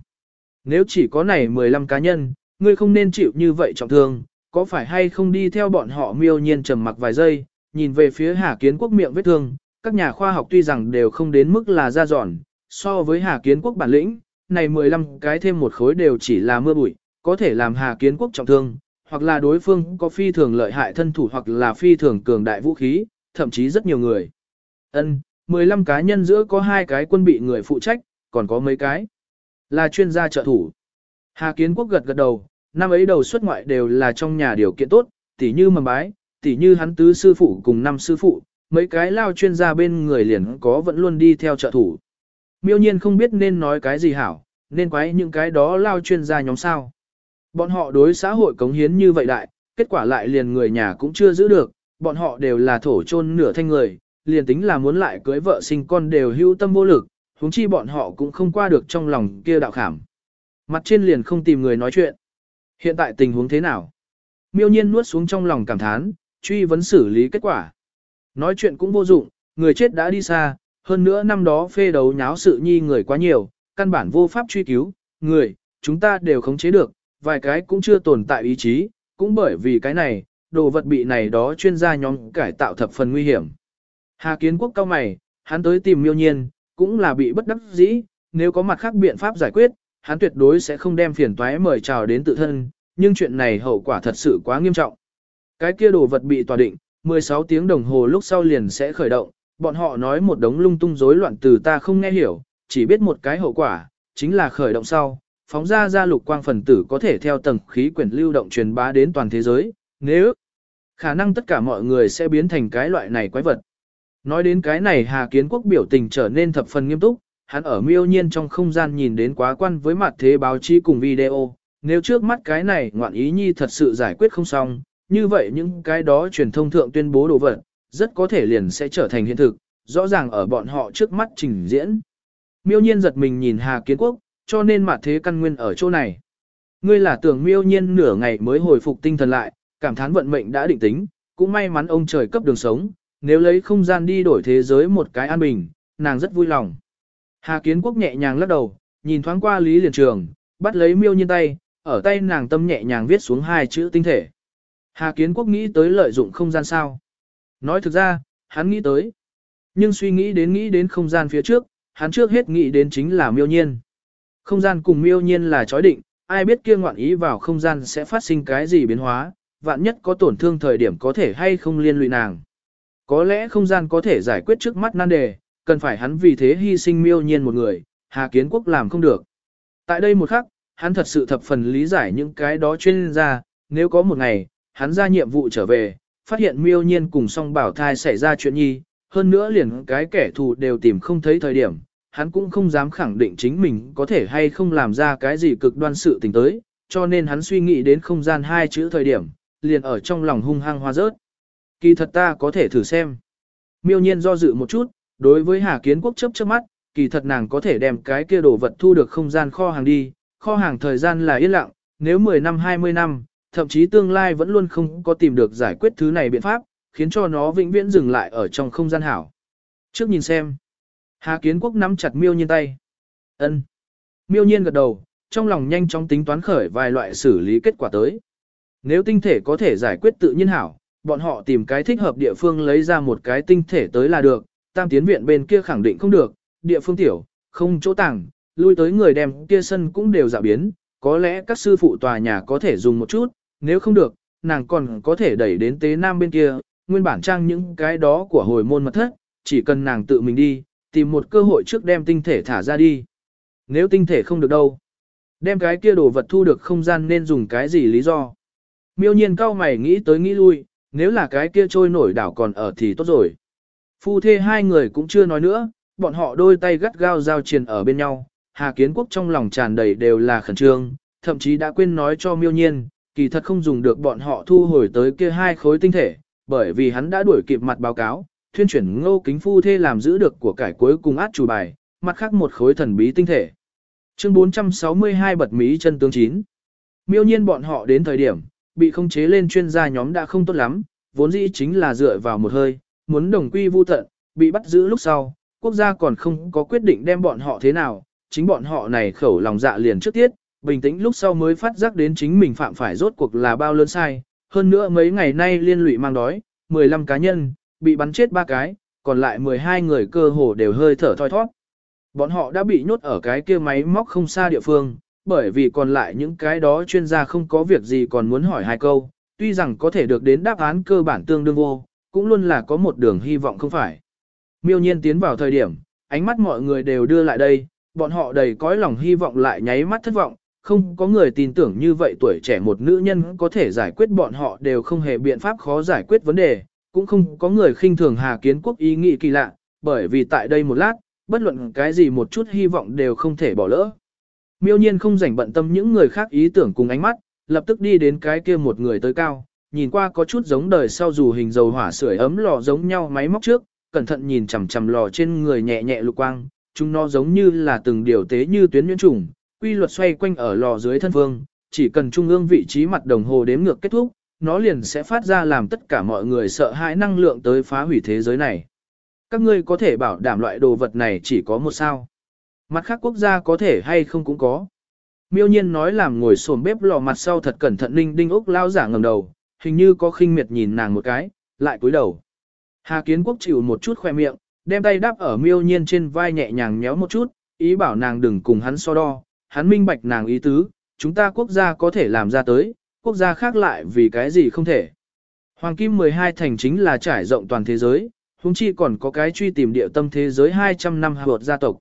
Nếu chỉ có này 15 cá nhân, ngươi không nên chịu như vậy trọng thương, có phải hay không đi theo bọn họ miêu nhiên trầm mặc vài giây, nhìn về phía Hà Kiến quốc miệng vết thương, các nhà khoa học tuy rằng đều không đến mức là ra giòn, so với Hà Kiến quốc bản lĩnh, này 15 cái thêm một khối đều chỉ là mưa bụi, có thể làm Hà Kiến quốc trọng thương, hoặc là đối phương có phi thường lợi hại thân thủ hoặc là phi thường cường đại vũ khí, thậm chí rất nhiều người. Ân, 15 cá nhân giữa có hai cái quân bị người phụ trách, còn có mấy cái là chuyên gia trợ thủ. Hà Kiến Quốc gật gật đầu, năm ấy đầu xuất ngoại đều là trong nhà điều kiện tốt, tỉ như mầm bái, tỉ như hắn tứ sư phụ cùng năm sư phụ, mấy cái lao chuyên gia bên người liền có vẫn luôn đi theo trợ thủ. Miêu nhiên không biết nên nói cái gì hảo, nên quái những cái đó lao chuyên gia nhóm sao. Bọn họ đối xã hội cống hiến như vậy đại, kết quả lại liền người nhà cũng chưa giữ được, bọn họ đều là thổ chôn nửa thanh người, liền tính là muốn lại cưới vợ sinh con đều hưu tâm vô lực, huống chi bọn họ cũng không qua được trong lòng kia đạo khảm. Mặt trên liền không tìm người nói chuyện. Hiện tại tình huống thế nào? Miêu nhiên nuốt xuống trong lòng cảm thán, truy vấn xử lý kết quả. Nói chuyện cũng vô dụng, người chết đã đi xa, hơn nữa năm đó phê đấu nháo sự nhi người quá nhiều, căn bản vô pháp truy cứu, người, chúng ta đều khống chế được, vài cái cũng chưa tồn tại ý chí, cũng bởi vì cái này, đồ vật bị này đó chuyên gia nhóm cải tạo thập phần nguy hiểm. Hà kiến quốc cao mày, hắn tới tìm miêu nhiên, cũng là bị bất đắc dĩ, nếu có mặt khác biện pháp giải quyết, hắn tuyệt đối sẽ không đem phiền toái mời chào đến tự thân, nhưng chuyện này hậu quả thật sự quá nghiêm trọng. Cái kia đồ vật bị tòa định, 16 tiếng đồng hồ lúc sau liền sẽ khởi động, bọn họ nói một đống lung tung rối loạn từ ta không nghe hiểu, chỉ biết một cái hậu quả, chính là khởi động sau, phóng ra ra lục quang phần tử có thể theo tầng khí quyển lưu động truyền bá đến toàn thế giới, nếu khả năng tất cả mọi người sẽ biến thành cái loại này quái vật. Nói đến cái này Hà Kiến Quốc biểu tình trở nên thập phần nghiêm túc, hắn ở miêu nhiên trong không gian nhìn đến quá quan với mặt thế báo chí cùng video, nếu trước mắt cái này ngoạn ý nhi thật sự giải quyết không xong, như vậy những cái đó truyền thông thượng tuyên bố đồ vật, rất có thể liền sẽ trở thành hiện thực, rõ ràng ở bọn họ trước mắt trình diễn. Miêu nhiên giật mình nhìn Hà Kiến Quốc, cho nên mặt thế căn nguyên ở chỗ này. Ngươi là tưởng miêu nhiên nửa ngày mới hồi phục tinh thần lại, cảm thán vận mệnh đã định tính, cũng may mắn ông trời cấp đường sống, nếu lấy không gian đi đổi thế giới một cái an bình, nàng rất vui lòng. Hà Kiến Quốc nhẹ nhàng lắc đầu, nhìn thoáng qua Lý Liền Trường, bắt lấy miêu nhiên tay, ở tay nàng tâm nhẹ nhàng viết xuống hai chữ tinh thể. Hà Kiến Quốc nghĩ tới lợi dụng không gian sao. Nói thực ra, hắn nghĩ tới. Nhưng suy nghĩ đến nghĩ đến không gian phía trước, hắn trước hết nghĩ đến chính là miêu nhiên. Không gian cùng miêu nhiên là chói định, ai biết kia ngoạn ý vào không gian sẽ phát sinh cái gì biến hóa, vạn nhất có tổn thương thời điểm có thể hay không liên lụy nàng. Có lẽ không gian có thể giải quyết trước mắt nan đề, cần phải hắn vì thế hy sinh miêu nhiên một người, Hà Kiến Quốc làm không được. Tại đây một khắc, hắn thật sự thập phần lý giải những cái đó chuyên gia, nếu có một ngày, hắn ra nhiệm vụ trở về, phát hiện miêu nhiên cùng song bảo thai xảy ra chuyện nhi, hơn nữa liền cái kẻ thù đều tìm không thấy thời điểm, hắn cũng không dám khẳng định chính mình có thể hay không làm ra cái gì cực đoan sự tình tới, cho nên hắn suy nghĩ đến không gian hai chữ thời điểm, liền ở trong lòng hung hăng hoa rớt. Kỳ thật ta có thể thử xem. Miêu nhiên do dự một chút, đối với Hà Kiến Quốc chấp chớp mắt, kỳ thật nàng có thể đem cái kia đồ vật thu được không gian kho hàng đi, kho hàng thời gian là yên lặng, nếu 10 năm 20 năm, thậm chí tương lai vẫn luôn không có tìm được giải quyết thứ này biện pháp, khiến cho nó vĩnh viễn dừng lại ở trong không gian hảo. Trước nhìn xem. Hà Kiến Quốc nắm chặt miêu nhiên tay. ân Miêu nhiên gật đầu, trong lòng nhanh chóng tính toán khởi vài loại xử lý kết quả tới. Nếu tinh thể có thể giải quyết tự nhiên hảo, bọn họ tìm cái thích hợp địa phương lấy ra một cái tinh thể tới là được, tam tiến viện bên kia khẳng định không được, địa phương tiểu, không chỗ tàng, lui tới người đem kia sân cũng đều dạ biến, có lẽ các sư phụ tòa nhà có thể dùng một chút, nếu không được, nàng còn có thể đẩy đến tế nam bên kia, nguyên bản trang những cái đó của hồi môn mật thất, chỉ cần nàng tự mình đi, tìm một cơ hội trước đem tinh thể thả ra đi. Nếu tinh thể không được đâu, đem cái kia đồ vật thu được không gian nên dùng cái gì lý do. Miêu nhiên cao mày nghĩ tới nghĩ lui, nếu là cái kia trôi nổi đảo còn ở thì tốt rồi. Phu thê hai người cũng chưa nói nữa, bọn họ đôi tay gắt gao giao triền ở bên nhau, Hà Kiến Quốc trong lòng tràn đầy đều là khẩn trương, thậm chí đã quên nói cho miêu nhiên, kỳ thật không dùng được bọn họ thu hồi tới kia hai khối tinh thể, bởi vì hắn đã đuổi kịp mặt báo cáo, thuyên chuyển ngô kính phu thê làm giữ được của cải cuối cùng át chủ bài, mặt khác một khối thần bí tinh thể. Chương 462 bật mí chân tướng 9 Miêu nhiên bọn họ đến thời điểm, bị không chế lên chuyên gia nhóm đã không tốt lắm, vốn dĩ chính là dựa vào một hơi, muốn đồng quy vu tận, bị bắt giữ lúc sau, quốc gia còn không có quyết định đem bọn họ thế nào, chính bọn họ này khẩu lòng dạ liền trước tiết, bình tĩnh lúc sau mới phát giác đến chính mình phạm phải rốt cuộc là bao lớn sai, hơn nữa mấy ngày nay liên lụy mang đói, 15 cá nhân, bị bắn chết ba cái, còn lại 12 người cơ hồ đều hơi thở thoi thoát. Bọn họ đã bị nhốt ở cái kia máy móc không xa địa phương, bởi vì còn lại những cái đó chuyên gia không có việc gì còn muốn hỏi hai câu, tuy rằng có thể được đến đáp án cơ bản tương đương vô, cũng luôn là có một đường hy vọng không phải. Miêu nhiên tiến vào thời điểm, ánh mắt mọi người đều đưa lại đây, bọn họ đầy cõi lòng hy vọng lại nháy mắt thất vọng, không có người tin tưởng như vậy tuổi trẻ một nữ nhân có thể giải quyết bọn họ đều không hề biện pháp khó giải quyết vấn đề, cũng không có người khinh thường Hà Kiến Quốc ý nghĩ kỳ lạ, bởi vì tại đây một lát, bất luận cái gì một chút hy vọng đều không thể bỏ lỡ. Miêu nhiên không rảnh bận tâm những người khác ý tưởng cùng ánh mắt, lập tức đi đến cái kia một người tới cao, nhìn qua có chút giống đời sau dù hình dầu hỏa sưởi ấm lò giống nhau máy móc trước, cẩn thận nhìn chằm chằm lò trên người nhẹ nhẹ lục quang, chúng nó giống như là từng điều tế như tuyến nhuyễn trùng, quy luật xoay quanh ở lò dưới thân vương. chỉ cần trung ương vị trí mặt đồng hồ đếm ngược kết thúc, nó liền sẽ phát ra làm tất cả mọi người sợ hãi năng lượng tới phá hủy thế giới này. Các ngươi có thể bảo đảm loại đồ vật này chỉ có một sao. Mặt khác quốc gia có thể hay không cũng có. Miêu nhiên nói làm ngồi sồn bếp lò mặt sau thật cẩn thận ninh đinh úc lao giả ngầm đầu, hình như có khinh miệt nhìn nàng một cái, lại cúi đầu. Hà kiến quốc chịu một chút khoe miệng, đem tay đáp ở miêu nhiên trên vai nhẹ nhàng nhéo một chút, ý bảo nàng đừng cùng hắn so đo, hắn minh bạch nàng ý tứ, chúng ta quốc gia có thể làm ra tới, quốc gia khác lại vì cái gì không thể. Hoàng kim 12 thành chính là trải rộng toàn thế giới, huống chi còn có cái truy tìm địa tâm thế giới 200 năm hợp gia tộc.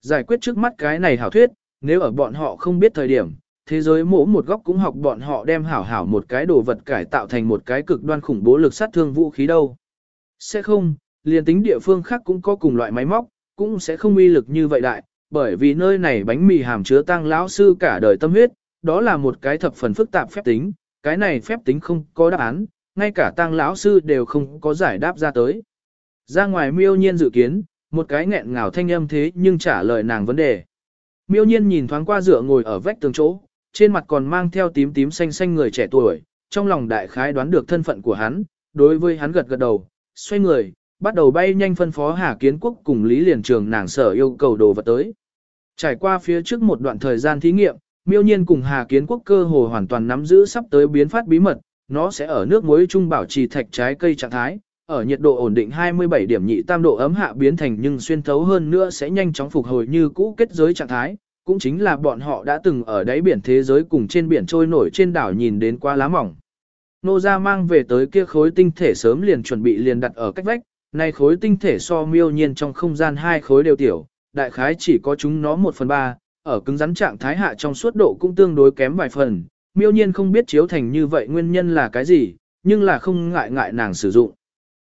Giải quyết trước mắt cái này hảo thuyết, nếu ở bọn họ không biết thời điểm, thế giới mỗ một góc cũng học bọn họ đem hảo hảo một cái đồ vật cải tạo thành một cái cực đoan khủng bố lực sát thương vũ khí đâu. Sẽ không, liền tính địa phương khác cũng có cùng loại máy móc, cũng sẽ không uy lực như vậy đại, bởi vì nơi này bánh mì hàm chứa tăng lão sư cả đời tâm huyết, đó là một cái thập phần phức tạp phép tính, cái này phép tính không có đáp án, ngay cả tăng lão sư đều không có giải đáp ra tới. Ra ngoài miêu nhiên dự kiến, một cái nghẹn ngào thanh âm thế nhưng trả lời nàng vấn đề. Miêu nhiên nhìn thoáng qua dựa ngồi ở vách tường chỗ, trên mặt còn mang theo tím tím xanh xanh người trẻ tuổi, trong lòng đại khái đoán được thân phận của hắn, đối với hắn gật gật đầu, xoay người, bắt đầu bay nhanh phân phó Hà Kiến Quốc cùng Lý Liền Trường nàng sở yêu cầu đồ vật tới. Trải qua phía trước một đoạn thời gian thí nghiệm, miêu nhiên cùng Hà Kiến Quốc cơ hồ hoàn toàn nắm giữ sắp tới biến phát bí mật, nó sẽ ở nước muối trung bảo trì thạch trái cây trạng thái, ở nhiệt độ ổn định 27 điểm nhị tam độ ấm hạ biến thành nhưng xuyên thấu hơn nữa sẽ nhanh chóng phục hồi như cũ kết giới trạng thái, cũng chính là bọn họ đã từng ở đáy biển thế giới cùng trên biển trôi nổi trên đảo nhìn đến qua lá mỏng. Nô ra mang về tới kia khối tinh thể sớm liền chuẩn bị liền đặt ở cách vách, nay khối tinh thể so miêu nhiên trong không gian hai khối đều tiểu, đại khái chỉ có chúng nó một phần ba, ở cứng rắn trạng thái hạ trong suốt độ cũng tương đối kém vài phần. Miêu nhiên không biết chiếu thành như vậy nguyên nhân là cái gì, nhưng là không ngại ngại nàng sử dụng.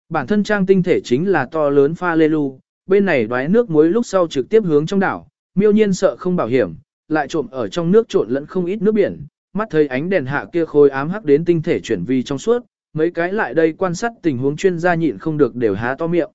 Bản thân trang tinh thể chính là to lớn pha lê lu, bên này đoái nước muối lúc sau trực tiếp hướng trong đảo, miêu nhiên sợ không bảo hiểm, lại trộm ở trong nước trộn lẫn không ít nước biển, mắt thấy ánh đèn hạ kia khối ám hắc đến tinh thể chuyển vi trong suốt, mấy cái lại đây quan sát tình huống chuyên gia nhịn không được đều há to miệng.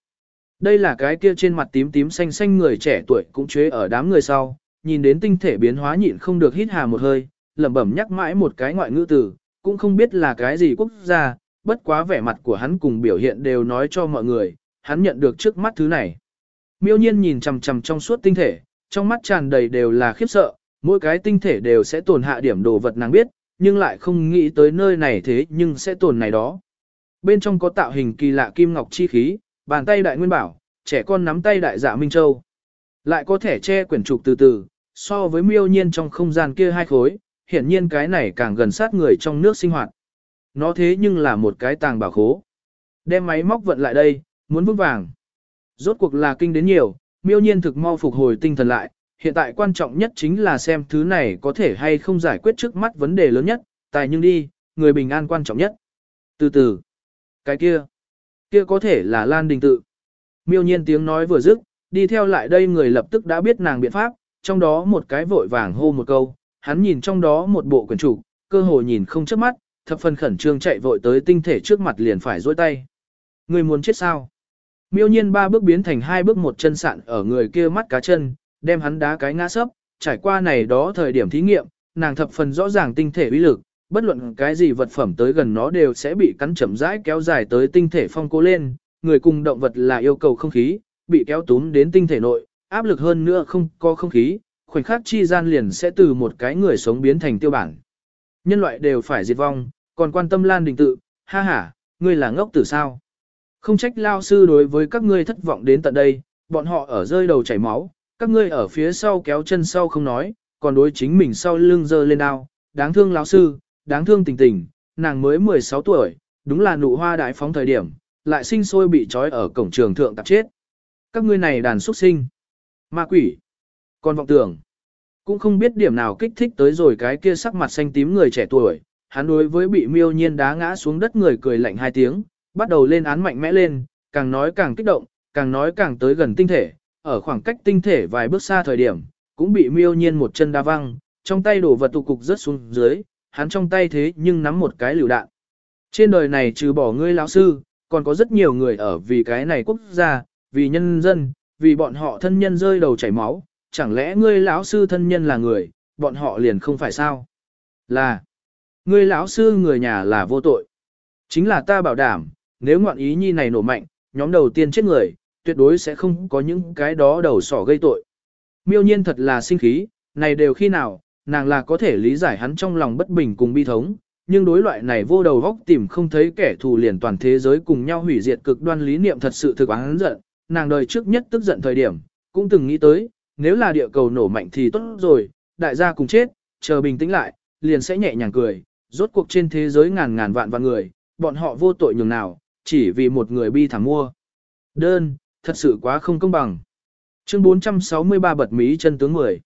Đây là cái kia trên mặt tím tím xanh xanh người trẻ tuổi cũng chế ở đám người sau, nhìn đến tinh thể biến hóa nhịn không được hít hà một hơi, lẩm bẩm nhắc mãi một cái ngoại ngữ từ, cũng không biết là cái gì quốc gia, bất quá vẻ mặt của hắn cùng biểu hiện đều nói cho mọi người, hắn nhận được trước mắt thứ này. Miêu nhiên nhìn chằm chằm trong suốt tinh thể, trong mắt tràn đầy đều là khiếp sợ, mỗi cái tinh thể đều sẽ tổn hạ điểm đồ vật nàng biết, nhưng lại không nghĩ tới nơi này thế nhưng sẽ tổn này đó. Bên trong có tạo hình kỳ lạ kim ngọc chi khí, bàn tay đại nguyên bảo, trẻ con nắm tay đại dạ Minh Châu. Lại có thể che quyển trục từ từ, so với miêu nhiên trong không gian kia hai khối, hiển nhiên cái này càng gần sát người trong nước sinh hoạt. Nó thế nhưng là một cái tàng bảo khố. Đem máy móc vận lại đây, muốn vững vàng. Rốt cuộc là kinh đến nhiều, miêu nhiên thực mau phục hồi tinh thần lại, hiện tại quan trọng nhất chính là xem thứ này có thể hay không giải quyết trước mắt vấn đề lớn nhất, tài nhưng đi, người bình an quan trọng nhất. Từ từ, cái kia, kia có thể là Lan Đình tự. Miêu nhiên tiếng nói vừa dứt, đi theo lại đây người lập tức đã biết nàng biện pháp, trong đó một cái vội vàng hô một câu, hắn nhìn trong đó một bộ quyển chủ, cơ hồ nhìn không chớp mắt, thập phần khẩn trương chạy vội tới tinh thể trước mặt liền phải dối tay. Người muốn chết sao? Miêu nhiên ba bước biến thành hai bước một chân sạn ở người kia mắt cá chân, đem hắn đá cái ngã sấp, trải qua này đó thời điểm thí nghiệm, nàng thập phần rõ ràng tinh thể uy lực, bất luận cái gì vật phẩm tới gần nó đều sẽ bị cắn chậm rãi kéo dài tới tinh thể phong cố lên, người cùng động vật là yêu cầu không khí, bị kéo túm đến tinh thể nội, áp lực hơn nữa không có không khí, khoảnh khắc chi gian liền sẽ từ một cái người sống biến thành tiêu bản. Nhân loại đều phải diệt vong, còn quan tâm Lan Đình tự, ha ha, ngươi là ngốc tử sao? Không trách lao sư đối với các ngươi thất vọng đến tận đây, bọn họ ở rơi đầu chảy máu, các ngươi ở phía sau kéo chân sau không nói, còn đối chính mình sau lưng dơ lên đao, đáng thương lão sư, đáng thương tình tình, nàng mới 16 tuổi, đúng là nụ hoa đại phóng thời điểm, lại sinh sôi bị trói ở cổng trường thượng tạp chết. Các ngươi này đàn xuất sinh, ma quỷ, còn vọng tưởng, cũng không biết điểm nào kích thích tới rồi cái kia sắc mặt xanh tím người trẻ tuổi, hắn đối với bị miêu nhiên đá ngã xuống đất người cười lạnh hai tiếng, bắt đầu lên án mạnh mẽ lên, càng nói càng kích động, càng nói càng tới gần tinh thể, ở khoảng cách tinh thể vài bước xa thời điểm, cũng bị miêu nhiên một chân đa văng, trong tay đổ vật tụ cục rớt xuống dưới, hắn trong tay thế nhưng nắm một cái lựu đạn. Trên đời này trừ bỏ ngươi lão sư, còn có rất nhiều người ở vì cái này quốc gia, vì nhân dân, vì bọn họ thân nhân rơi đầu chảy máu, chẳng lẽ ngươi lão sư thân nhân là người, bọn họ liền không phải sao? Là, ngươi lão sư người nhà là vô tội. Chính là ta bảo đảm, nếu ngoạn ý nhi này nổ mạnh, nhóm đầu tiên chết người, tuyệt đối sẽ không có những cái đó đầu sỏ gây tội. Miêu nhiên thật là sinh khí, này đều khi nào, nàng là có thể lý giải hắn trong lòng bất bình cùng bi thống, nhưng đối loại này vô đầu góc tìm không thấy kẻ thù liền toàn thế giới cùng nhau hủy diệt cực đoan lý niệm thật sự thực hắn giận, nàng đời trước nhất tức giận thời điểm, cũng từng nghĩ tới, nếu là địa cầu nổ mạnh thì tốt rồi, đại gia cùng chết, chờ bình tĩnh lại, liền sẽ nhẹ nhàng cười, rốt cuộc trên thế giới ngàn ngàn vạn vạn người, bọn họ vô tội nhường nào, chỉ vì một người bi thảm mua. Đơn, thật sự quá không công bằng. Chương 463 bật mí chân tướng 10.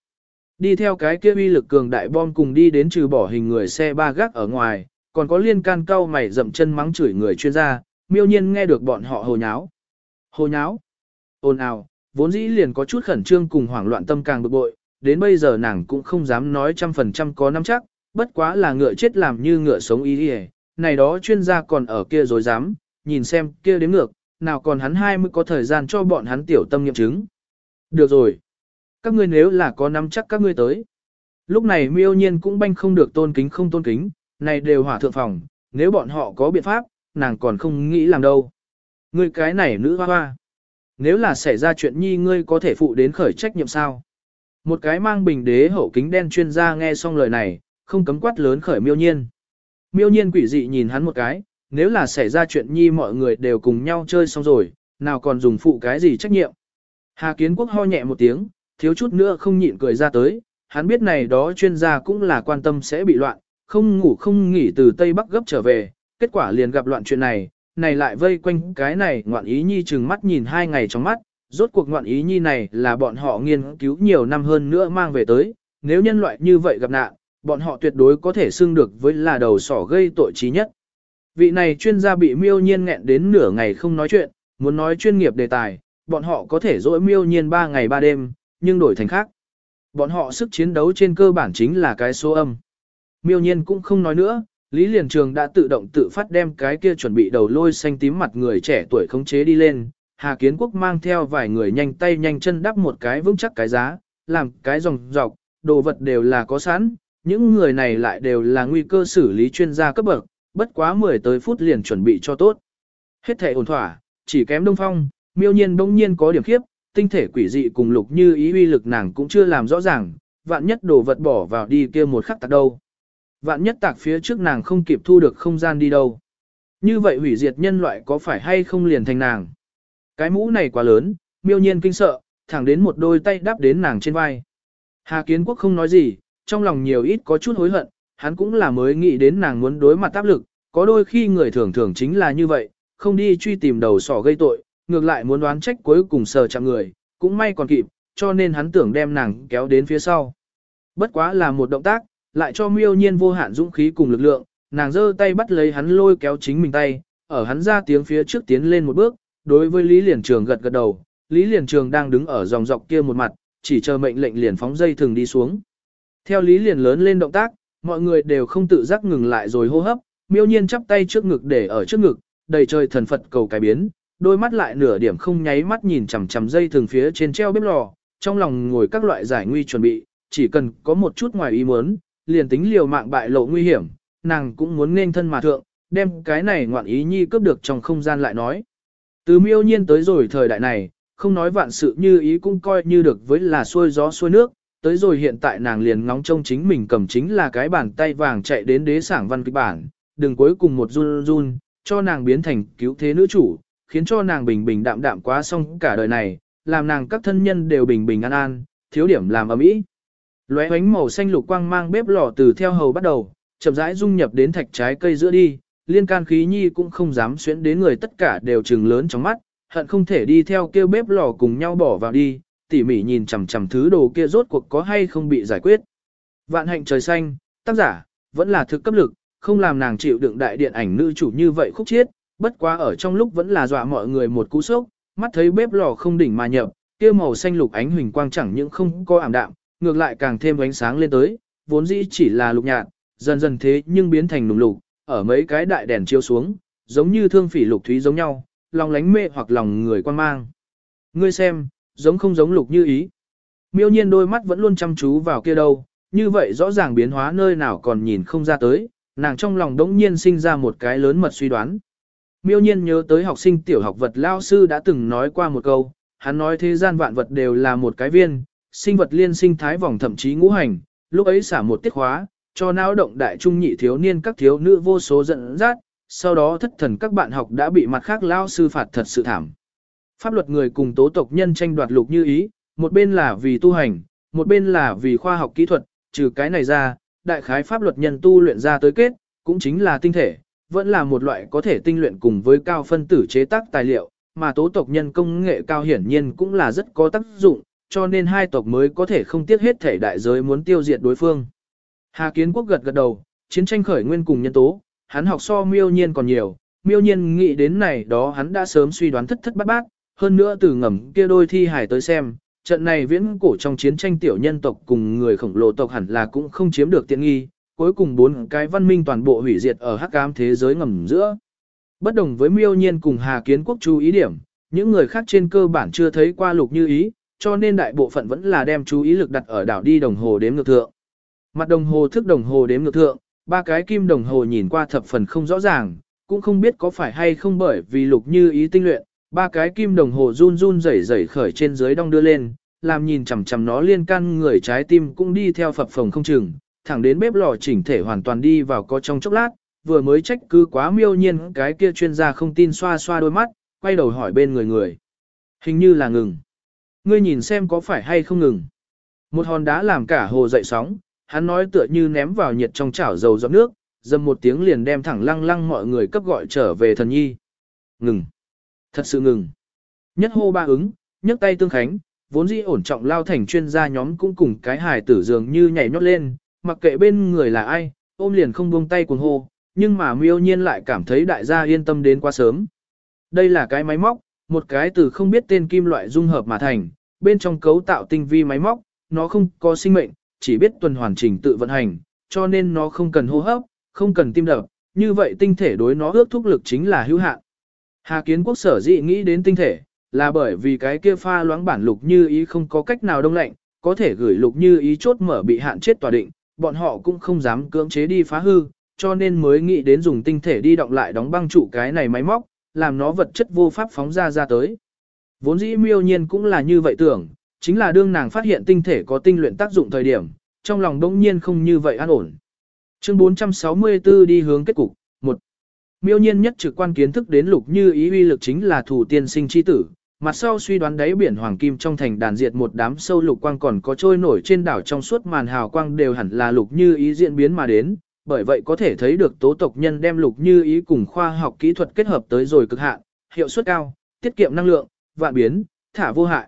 Đi theo cái kia uy lực cường đại bom cùng đi đến trừ bỏ hình người xe ba gác ở ngoài, còn có liên can cao mày dậm chân mắng chửi người chuyên gia, miêu nhiên nghe được bọn họ hồ nháo. Hồ nháo. Ồn ào, vốn dĩ liền có chút khẩn trương cùng hoảng loạn tâm càng bực bội, đến bây giờ nàng cũng không dám nói trăm phần trăm có nắm chắc, bất quá là ngựa chết làm như ngựa sống ý đi này đó chuyên gia còn ở kia rồi dám, nhìn xem kia đến ngược, nào còn hắn hai mới có thời gian cho bọn hắn tiểu tâm nghiệm chứng. Được rồi. Các ngươi nếu là có nắm chắc các ngươi tới. Lúc này miêu nhiên cũng banh không được tôn kính không tôn kính, này đều hỏa thượng phòng, nếu bọn họ có biện pháp, nàng còn không nghĩ làm đâu. Ngươi cái này nữ hoa hoa. Nếu là xảy ra chuyện nhi ngươi có thể phụ đến khởi trách nhiệm sao? Một cái mang bình đế hậu kính đen chuyên gia nghe xong lời này, không cấm quát lớn khởi miêu nhiên. Miêu nhiên quỷ dị nhìn hắn một cái, nếu là xảy ra chuyện nhi mọi người đều cùng nhau chơi xong rồi, nào còn dùng phụ cái gì trách nhiệm. Hà Kiến Quốc ho nhẹ một tiếng, thiếu chút nữa không nhịn cười ra tới, hắn biết này đó chuyên gia cũng là quan tâm sẽ bị loạn, không ngủ không nghỉ từ Tây Bắc gấp trở về, kết quả liền gặp loạn chuyện này, này lại vây quanh cái này ngoạn ý nhi chừng mắt nhìn hai ngày trong mắt, rốt cuộc ngoạn ý nhi này là bọn họ nghiên cứu nhiều năm hơn nữa mang về tới, nếu nhân loại như vậy gặp nạn, bọn họ tuyệt đối có thể xưng được với là đầu sỏ gây tội trí nhất. Vị này chuyên gia bị miêu nhiên nghẹn đến nửa ngày không nói chuyện, muốn nói chuyên nghiệp đề tài, bọn họ có thể dỗi miêu nhiên 3 ngày 3 đêm, nhưng đổi thành khác. Bọn họ sức chiến đấu trên cơ bản chính là cái số âm. Miêu nhiên cũng không nói nữa, Lý Liền Trường đã tự động tự phát đem cái kia chuẩn bị đầu lôi xanh tím mặt người trẻ tuổi khống chế đi lên. Hà Kiến Quốc mang theo vài người nhanh tay nhanh chân đắp một cái vững chắc cái giá, làm cái dòng dọc, đồ vật đều là có sẵn, những người này lại đều là nguy cơ xử lý chuyên gia cấp bậc, bất quá 10 tới phút liền chuẩn bị cho tốt. Hết thể ổn thỏa, chỉ kém Đông Phong, miêu nhiên bỗng nhiên có điểm khiếp, tinh thể quỷ dị cùng lục như ý uy lực nàng cũng chưa làm rõ ràng, vạn nhất đồ vật bỏ vào đi kia một khắc tạc đâu. Vạn nhất tạc phía trước nàng không kịp thu được không gian đi đâu. Như vậy hủy diệt nhân loại có phải hay không liền thành nàng. Cái mũ này quá lớn, miêu nhiên kinh sợ, thẳng đến một đôi tay đắp đến nàng trên vai. Hà Kiến Quốc không nói gì, trong lòng nhiều ít có chút hối hận, hắn cũng là mới nghĩ đến nàng muốn đối mặt áp lực, có đôi khi người thường thường chính là như vậy, không đi truy tìm đầu sỏ gây tội, ngược lại muốn đoán trách cuối cùng sờ chạm người, cũng may còn kịp, cho nên hắn tưởng đem nàng kéo đến phía sau. Bất quá là một động tác, lại cho miêu nhiên vô hạn dũng khí cùng lực lượng, nàng giơ tay bắt lấy hắn lôi kéo chính mình tay, ở hắn ra tiếng phía trước tiến lên một bước, đối với Lý Liền Trường gật gật đầu, Lý Liền Trường đang đứng ở dòng dọc kia một mặt, chỉ chờ mệnh lệnh liền phóng dây thường đi xuống. Theo Lý Liền lớn lên động tác, mọi người đều không tự giác ngừng lại rồi hô hấp, miêu nhiên chắp tay trước ngực để ở trước ngực, đầy trời thần Phật cầu cái biến, đôi mắt lại nửa điểm không nháy mắt nhìn chằm chằm dây thường phía trên treo bếp lò, trong lòng ngồi các loại giải nguy chuẩn bị, chỉ cần có một chút ngoài ý muốn, liền tính liều mạng bại lộ nguy hiểm, nàng cũng muốn nên thân mà thượng, đem cái này ngoạn ý nhi cướp được trong không gian lại nói. Từ miêu nhiên tới rồi thời đại này, không nói vạn sự như ý cũng coi như được với là xuôi gió xuôi nước, tới rồi hiện tại nàng liền ngóng trông chính mình cầm chính là cái bàn tay vàng chạy đến đế sảng văn kịch bản, đừng cuối cùng một run run, cho nàng biến thành cứu thế nữ chủ, khiến cho nàng bình bình đạm đạm quá xong cả đời này, làm nàng các thân nhân đều bình bình an an, thiếu điểm làm ấm ý. Lóe ánh màu xanh lục quang mang bếp lò từ theo hầu bắt đầu, chậm rãi dung nhập đến thạch trái cây giữa đi, liên can khí nhi cũng không dám xuyến đến người tất cả đều trừng lớn trong mắt, hận không thể đi theo kêu bếp lò cùng nhau bỏ vào đi, tỉ mỉ nhìn chằm chằm thứ đồ kia rốt cuộc có hay không bị giải quyết. Vạn hạnh trời xanh, tác giả, vẫn là thực cấp lực, không làm nàng chịu đựng đại điện ảnh nữ chủ như vậy khúc chiết, bất quá ở trong lúc vẫn là dọa mọi người một cú sốc, mắt thấy bếp lò không đỉnh mà nhập, kia màu xanh lục ánh huỳnh quang chẳng những không có ảm đạm, ngược lại càng thêm ánh sáng lên tới, vốn dĩ chỉ là lục nhạt, dần dần thế nhưng biến thành lục lục, ở mấy cái đại đèn chiếu xuống, giống như thương phỉ lục thúy giống nhau, lòng lánh mê hoặc lòng người quan mang. Ngươi xem, giống không giống lục như ý. Miêu nhiên đôi mắt vẫn luôn chăm chú vào kia đâu, như vậy rõ ràng biến hóa nơi nào còn nhìn không ra tới, nàng trong lòng đống nhiên sinh ra một cái lớn mật suy đoán. Miêu nhiên nhớ tới học sinh tiểu học vật lao sư đã từng nói qua một câu, hắn nói thế gian vạn vật đều là một cái viên, sinh vật liên sinh thái vòng thậm chí ngũ hành, lúc ấy xả một tiết khóa, cho não động đại trung nhị thiếu niên các thiếu nữ vô số giận dắt, sau đó thất thần các bạn học đã bị mặt khác lao sư phạt thật sự thảm. Pháp luật người cùng tố tộc nhân tranh đoạt lục như ý, một bên là vì tu hành, một bên là vì khoa học kỹ thuật, trừ cái này ra, đại khái pháp luật nhân tu luyện ra tới kết, cũng chính là tinh thể, vẫn là một loại có thể tinh luyện cùng với cao phân tử chế tác tài liệu, mà tố tộc nhân công nghệ cao hiển nhiên cũng là rất có tác dụng, cho nên hai tộc mới có thể không tiếc hết thể đại giới muốn tiêu diệt đối phương. Hà Kiến Quốc gật gật đầu, chiến tranh khởi nguyên cùng nhân tố, hắn học so miêu nhiên còn nhiều, miêu nhiên nghĩ đến này đó hắn đã sớm suy đoán thất thất bát bát, hơn nữa từ ngầm kia đôi thi hải tới xem, trận này viễn cổ trong chiến tranh tiểu nhân tộc cùng người khổng lồ tộc hẳn là cũng không chiếm được tiện nghi, cuối cùng bốn cái văn minh toàn bộ hủy diệt ở hắc ám thế giới ngầm giữa. Bất đồng với miêu nhiên cùng Hà Kiến Quốc chú ý điểm, những người khác trên cơ bản chưa thấy qua lục như ý, cho nên đại bộ phận vẫn là đem chú ý lực đặt ở đảo đi đồng hồ đếm ngược thượng. Mặt đồng hồ thức đồng hồ đếm ngược thượng, ba cái kim đồng hồ nhìn qua thập phần không rõ ràng, cũng không biết có phải hay không bởi vì lục như ý tinh luyện, ba cái kim đồng hồ run run rẩy rẩy khởi trên dưới đong đưa lên, làm nhìn chằm chằm nó liên căn người trái tim cũng đi theo phập phồng không chừng, thẳng đến bếp lò chỉnh thể hoàn toàn đi vào có trong chốc lát, vừa mới trách cứ quá miêu nhiên cái kia chuyên gia không tin xoa xoa đôi mắt, quay đầu hỏi bên người người. Hình như là ngừng. Ngươi nhìn xem có phải hay không ngừng. Một hòn đá làm cả hồ dậy sóng, hắn nói tựa như ném vào nhiệt trong chảo dầu giọt nước, dầm một tiếng liền đem thẳng lăng lăng mọi người cấp gọi trở về thần nhi. Ngừng. Thật sự ngừng. Nhất hô ba ứng, nhấc tay tương khánh, vốn dĩ ổn trọng lao thành chuyên gia nhóm cũng cùng cái hài tử dường như nhảy nhót lên, mặc kệ bên người là ai, ôm liền không buông tay cuồng hô, nhưng mà miêu nhiên lại cảm thấy đại gia yên tâm đến quá sớm. Đây là cái máy móc, một cái từ không biết tên kim loại dung hợp mà thành, bên trong cấu tạo tinh vi máy móc, nó không có sinh mệnh, chỉ biết tuần hoàn trình tự vận hành, cho nên nó không cần hô hấp, không cần tim đập, như vậy tinh thể đối nó ước thúc lực chính là hữu hạn. Hà Kiến Quốc sở dị nghĩ đến tinh thể, là bởi vì cái kia pha loãng bản lục như ý không có cách nào đông lạnh, có thể gửi lục như ý chốt mở bị hạn chết tòa định, bọn họ cũng không dám cưỡng chế đi phá hư, cho nên mới nghĩ đến dùng tinh thể đi động lại đóng băng trụ cái này máy móc, làm nó vật chất vô pháp phóng ra ra tới. Vốn dĩ miêu nhiên cũng là như vậy tưởng, chính là đương nàng phát hiện tinh thể có tinh luyện tác dụng thời điểm, trong lòng đông nhiên không như vậy an ổn. Chương 464 đi hướng kết cục, Miêu nhiên nhất trực quan kiến thức đến lục như ý uy lực chính là thủ tiên sinh chi tử, mặt sau suy đoán đáy biển hoàng kim trong thành đàn diệt một đám sâu lục quang còn có trôi nổi trên đảo trong suốt màn hào quang đều hẳn là lục như ý diễn biến mà đến, bởi vậy có thể thấy được tố tộc nhân đem lục như ý cùng khoa học kỹ thuật kết hợp tới rồi cực hạn, hiệu suất cao, tiết kiệm năng lượng, vạn biến, thả vô hại.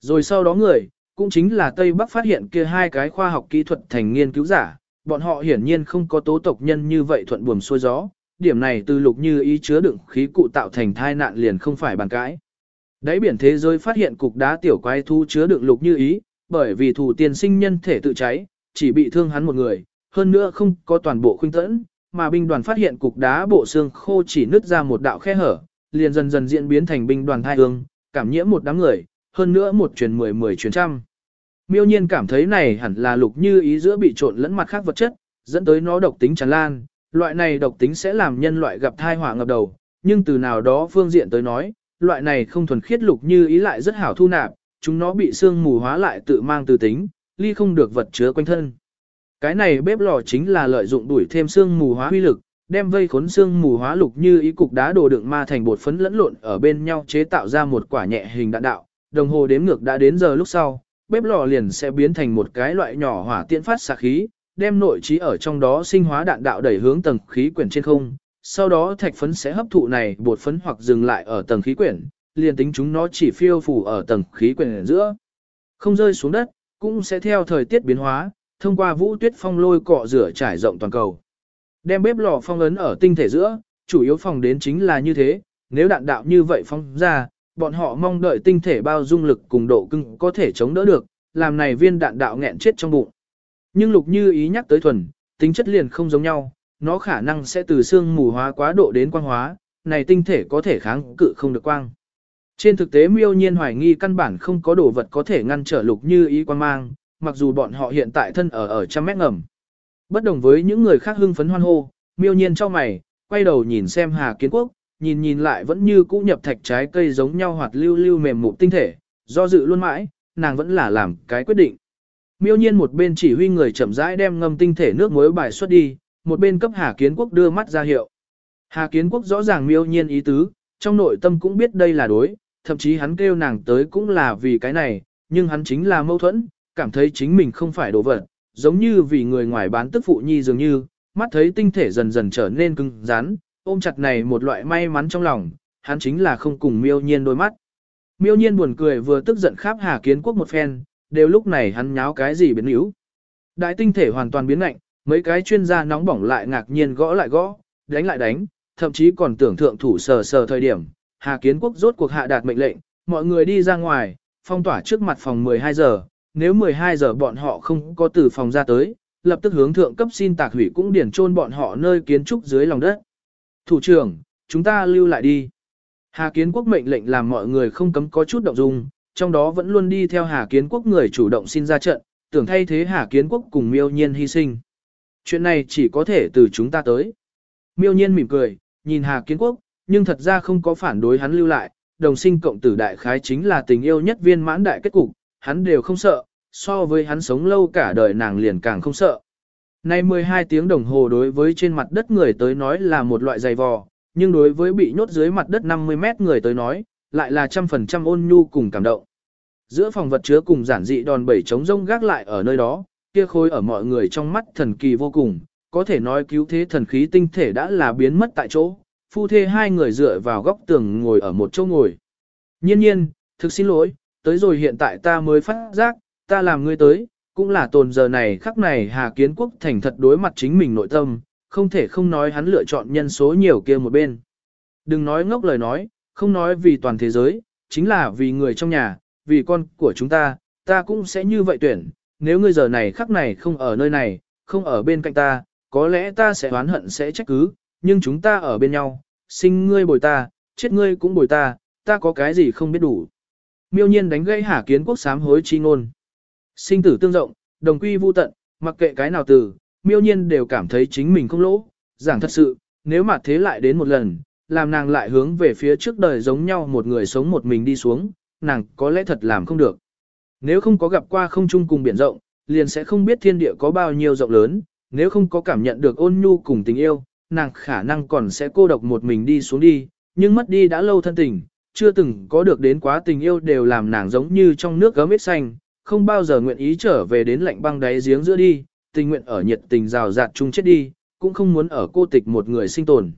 Rồi sau đó người, cũng chính là Tây Bắc phát hiện kia hai cái khoa học kỹ thuật thành nghiên cứu giả, bọn họ hiển nhiên không có tố tộc nhân như vậy thuận buồm xuôi gió, điểm này từ lục như ý chứa đựng khí cụ tạo thành thai nạn liền không phải bàn cãi. Đáy biển thế giới phát hiện cục đá tiểu quái thú chứa đựng lục như ý, bởi vì thủ tiền sinh nhân thể tự cháy, chỉ bị thương hắn một người, hơn nữa không có toàn bộ khuynh tẫn, mà binh đoàn phát hiện cục đá bộ xương khô chỉ nứt ra một đạo khe hở, liền dần dần diễn biến thành binh đoàn thai hương, cảm nhiễm một đám người, hơn nữa một truyền mười mười truyền trăm. Miêu nhiên cảm thấy này hẳn là lục như ý giữa bị trộn lẫn mặt khác vật chất, dẫn tới nó độc tính tràn lan, loại này độc tính sẽ làm nhân loại gặp thai họa ngập đầu, nhưng từ nào đó phương diện tới nói, loại này không thuần khiết lục như ý lại rất hảo thu nạp, chúng nó bị xương mù hóa lại tự mang từ tính, ly không được vật chứa quanh thân. Cái này bếp lò chính là lợi dụng đuổi thêm xương mù hóa huy lực, đem vây khốn xương mù hóa lục như ý cục đá đồ đựng ma thành bột phấn lẫn lộn ở bên nhau chế tạo ra một quả nhẹ hình đạn đạo. Đồng hồ đếm ngược đã đến giờ lúc sau, bếp lò liền sẽ biến thành một cái loại nhỏ hỏa tiễn phát xạ khí, đem nội trí ở trong đó sinh hóa đạn đạo đẩy hướng tầng khí quyển trên không. Sau đó thạch phấn sẽ hấp thụ này bột phấn hoặc dừng lại ở tầng khí quyển, liền tính chúng nó chỉ phiêu phủ ở tầng khí quyển ở giữa. Không rơi xuống đất, cũng sẽ theo thời tiết biến hóa, thông qua vũ tuyết phong lôi cọ rửa trải rộng toàn cầu. Đem bếp lò phong ấn ở tinh thể giữa, chủ yếu phòng đến chính là như thế, nếu đạn đạo như vậy phong ra, bọn họ mong đợi tinh thể bao dung lực cùng độ cưng có thể chống đỡ được, làm này viên đạn đạo nghẹn chết trong bụng. Nhưng lục như ý nhắc tới thuần, tính chất liền không giống nhau, nó khả năng sẽ từ xương mù hóa quá độ đến quang hóa, này tinh thể có thể kháng cự không được quang. Trên thực tế miêu nhiên hoài nghi căn bản không có đồ vật có thể ngăn trở lục như ý quang mang, mặc dù bọn họ hiện tại thân ở ở trăm mét ngầm. Bất đồng với những người khác hưng phấn hoan hô, miêu nhiên cho mày, quay đầu nhìn xem Hà Kiến Quốc, nhìn nhìn lại vẫn như cũ nhập thạch trái cây giống nhau hoạt lưu lưu mềm mụn tinh thể, do dự luôn mãi, nàng vẫn là làm cái quyết định. Miêu nhiên một bên chỉ huy người chậm rãi đem ngâm tinh thể nước muối bài xuất đi, một bên cấp Hà Kiến Quốc đưa mắt ra hiệu. Hà Kiến Quốc rõ ràng miêu nhiên ý tứ, trong nội tâm cũng biết đây là đối, thậm chí hắn kêu nàng tới cũng là vì cái này, nhưng hắn chính là mâu thuẫn, cảm thấy chính mình không phải đồ vật, giống như vì người ngoài bán tức phụ nhi dường như, mắt thấy tinh thể dần dần trở nên cứng rắn, ôm chặt này một loại may mắn trong lòng, hắn chính là không cùng miêu nhiên đôi mắt. Miêu nhiên buồn cười vừa tức giận khắp Hà Kiến Quốc một phen, đều lúc này hắn nháo cái gì biến yếu. Đại tinh thể hoàn toàn biến lạnh, mấy cái chuyên gia nóng bỏng lại ngạc nhiên gõ lại gõ, đánh lại đánh, thậm chí còn tưởng thượng thủ sờ sờ thời điểm. Hà Kiến Quốc rốt cuộc hạ đạt mệnh lệnh, mọi người đi ra ngoài, phong tỏa trước mặt phòng 12 giờ, nếu 12 giờ bọn họ không có từ phòng ra tới, lập tức hướng thượng cấp xin tạc hủy cũng điển chôn bọn họ nơi kiến trúc dưới lòng đất. Thủ trưởng, chúng ta lưu lại đi. Hà Kiến Quốc mệnh lệnh làm mọi người không cấm có chút động dung, trong đó vẫn luôn đi theo Hà Kiến Quốc người chủ động xin ra trận, tưởng thay thế Hà Kiến Quốc cùng miêu nhiên hy sinh. Chuyện này chỉ có thể từ chúng ta tới. Miêu nhiên mỉm cười, nhìn Hà Kiến Quốc, nhưng thật ra không có phản đối hắn lưu lại, đồng sinh cộng tử đại khái chính là tình yêu nhất viên mãn đại kết cục, hắn đều không sợ, so với hắn sống lâu cả đời nàng liền càng không sợ. Nay 12 tiếng đồng hồ đối với trên mặt đất người tới nói là một loại dày vò, nhưng đối với bị nhốt dưới mặt đất 50 mét người tới nói, lại là trăm phần trăm ôn nhu cùng cảm động. Giữa phòng vật chứa cùng giản dị đòn bẩy chống rông gác lại ở nơi đó, kia khối ở mọi người trong mắt thần kỳ vô cùng, có thể nói cứu thế thần khí tinh thể đã là biến mất tại chỗ, phu thê hai người dựa vào góc tường ngồi ở một chỗ ngồi. Nhiên nhiên, thực xin lỗi, tới rồi hiện tại ta mới phát giác, ta làm ngươi tới, cũng là tồn giờ này khắc này Hà Kiến Quốc thành thật đối mặt chính mình nội tâm, không thể không nói hắn lựa chọn nhân số nhiều kia một bên. Đừng nói ngốc lời nói, không nói vì toàn thế giới, chính là vì người trong nhà, vì con của chúng ta, ta cũng sẽ như vậy tuyển, nếu ngươi giờ này khắc này không ở nơi này, không ở bên cạnh ta, có lẽ ta sẽ oán hận sẽ trách cứ, nhưng chúng ta ở bên nhau, sinh ngươi bồi ta, chết ngươi cũng bồi ta, ta có cái gì không biết đủ. Miêu nhiên đánh gãy Hà Kiến Quốc sám hối chi ngôn. Sinh tử tương rộng, đồng quy vu tận, mặc kệ cái nào từ, miêu nhiên đều cảm thấy chính mình không lỗ. Giảng thật sự, nếu mà thế lại đến một lần, làm nàng lại hướng về phía trước đời giống nhau một người sống một mình đi xuống, nàng có lẽ thật làm không được. Nếu không có gặp qua không chung cùng biển rộng, liền sẽ không biết thiên địa có bao nhiêu rộng lớn, nếu không có cảm nhận được ôn nhu cùng tình yêu, nàng khả năng còn sẽ cô độc một mình đi xuống đi, nhưng mất đi đã lâu thân tình, chưa từng có được đến quá tình yêu đều làm nàng giống như trong nước gấm ít xanh, không bao giờ nguyện ý trở về đến lạnh băng đáy giếng giữa đi, tình nguyện ở nhiệt tình rào rạt chung chết đi, cũng không muốn ở cô tịch một người sinh tồn.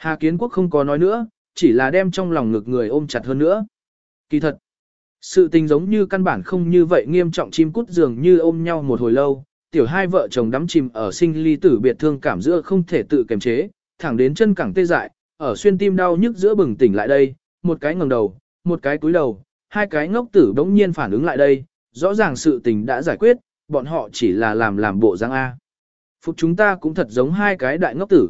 Hà Kiến Quốc không có nói nữa, chỉ là đem trong lòng ngực người ôm chặt hơn nữa. Kỳ thật, sự tình giống như căn bản không như vậy nghiêm trọng chim cút dường như ôm nhau một hồi lâu, tiểu hai vợ chồng đắm chìm ở sinh ly tử biệt thương cảm giữa không thể tự kiềm chế, thẳng đến chân cẳng tê dại, ở xuyên tim đau nhức giữa bừng tỉnh lại đây, một cái ngẩng đầu, một cái cúi đầu, hai cái ngốc tử bỗng nhiên phản ứng lại đây, rõ ràng sự tình đã giải quyết, bọn họ chỉ là làm làm bộ răng A. Phục chúng ta cũng thật giống hai cái đại ngốc tử.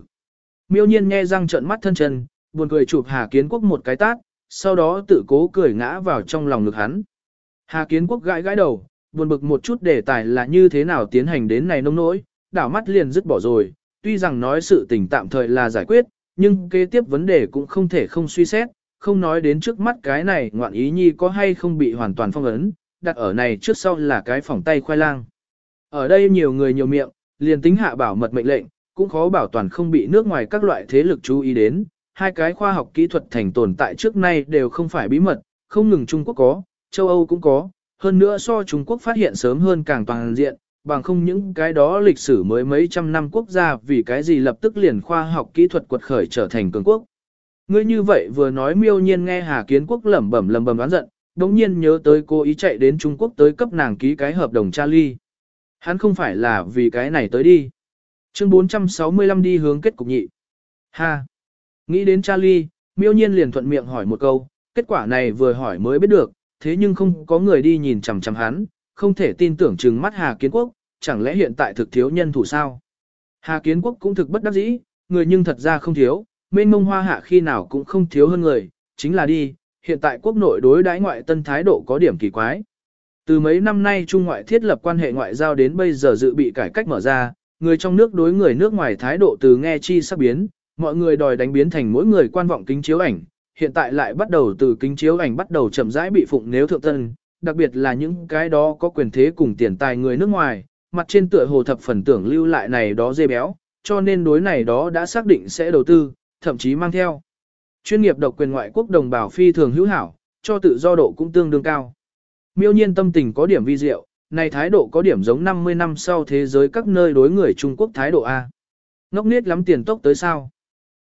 Miêu nhiên nghe răng trợn mắt thân chân, buồn cười chụp Hà Kiến Quốc một cái tát, sau đó tự cố cười ngã vào trong lòng ngực hắn. Hà Kiến Quốc gãi gãi đầu, buồn bực một chút đề tài là như thế nào tiến hành đến này nông nỗi, đảo mắt liền dứt bỏ rồi, tuy rằng nói sự tình tạm thời là giải quyết, nhưng kế tiếp vấn đề cũng không thể không suy xét, không nói đến trước mắt cái này ngoạn ý nhi có hay không bị hoàn toàn phong ấn, đặt ở này trước sau là cái phòng tay khoai lang. Ở đây nhiều người nhiều miệng, liền tính hạ bảo mật mệnh lệnh, cũng khó bảo toàn không bị nước ngoài các loại thế lực chú ý đến, hai cái khoa học kỹ thuật thành tồn tại trước nay đều không phải bí mật, không ngừng Trung Quốc có, châu Âu cũng có, hơn nữa so Trung Quốc phát hiện sớm hơn càng toàn diện, bằng không những cái đó lịch sử mới mấy trăm năm quốc gia vì cái gì lập tức liền khoa học kỹ thuật quật khởi trở thành cường quốc. Ngươi như vậy vừa nói miêu nhiên nghe Hà Kiến Quốc lẩm bẩm lẩm bẩm đoán giận, đống nhiên nhớ tới cô ý chạy đến Trung Quốc tới cấp nàng ký cái hợp đồng Charlie. Hắn không phải là vì cái này tới đi. Chương 465 đi hướng kết cục nhị. Ha! Nghĩ đến Charlie, miêu nhiên liền thuận miệng hỏi một câu, kết quả này vừa hỏi mới biết được, thế nhưng không có người đi nhìn chằm chằm hắn, không thể tin tưởng chừng mắt Hà Kiến Quốc, chẳng lẽ hiện tại thực thiếu nhân thủ sao? Hà Kiến Quốc cũng thực bất đắc dĩ, người nhưng thật ra không thiếu, mênh mông hoa hạ khi nào cũng không thiếu hơn người, chính là đi, hiện tại quốc nội đối đãi ngoại tân thái độ có điểm kỳ quái. Từ mấy năm nay Trung ngoại thiết lập quan hệ ngoại giao đến bây giờ dự bị cải cách mở ra, người trong nước đối người nước ngoài thái độ từ nghe chi sắp biến, mọi người đòi đánh biến thành mỗi người quan vọng kính chiếu ảnh, hiện tại lại bắt đầu từ kính chiếu ảnh bắt đầu chậm rãi bị phụng nếu thượng tân, đặc biệt là những cái đó có quyền thế cùng tiền tài người nước ngoài, mặt trên tựa hồ thập phần tưởng lưu lại này đó dê béo, cho nên đối này đó đã xác định sẽ đầu tư, thậm chí mang theo. Chuyên nghiệp độc quyền ngoại quốc đồng bào phi thường hữu hảo, cho tự do độ cũng tương đương cao. Miêu nhiên tâm tình có điểm vi diệu, này thái độ có điểm giống 50 năm sau thế giới các nơi đối người Trung Quốc thái độ A. Ngốc nết lắm tiền tốc tới sao.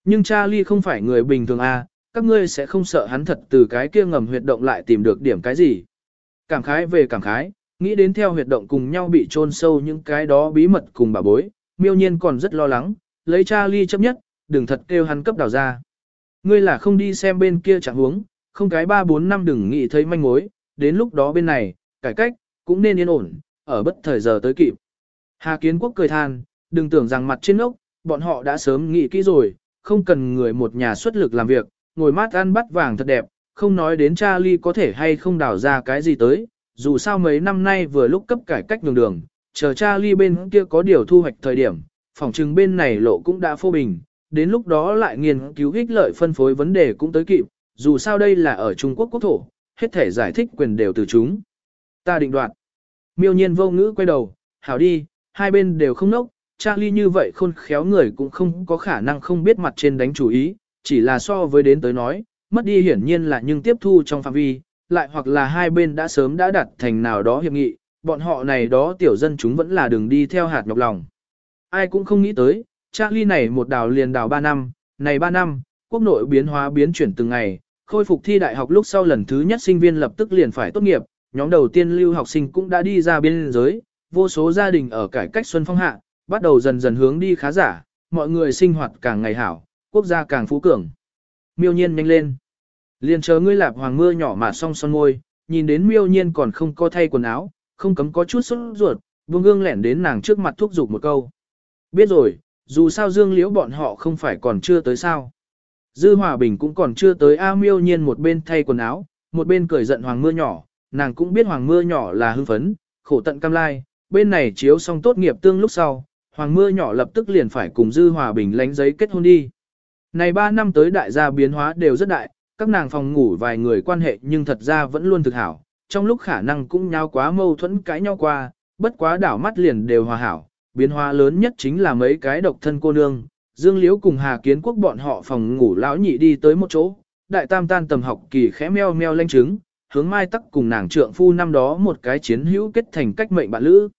Nhưng Charlie không phải người bình thường A, các ngươi sẽ không sợ hắn thật từ cái kia ngầm huyệt động lại tìm được điểm cái gì. Cảm khái về cảm khái, nghĩ đến theo huyệt động cùng nhau bị chôn sâu những cái đó bí mật cùng bà bối, miêu nhiên còn rất lo lắng, lấy Charlie chấp nhất, đừng thật kêu hắn cấp đào ra. Ngươi là không đi xem bên kia chẳng huống, không cái 3-4 năm đừng nghĩ thấy manh mối, đến lúc đó bên này, cải cách, cũng nên yên ổn, ở bất thời giờ tới kịp. Hà Kiến Quốc cười than, đừng tưởng rằng mặt trên ốc, bọn họ đã sớm nghĩ kỹ rồi, không cần người một nhà xuất lực làm việc, ngồi mát ăn bắt vàng thật đẹp, không nói đến Charlie có thể hay không đào ra cái gì tới, dù sao mấy năm nay vừa lúc cấp cải cách đường đường, chờ Charlie bên kia có điều thu hoạch thời điểm, phòng trừng bên này lộ cũng đã phô bình, đến lúc đó lại nghiên cứu ích lợi phân phối vấn đề cũng tới kịp, dù sao đây là ở Trung Quốc quốc thổ, hết thể giải thích quyền đều từ chúng. Ta định đoạt. Miêu nhiên vô ngữ quay đầu, hảo đi, hai bên đều không nốc, Charlie như vậy khôn khéo người cũng không có khả năng không biết mặt trên đánh chủ ý, chỉ là so với đến tới nói, mất đi hiển nhiên là nhưng tiếp thu trong phạm vi, lại hoặc là hai bên đã sớm đã đặt thành nào đó hiệp nghị, bọn họ này đó tiểu dân chúng vẫn là đường đi theo hạt nhọc lòng. Ai cũng không nghĩ tới, Charlie này một đào liền đào 3 năm, này 3 năm, quốc nội biến hóa biến chuyển từng ngày, khôi phục thi đại học lúc sau lần thứ nhất sinh viên lập tức liền phải tốt nghiệp, nhóm đầu tiên lưu học sinh cũng đã đi ra biên giới, vô số gia đình ở cải cách xuân phong hạ, bắt đầu dần dần hướng đi khá giả, mọi người sinh hoạt càng ngày hảo, quốc gia càng phú cường. Miêu nhiên nhanh lên. Liền chờ ngươi lạp hoàng mưa nhỏ mà song son ngôi, nhìn đến miêu nhiên còn không có thay quần áo, không cấm có chút sốt ruột, vương gương lẻn đến nàng trước mặt thúc giục một câu. Biết rồi, dù sao dương liễu bọn họ không phải còn chưa tới sao. Dư Hòa Bình cũng còn chưa tới A miêu nhiên một bên thay quần áo, một bên cười giận hoàng mưa nhỏ, nàng cũng biết hoàng mưa nhỏ là hưng phấn, khổ tận cam lai, bên này chiếu xong tốt nghiệp tương lúc sau, hoàng mưa nhỏ lập tức liền phải cùng Dư Hòa Bình lánh giấy kết hôn đi. Này 3 năm tới đại gia biến hóa đều rất đại, các nàng phòng ngủ vài người quan hệ nhưng thật ra vẫn luôn thực hảo, trong lúc khả năng cũng nhau quá mâu thuẫn cãi nhau qua, bất quá đảo mắt liền đều hòa hảo, biến hóa lớn nhất chính là mấy cái độc thân cô nương, Dương Liễu cùng Hà Kiến Quốc bọn họ phòng ngủ lão nhị đi tới một chỗ, đại tam tan tầm học kỳ khẽ meo meo lanh trứng, hướng mai tắc cùng nàng trượng phu năm đó một cái chiến hữu kết thành cách mệnh bạn lữ.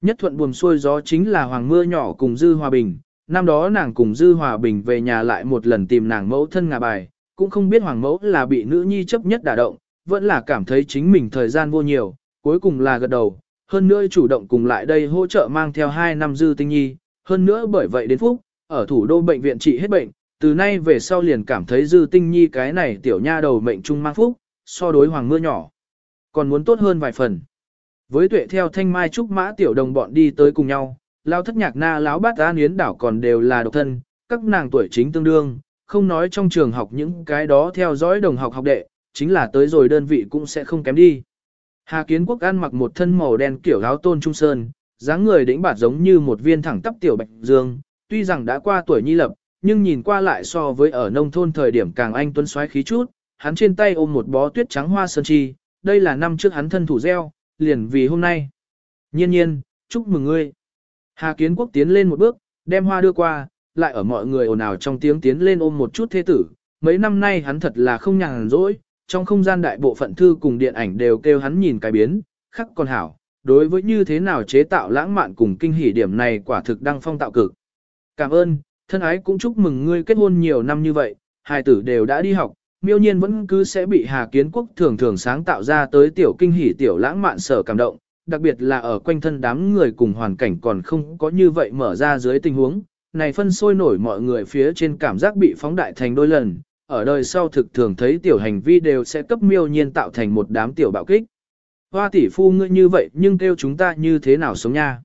Nhất thuận buồm xuôi gió chính là Hoàng Mưa nhỏ cùng Dư Hòa Bình, năm đó nàng cùng Dư Hòa Bình về nhà lại một lần tìm nàng mẫu thân ngà bài, cũng không biết hoàng mẫu là bị nữ nhi chấp nhất đả động, vẫn là cảm thấy chính mình thời gian vô nhiều, cuối cùng là gật đầu, hơn nữa chủ động cùng lại đây hỗ trợ mang theo 2 năm Dư Tinh Nhi, hơn nữa bởi vậy đến phúc, ở thủ đô bệnh viện trị hết bệnh, từ nay về sau liền cảm thấy Dư Tinh Nhi cái này tiểu nha đầu mệnh trung mang phúc, so đối hoàng mưa nhỏ, còn muốn tốt hơn vài phần. Với tuệ theo thanh mai trúc mã tiểu đồng bọn đi tới cùng nhau, lao thất nhạc na láo bát an yến đảo còn đều là độc thân, các nàng tuổi chính tương đương, không nói trong trường học những cái đó theo dõi đồng học học đệ, chính là tới rồi đơn vị cũng sẽ không kém đi. Hà Kiến Quốc ăn mặc một thân màu đen kiểu áo tôn trung sơn, dáng người đĩnh bạt giống như một viên thẳng tắp tiểu bạch dương, tuy rằng đã qua tuổi nhi lập, nhưng nhìn qua lại so với ở nông thôn thời điểm càng anh tuấn xoáy khí chút, hắn trên tay ôm một bó tuyết trắng hoa sơn chi, đây là năm trước hắn thân thủ gieo, liền vì hôm nay. Nhiên nhiên, chúc mừng ngươi. Hà Kiến Quốc tiến lên một bước, đem hoa đưa qua, lại ở mọi người ồn ào trong tiếng tiến lên ôm một chút thế tử. Mấy năm nay hắn thật là không nhàn rỗi, trong không gian đại bộ phận thư cùng điện ảnh đều kêu hắn nhìn cái biến, khắc còn hảo. Đối với như thế nào chế tạo lãng mạn cùng kinh hỉ điểm này quả thực đang phong tạo cực. Cảm ơn, thân ái cũng chúc mừng ngươi kết hôn nhiều năm như vậy, hai tử đều đã đi học, miêu nhiên vẫn cứ sẽ bị Hà Kiến Quốc thường thường sáng tạo ra tới tiểu kinh hỉ tiểu lãng mạn sở cảm động, đặc biệt là ở quanh thân đám người cùng hoàn cảnh còn không có như vậy mở ra dưới tình huống, này phân sôi nổi mọi người phía trên cảm giác bị phóng đại thành đôi lần, ở đời sau thực thường thấy tiểu hành vi đều sẽ cấp miêu nhiên tạo thành một đám tiểu bạo kích. Hoa tỷ phu ngươi như vậy nhưng kêu chúng ta như thế nào sống nha.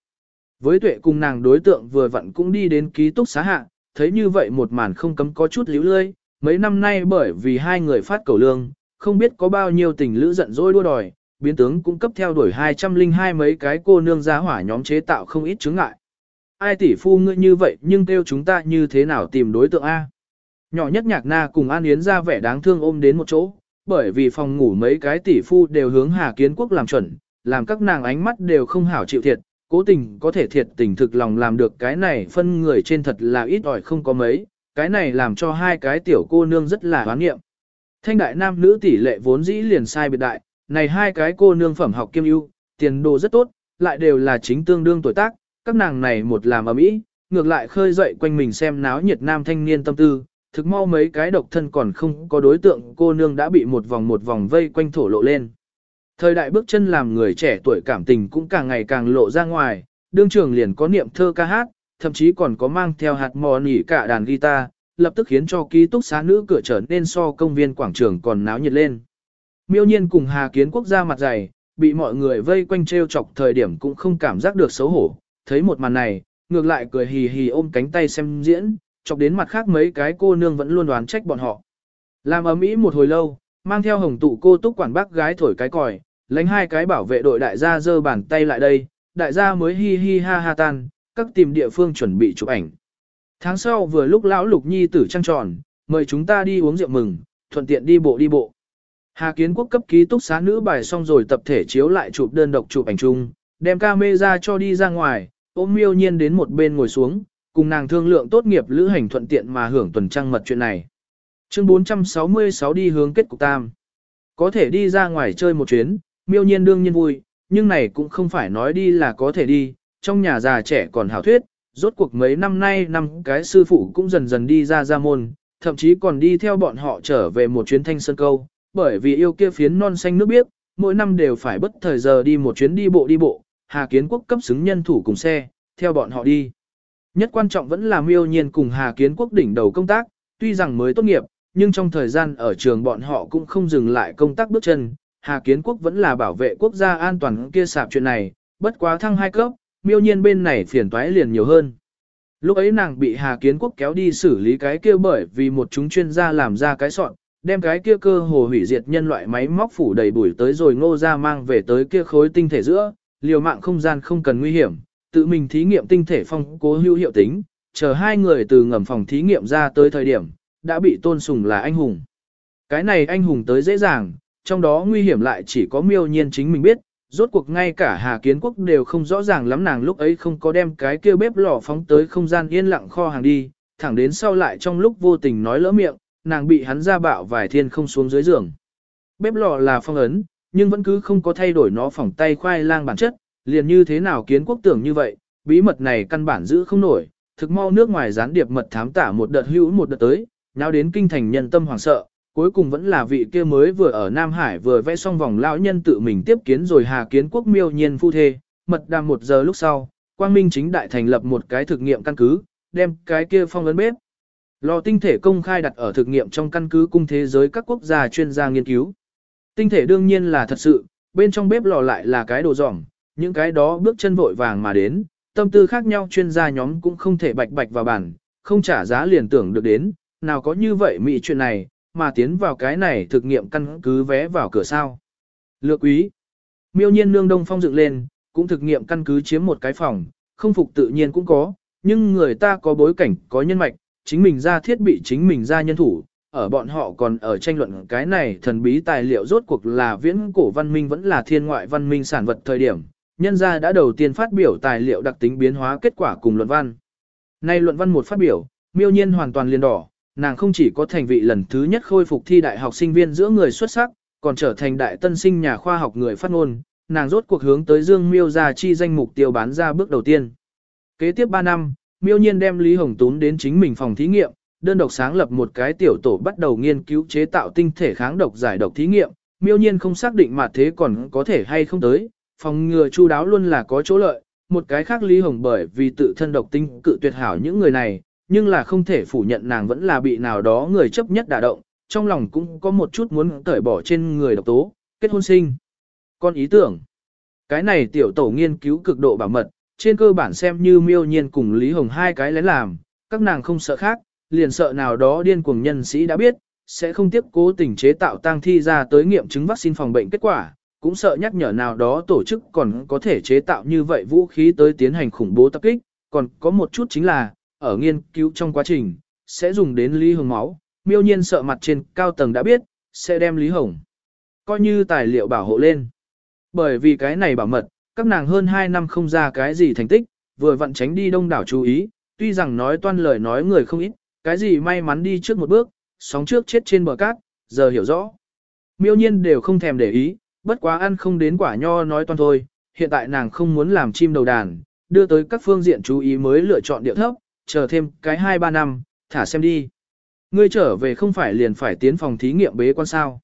Với tuệ cùng nàng đối tượng vừa vặn cũng đi đến ký túc xá hạ, thấy như vậy một màn không cấm có chút líu lơi, mấy năm nay bởi vì hai người phát cầu lương, không biết có bao nhiêu tình lữ giận dỗi đua đòi, biến tướng cũng cấp theo đuổi 202 mấy cái cô nương giá hỏa nhóm chế tạo không ít chứng ngại. Ai tỷ phu ngươi như vậy nhưng kêu chúng ta như thế nào tìm đối tượng A. Nhỏ nhất nhạc na cùng An Yến ra vẻ đáng thương ôm đến một chỗ, bởi vì phòng ngủ mấy cái tỷ phu đều hướng Hà Kiến Quốc làm chuẩn, làm các nàng ánh mắt đều không hảo chịu thiệt, cố tình có thể thiệt tình thực lòng làm được cái này phân người trên thật là ít ỏi không có mấy, cái này làm cho hai cái tiểu cô nương rất là hoán nghiệm. Thanh đại nam nữ tỷ lệ vốn dĩ liền sai biệt đại, này hai cái cô nương phẩm học kiêm ưu, tiền đồ rất tốt, lại đều là chính tương đương tuổi tác, các nàng này một làm ở mỹ, ngược lại khơi dậy quanh mình xem náo nhiệt nam thanh niên tâm tư, thực mau mấy cái độc thân còn không có đối tượng cô nương đã bị một vòng một vòng vây quanh thổ lộ lên. Thời đại bước chân làm người trẻ tuổi cảm tình cũng càng ngày càng lộ ra ngoài, đương trường liền có niệm thơ ca hát, thậm chí còn có mang theo hạt mò nỉ cả đàn guitar, lập tức khiến cho ký túc xá nữ cửa trở nên so công viên quảng trường còn náo nhiệt lên. Miêu nhiên cùng Hà Kiến Quốc ra mặt dày, bị mọi người vây quanh treo chọc thời điểm cũng không cảm giác được xấu hổ, thấy một màn này, ngược lại cười hì hì ôm cánh tay xem diễn, chọc đến mặt khác mấy cái cô nương vẫn luôn đoán trách bọn họ. Làm ở Mỹ một hồi lâu, mang theo hồng tụ cô túc quản bác gái thổi cái còi, lánh hai cái bảo vệ đội đại gia giơ bàn tay lại đây, đại gia mới hi hi ha ha tan, các tìm địa phương chuẩn bị chụp ảnh. Tháng sau vừa lúc lão lục nhi tử trăng tròn, mời chúng ta đi uống rượu mừng, thuận tiện đi bộ đi bộ. Hà Kiến Quốc cấp ký túc xá nữ bài xong rồi tập thể chiếu lại chụp đơn độc chụp ảnh chung, đem camera cho đi ra ngoài, ôm miêu nhiên đến một bên ngồi xuống, cùng nàng thương lượng tốt nghiệp lữ hành thuận tiện mà hưởng tuần trăng mật chuyện này. Chương 466 đi hướng kết cục tam. Có thể đi ra ngoài chơi một chuyến, miêu nhiên đương nhiên vui, nhưng này cũng không phải nói đi là có thể đi, trong nhà già trẻ còn hảo thuyết, rốt cuộc mấy năm nay năm cái sư phụ cũng dần dần đi ra ra môn, thậm chí còn đi theo bọn họ trở về một chuyến thanh sơn câu, bởi vì yêu kia phiến non xanh nước biếc, mỗi năm đều phải bất thời giờ đi một chuyến đi bộ đi bộ, Hà Kiến Quốc cấp xứng nhân thủ cùng xe, theo bọn họ đi. Nhất quan trọng vẫn là miêu nhiên cùng Hà Kiến Quốc đỉnh đầu công tác, tuy rằng mới tốt nghiệp, nhưng trong thời gian ở trường bọn họ cũng không dừng lại công tác bước chân. Hà Kiến Quốc vẫn là bảo vệ quốc gia an toàn kia sạp chuyện này, bất quá thăng hai cấp, miêu nhiên bên này phiền toái liền nhiều hơn. Lúc ấy nàng bị Hà Kiến Quốc kéo đi xử lý cái kia bởi vì một chúng chuyên gia làm ra cái soạn, đem cái kia cơ hồ hủy diệt nhân loại máy móc phủ đầy bụi tới rồi ngô ra mang về tới kia khối tinh thể giữa, liều mạng không gian không cần nguy hiểm, tự mình thí nghiệm tinh thể phong cố hữu hiệu tính, chờ hai người từ ngầm phòng thí nghiệm ra tới thời điểm, đã bị tôn sùng là anh hùng. Cái này anh hùng tới dễ dàng, trong đó nguy hiểm lại chỉ có miêu nhiên chính mình biết, rốt cuộc ngay cả Hà Kiến Quốc đều không rõ ràng lắm nàng lúc ấy không có đem cái kia bếp lò phóng tới không gian yên lặng kho hàng đi, thẳng đến sau lại trong lúc vô tình nói lỡ miệng, nàng bị hắn ra bạo vài thiên không xuống dưới giường. Bếp lò là phong ấn, nhưng vẫn cứ không có thay đổi nó phỏng tay khoai lang bản chất, liền như thế nào kiến quốc tưởng như vậy, bí mật này căn bản giữ không nổi, thực mau nước ngoài gián điệp mật thám tả một đợt hữu một đợt tới, nào đến kinh thành nhân tâm hoảng sợ, cuối cùng vẫn là vị kia mới vừa ở Nam Hải vừa vẽ xong vòng lão nhân tự mình tiếp kiến rồi Hà Kiến Quốc miêu nhiên phu thê, mật đàm một giờ lúc sau, Quang Minh chính đại thành lập một cái thực nghiệm căn cứ, đem cái kia phong ấn bếp. Lò tinh thể công khai đặt ở thực nghiệm trong căn cứ cung thế giới các quốc gia chuyên gia nghiên cứu. Tinh thể đương nhiên là thật sự, bên trong bếp lò lại là cái đồ dỏng, những cái đó bước chân vội vàng mà đến, tâm tư khác nhau chuyên gia nhóm cũng không thể bạch bạch vào bản, không trả giá liền tưởng được đến, nào có như vậy mị chuyện này, mà tiến vào cái này thực nghiệm căn cứ vé vào cửa sao. Lược quý, miêu nhiên nương đông phong dựng lên, cũng thực nghiệm căn cứ chiếm một cái phòng, không phục tự nhiên cũng có, nhưng người ta có bối cảnh, có nhân mạch, chính mình ra thiết bị chính mình ra nhân thủ, ở bọn họ còn ở tranh luận cái này thần bí tài liệu rốt cuộc là viễn cổ văn minh vẫn là thiên ngoại văn minh sản vật thời điểm, nhân gia đã đầu tiên phát biểu tài liệu đặc tính biến hóa kết quả cùng luận văn. Nay luận văn một phát biểu, miêu nhiên hoàn toàn liền đỏ, nàng không chỉ có thành vị lần thứ nhất khôi phục thi đại học sinh viên giữa người xuất sắc, còn trở thành đại tân sinh nhà khoa học người phát ngôn, nàng rốt cuộc hướng tới Dương Miêu ra chi danh mục tiêu bán ra bước đầu tiên. Kế tiếp 3 năm, Miêu Nhiên đem Lý Hồng Tún đến chính mình phòng thí nghiệm, đơn độc sáng lập một cái tiểu tổ bắt đầu nghiên cứu chế tạo tinh thể kháng độc giải độc thí nghiệm. Miêu Nhiên không xác định mà thế còn có thể hay không tới, phòng ngừa chu đáo luôn là có chỗ lợi. Một cái khác Lý Hồng bởi vì tự thân độc tinh cự tuyệt hảo những người này, nhưng là không thể phủ nhận nàng vẫn là bị nào đó người chấp nhất đả động, trong lòng cũng có một chút muốn cởi bỏ trên người độc tố, kết hôn sinh. Con ý tưởng, cái này tiểu tổ nghiên cứu cực độ bảo mật, trên cơ bản xem như miêu nhiên cùng Lý Hồng hai cái lén làm, các nàng không sợ khác, liền sợ nào đó điên cuồng nhân sĩ đã biết, sẽ không tiếp cố tình chế tạo tang thi ra tới nghiệm chứng vaccine phòng bệnh kết quả, cũng sợ nhắc nhở nào đó tổ chức còn có thể chế tạo như vậy vũ khí tới tiến hành khủng bố tập kích, còn có một chút chính là, ở nghiên cứu trong quá trình, sẽ dùng đến Lý Hồng máu, miêu nhiên sợ mặt trên cao tầng đã biết, sẽ đem Lý Hồng coi như tài liệu bảo hộ lên. Bởi vì cái này bảo mật, các nàng hơn 2 năm không ra cái gì thành tích, vừa vặn tránh đi đông đảo chú ý, tuy rằng nói toan lời nói người không ít, cái gì may mắn đi trước một bước, sóng trước chết trên bờ cát, giờ hiểu rõ. Miêu nhiên đều không thèm để ý, bất quá ăn không đến quả nho nói toan thôi, hiện tại nàng không muốn làm chim đầu đàn, đưa tới các phương diện chú ý mới lựa chọn điệu thấp, chờ thêm cái 2-3 năm, thả xem đi. Ngươi trở về không phải liền phải tiến phòng thí nghiệm bế quan sao.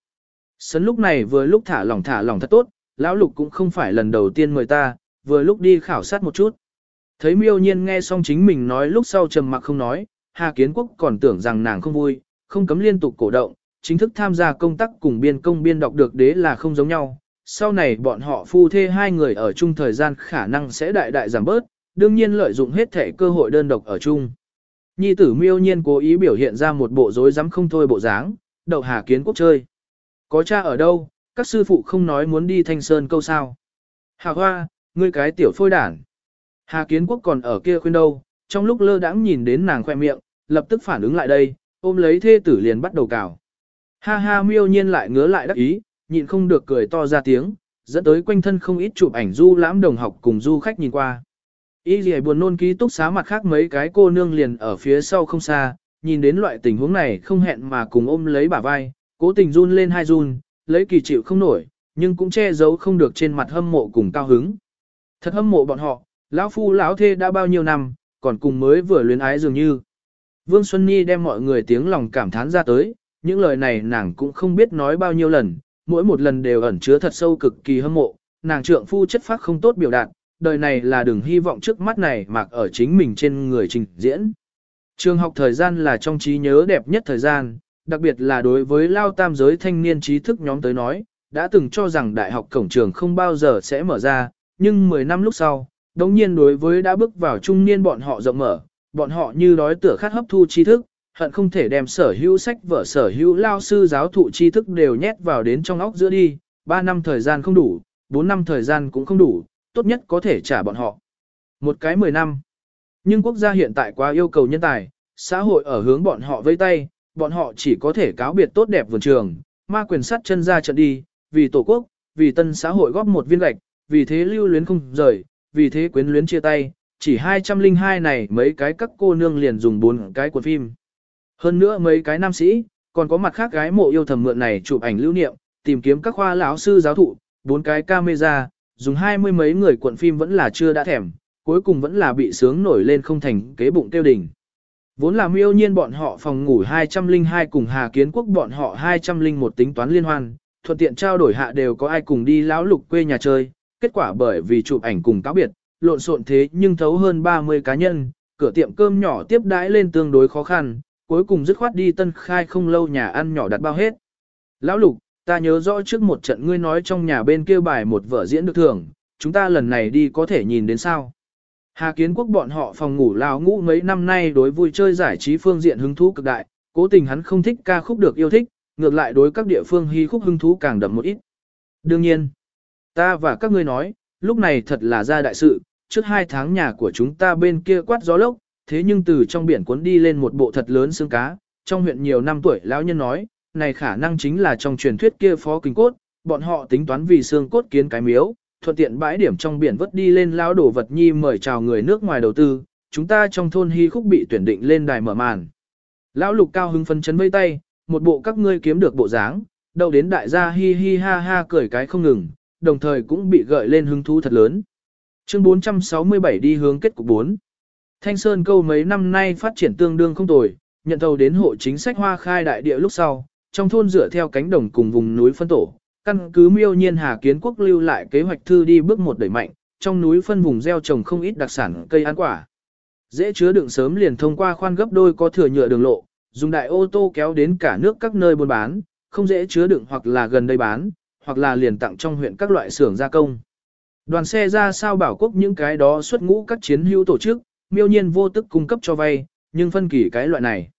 Sấn lúc này vừa lúc thả lỏng thả lỏng thật tốt, lão lục cũng không phải lần đầu tiên mời ta, vừa lúc đi khảo sát một chút. Thấy miêu nhiên nghe xong chính mình nói lúc sau trầm mặc không nói, Hà Kiến Quốc còn tưởng rằng nàng không vui, không cấm liên tục cổ động, chính thức tham gia công tác cùng biên công biên đọc được đế là không giống nhau. Sau này bọn họ phu thê hai người ở chung thời gian khả năng sẽ đại đại giảm bớt, đương nhiên lợi dụng hết thể cơ hội đơn độc ở chung. Nhi tử miêu nhiên cố ý biểu hiện ra một bộ rối rắm không thôi bộ dáng, đậu Hà Kiến Quốc chơi. Có cha ở đâu, các sư phụ không nói muốn đi thanh sơn câu sao. Hà hoa, ngươi cái tiểu phôi đản. Hà kiến quốc còn ở kia khuyên đâu, trong lúc lơ đãng nhìn đến nàng khoe miệng, lập tức phản ứng lại đây, ôm lấy thê tử liền bắt đầu cào. Ha ha miêu nhiên lại ngứa lại đắc ý, nhịn không được cười to ra tiếng, dẫn tới quanh thân không ít chụp ảnh du lãm đồng học cùng du khách nhìn qua. Y gì buồn nôn ký túc xá mặt khác mấy cái cô nương liền ở phía sau không xa, nhìn đến loại tình huống này không hẹn mà cùng ôm lấy bả vai, cố tình run lên hai run, lấy kỳ chịu không nổi, nhưng cũng che giấu không được trên mặt hâm mộ cùng cao hứng. Thật hâm mộ bọn họ, lão phu lão thê đã bao nhiêu năm, còn cùng mới vừa luyến ái dường như. Vương Xuân Nhi đem mọi người tiếng lòng cảm thán ra tới, những lời này nàng cũng không biết nói bao nhiêu lần, mỗi một lần đều ẩn chứa thật sâu cực kỳ hâm mộ, nàng trượng phu chất phác không tốt biểu đạt, đời này là đừng hy vọng trước mắt này mặc ở chính mình trên người trình diễn. Trường học thời gian là trong trí nhớ đẹp nhất thời gian, đặc biệt là đối với lao tam giới thanh niên trí thức nhóm tới nói, đã từng cho rằng đại học cổng trường không bao giờ sẽ mở ra, nhưng 10 năm lúc sau, đồng nhiên đối với đã bước vào trung niên bọn họ rộng mở, bọn họ như đói tựa khát hấp thu tri thức, hận không thể đem sở hữu sách vở sở hữu lao sư giáo thụ tri thức đều nhét vào đến trong óc giữa đi, 3 năm thời gian không đủ, 4 năm thời gian cũng không đủ, tốt nhất có thể trả bọn họ. Một cái 10 năm. Nhưng quốc gia hiện tại quá yêu cầu nhân tài, xã hội ở hướng bọn họ vây tay, bọn họ chỉ có thể cáo biệt tốt đẹp vườn trường, ma quyền sắt chân ra trận đi, vì tổ quốc, vì tân xã hội góp một viên gạch, vì thế lưu luyến không rời, vì thế quyến luyến chia tay, chỉ 202 này mấy cái các cô nương liền dùng bốn cái cuộn phim. Hơn nữa mấy cái nam sĩ, còn có mặt khác gái mộ yêu thầm mượn này chụp ảnh lưu niệm, tìm kiếm các khoa lão sư giáo thụ, bốn cái camera, dùng hai mươi mấy người cuộn phim vẫn là chưa đã thèm, cuối cùng vẫn là bị sướng nổi lên không thành kế bụng tiêu đỉnh. Vốn là miêu nhiên bọn họ phòng ngủ 202 cùng Hà Kiến Quốc bọn họ 201 tính toán liên hoan, thuận tiện trao đổi hạ đều có ai cùng đi lão lục quê nhà chơi, kết quả bởi vì chụp ảnh cùng cáo biệt, lộn xộn thế nhưng thấu hơn 30 cá nhân, cửa tiệm cơm nhỏ tiếp đãi lên tương đối khó khăn, cuối cùng dứt khoát đi tân khai không lâu nhà ăn nhỏ đặt bao hết. Lão lục, ta nhớ rõ trước một trận ngươi nói trong nhà bên kia bài một vở diễn được thưởng, chúng ta lần này đi có thể nhìn đến sao. Hà Kiến Quốc bọn họ phòng ngủ lao ngũ mấy năm nay đối vui chơi giải trí phương diện hứng thú cực đại, cố tình hắn không thích ca khúc được yêu thích, ngược lại đối các địa phương hy khúc hứng thú càng đậm một ít. Đương nhiên, ta và các ngươi nói, lúc này thật là ra đại sự, trước hai tháng nhà của chúng ta bên kia quát gió lốc, thế nhưng từ trong biển cuốn đi lên một bộ thật lớn xương cá, trong huyện nhiều năm tuổi lão nhân nói, này khả năng chính là trong truyền thuyết kia phó kinh cốt, bọn họ tính toán vì xương cốt kiến cái miếu, thuận tiện bãi điểm trong biển vất đi lên lão đổ vật nhi mời chào người nước ngoài đầu tư, chúng ta trong thôn hy khúc bị tuyển định lên đài mở màn. Lão lục cao hưng phấn chấn vây tay, một bộ các ngươi kiếm được bộ dáng, đâu đến đại gia hi hi ha ha cười cái không ngừng, đồng thời cũng bị gợi lên hứng thú thật lớn. Chương 467 đi hướng kết cục 4. Thanh Sơn câu mấy năm nay phát triển tương đương không tồi, nhận thầu đến hộ chính sách hoa khai đại địa lúc sau, trong thôn dựa theo cánh đồng cùng vùng núi phân tổ, căn cứ miêu nhiên Hà Kiến Quốc lưu lại kế hoạch thư đi bước một đẩy mạnh, trong núi phân vùng gieo trồng không ít đặc sản cây ăn quả. Dễ chứa đựng sớm liền thông qua khoan gấp đôi có thừa nhựa đường lộ, dùng đại ô tô kéo đến cả nước các nơi buôn bán, không dễ chứa đựng hoặc là gần đây bán, hoặc là liền tặng trong huyện các loại xưởng gia công. Đoàn xe ra sao bảo quốc những cái đó xuất ngũ các chiến hữu tổ chức, miêu nhiên vô tức cung cấp cho vay, nhưng phân kỳ cái loại này.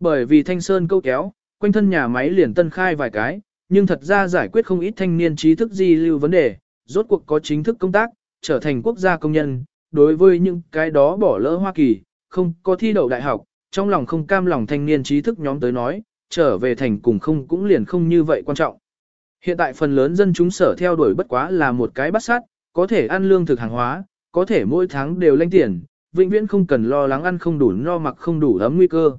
Bởi vì thanh sơn câu kéo, quanh thân nhà máy liền tân khai vài cái, nhưng thật ra giải quyết không ít thanh niên trí thức di lưu vấn đề, rốt cuộc có chính thức công tác, trở thành quốc gia công nhân, đối với những cái đó bỏ lỡ Hoa Kỳ, không có thi đậu đại học, trong lòng không cam lòng thanh niên trí thức nhóm tới nói, trở về thành cùng không cũng liền không như vậy quan trọng. Hiện tại phần lớn dân chúng sở theo đuổi bất quá là một cái bắt sát, có thể ăn lương thực hàng hóa, có thể mỗi tháng đều lãnh tiền, vĩnh viễn không cần lo lắng ăn không đủ no mặc không đủ ấm nguy cơ.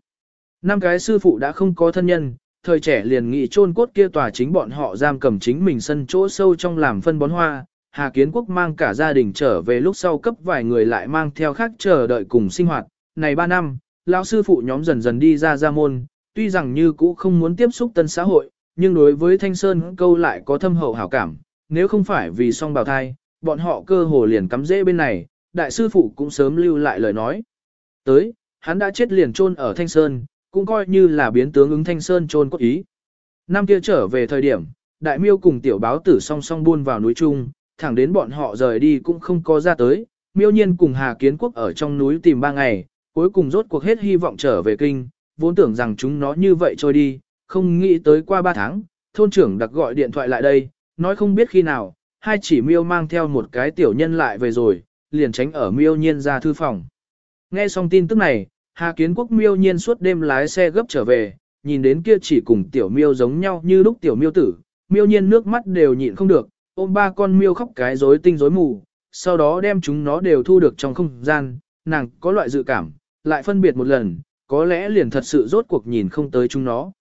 Năm cái sư phụ đã không có thân nhân, thời trẻ liền nghị chôn cốt kia tòa chính bọn họ giam cầm chính mình sân chỗ sâu trong làm phân bón hoa, Hà Kiến Quốc mang cả gia đình trở về lúc sau cấp vài người lại mang theo khác chờ đợi cùng sinh hoạt. Này ba năm, lão sư phụ nhóm dần dần đi ra gia môn, tuy rằng như cũ không muốn tiếp xúc tân xã hội, nhưng đối với Thanh Sơn câu lại có thâm hậu hảo cảm, nếu không phải vì song bào thai, bọn họ cơ hồ liền cắm rễ bên này, đại sư phụ cũng sớm lưu lại lời nói. Tới, hắn đã chết liền chôn ở Thanh Sơn, cũng coi như là biến tướng ứng Thanh Sơn chôn cốt ý. Năm kia trở về thời điểm, đại miêu cùng tiểu báo tử song song buôn vào núi Trung, thẳng đến bọn họ rời đi cũng không có ra tới, miêu nhiên cùng Hà Kiến Quốc ở trong núi tìm ba ngày, cuối cùng rốt cuộc hết hy vọng trở về kinh, vốn tưởng rằng chúng nó như vậy trôi đi, không nghĩ tới qua ba tháng, thôn trưởng đặc gọi điện thoại lại đây, nói không biết khi nào, hai chỉ miêu mang theo một cái tiểu nhân lại về rồi, liền tránh ở miêu nhiên ra thư phòng. Nghe xong tin tức này, Hà Kiến Quốc miêu nhiên suốt đêm lái xe gấp trở về, nhìn đến kia chỉ cùng tiểu miêu giống nhau như lúc tiểu miêu tử, miêu nhiên nước mắt đều nhịn không được, ôm ba con miêu khóc cái rối tinh rối mù, sau đó đem chúng nó đều thu được trong không gian, nàng có loại dự cảm, lại phân biệt một lần, có lẽ liền thật sự rốt cuộc nhìn không tới chúng nó.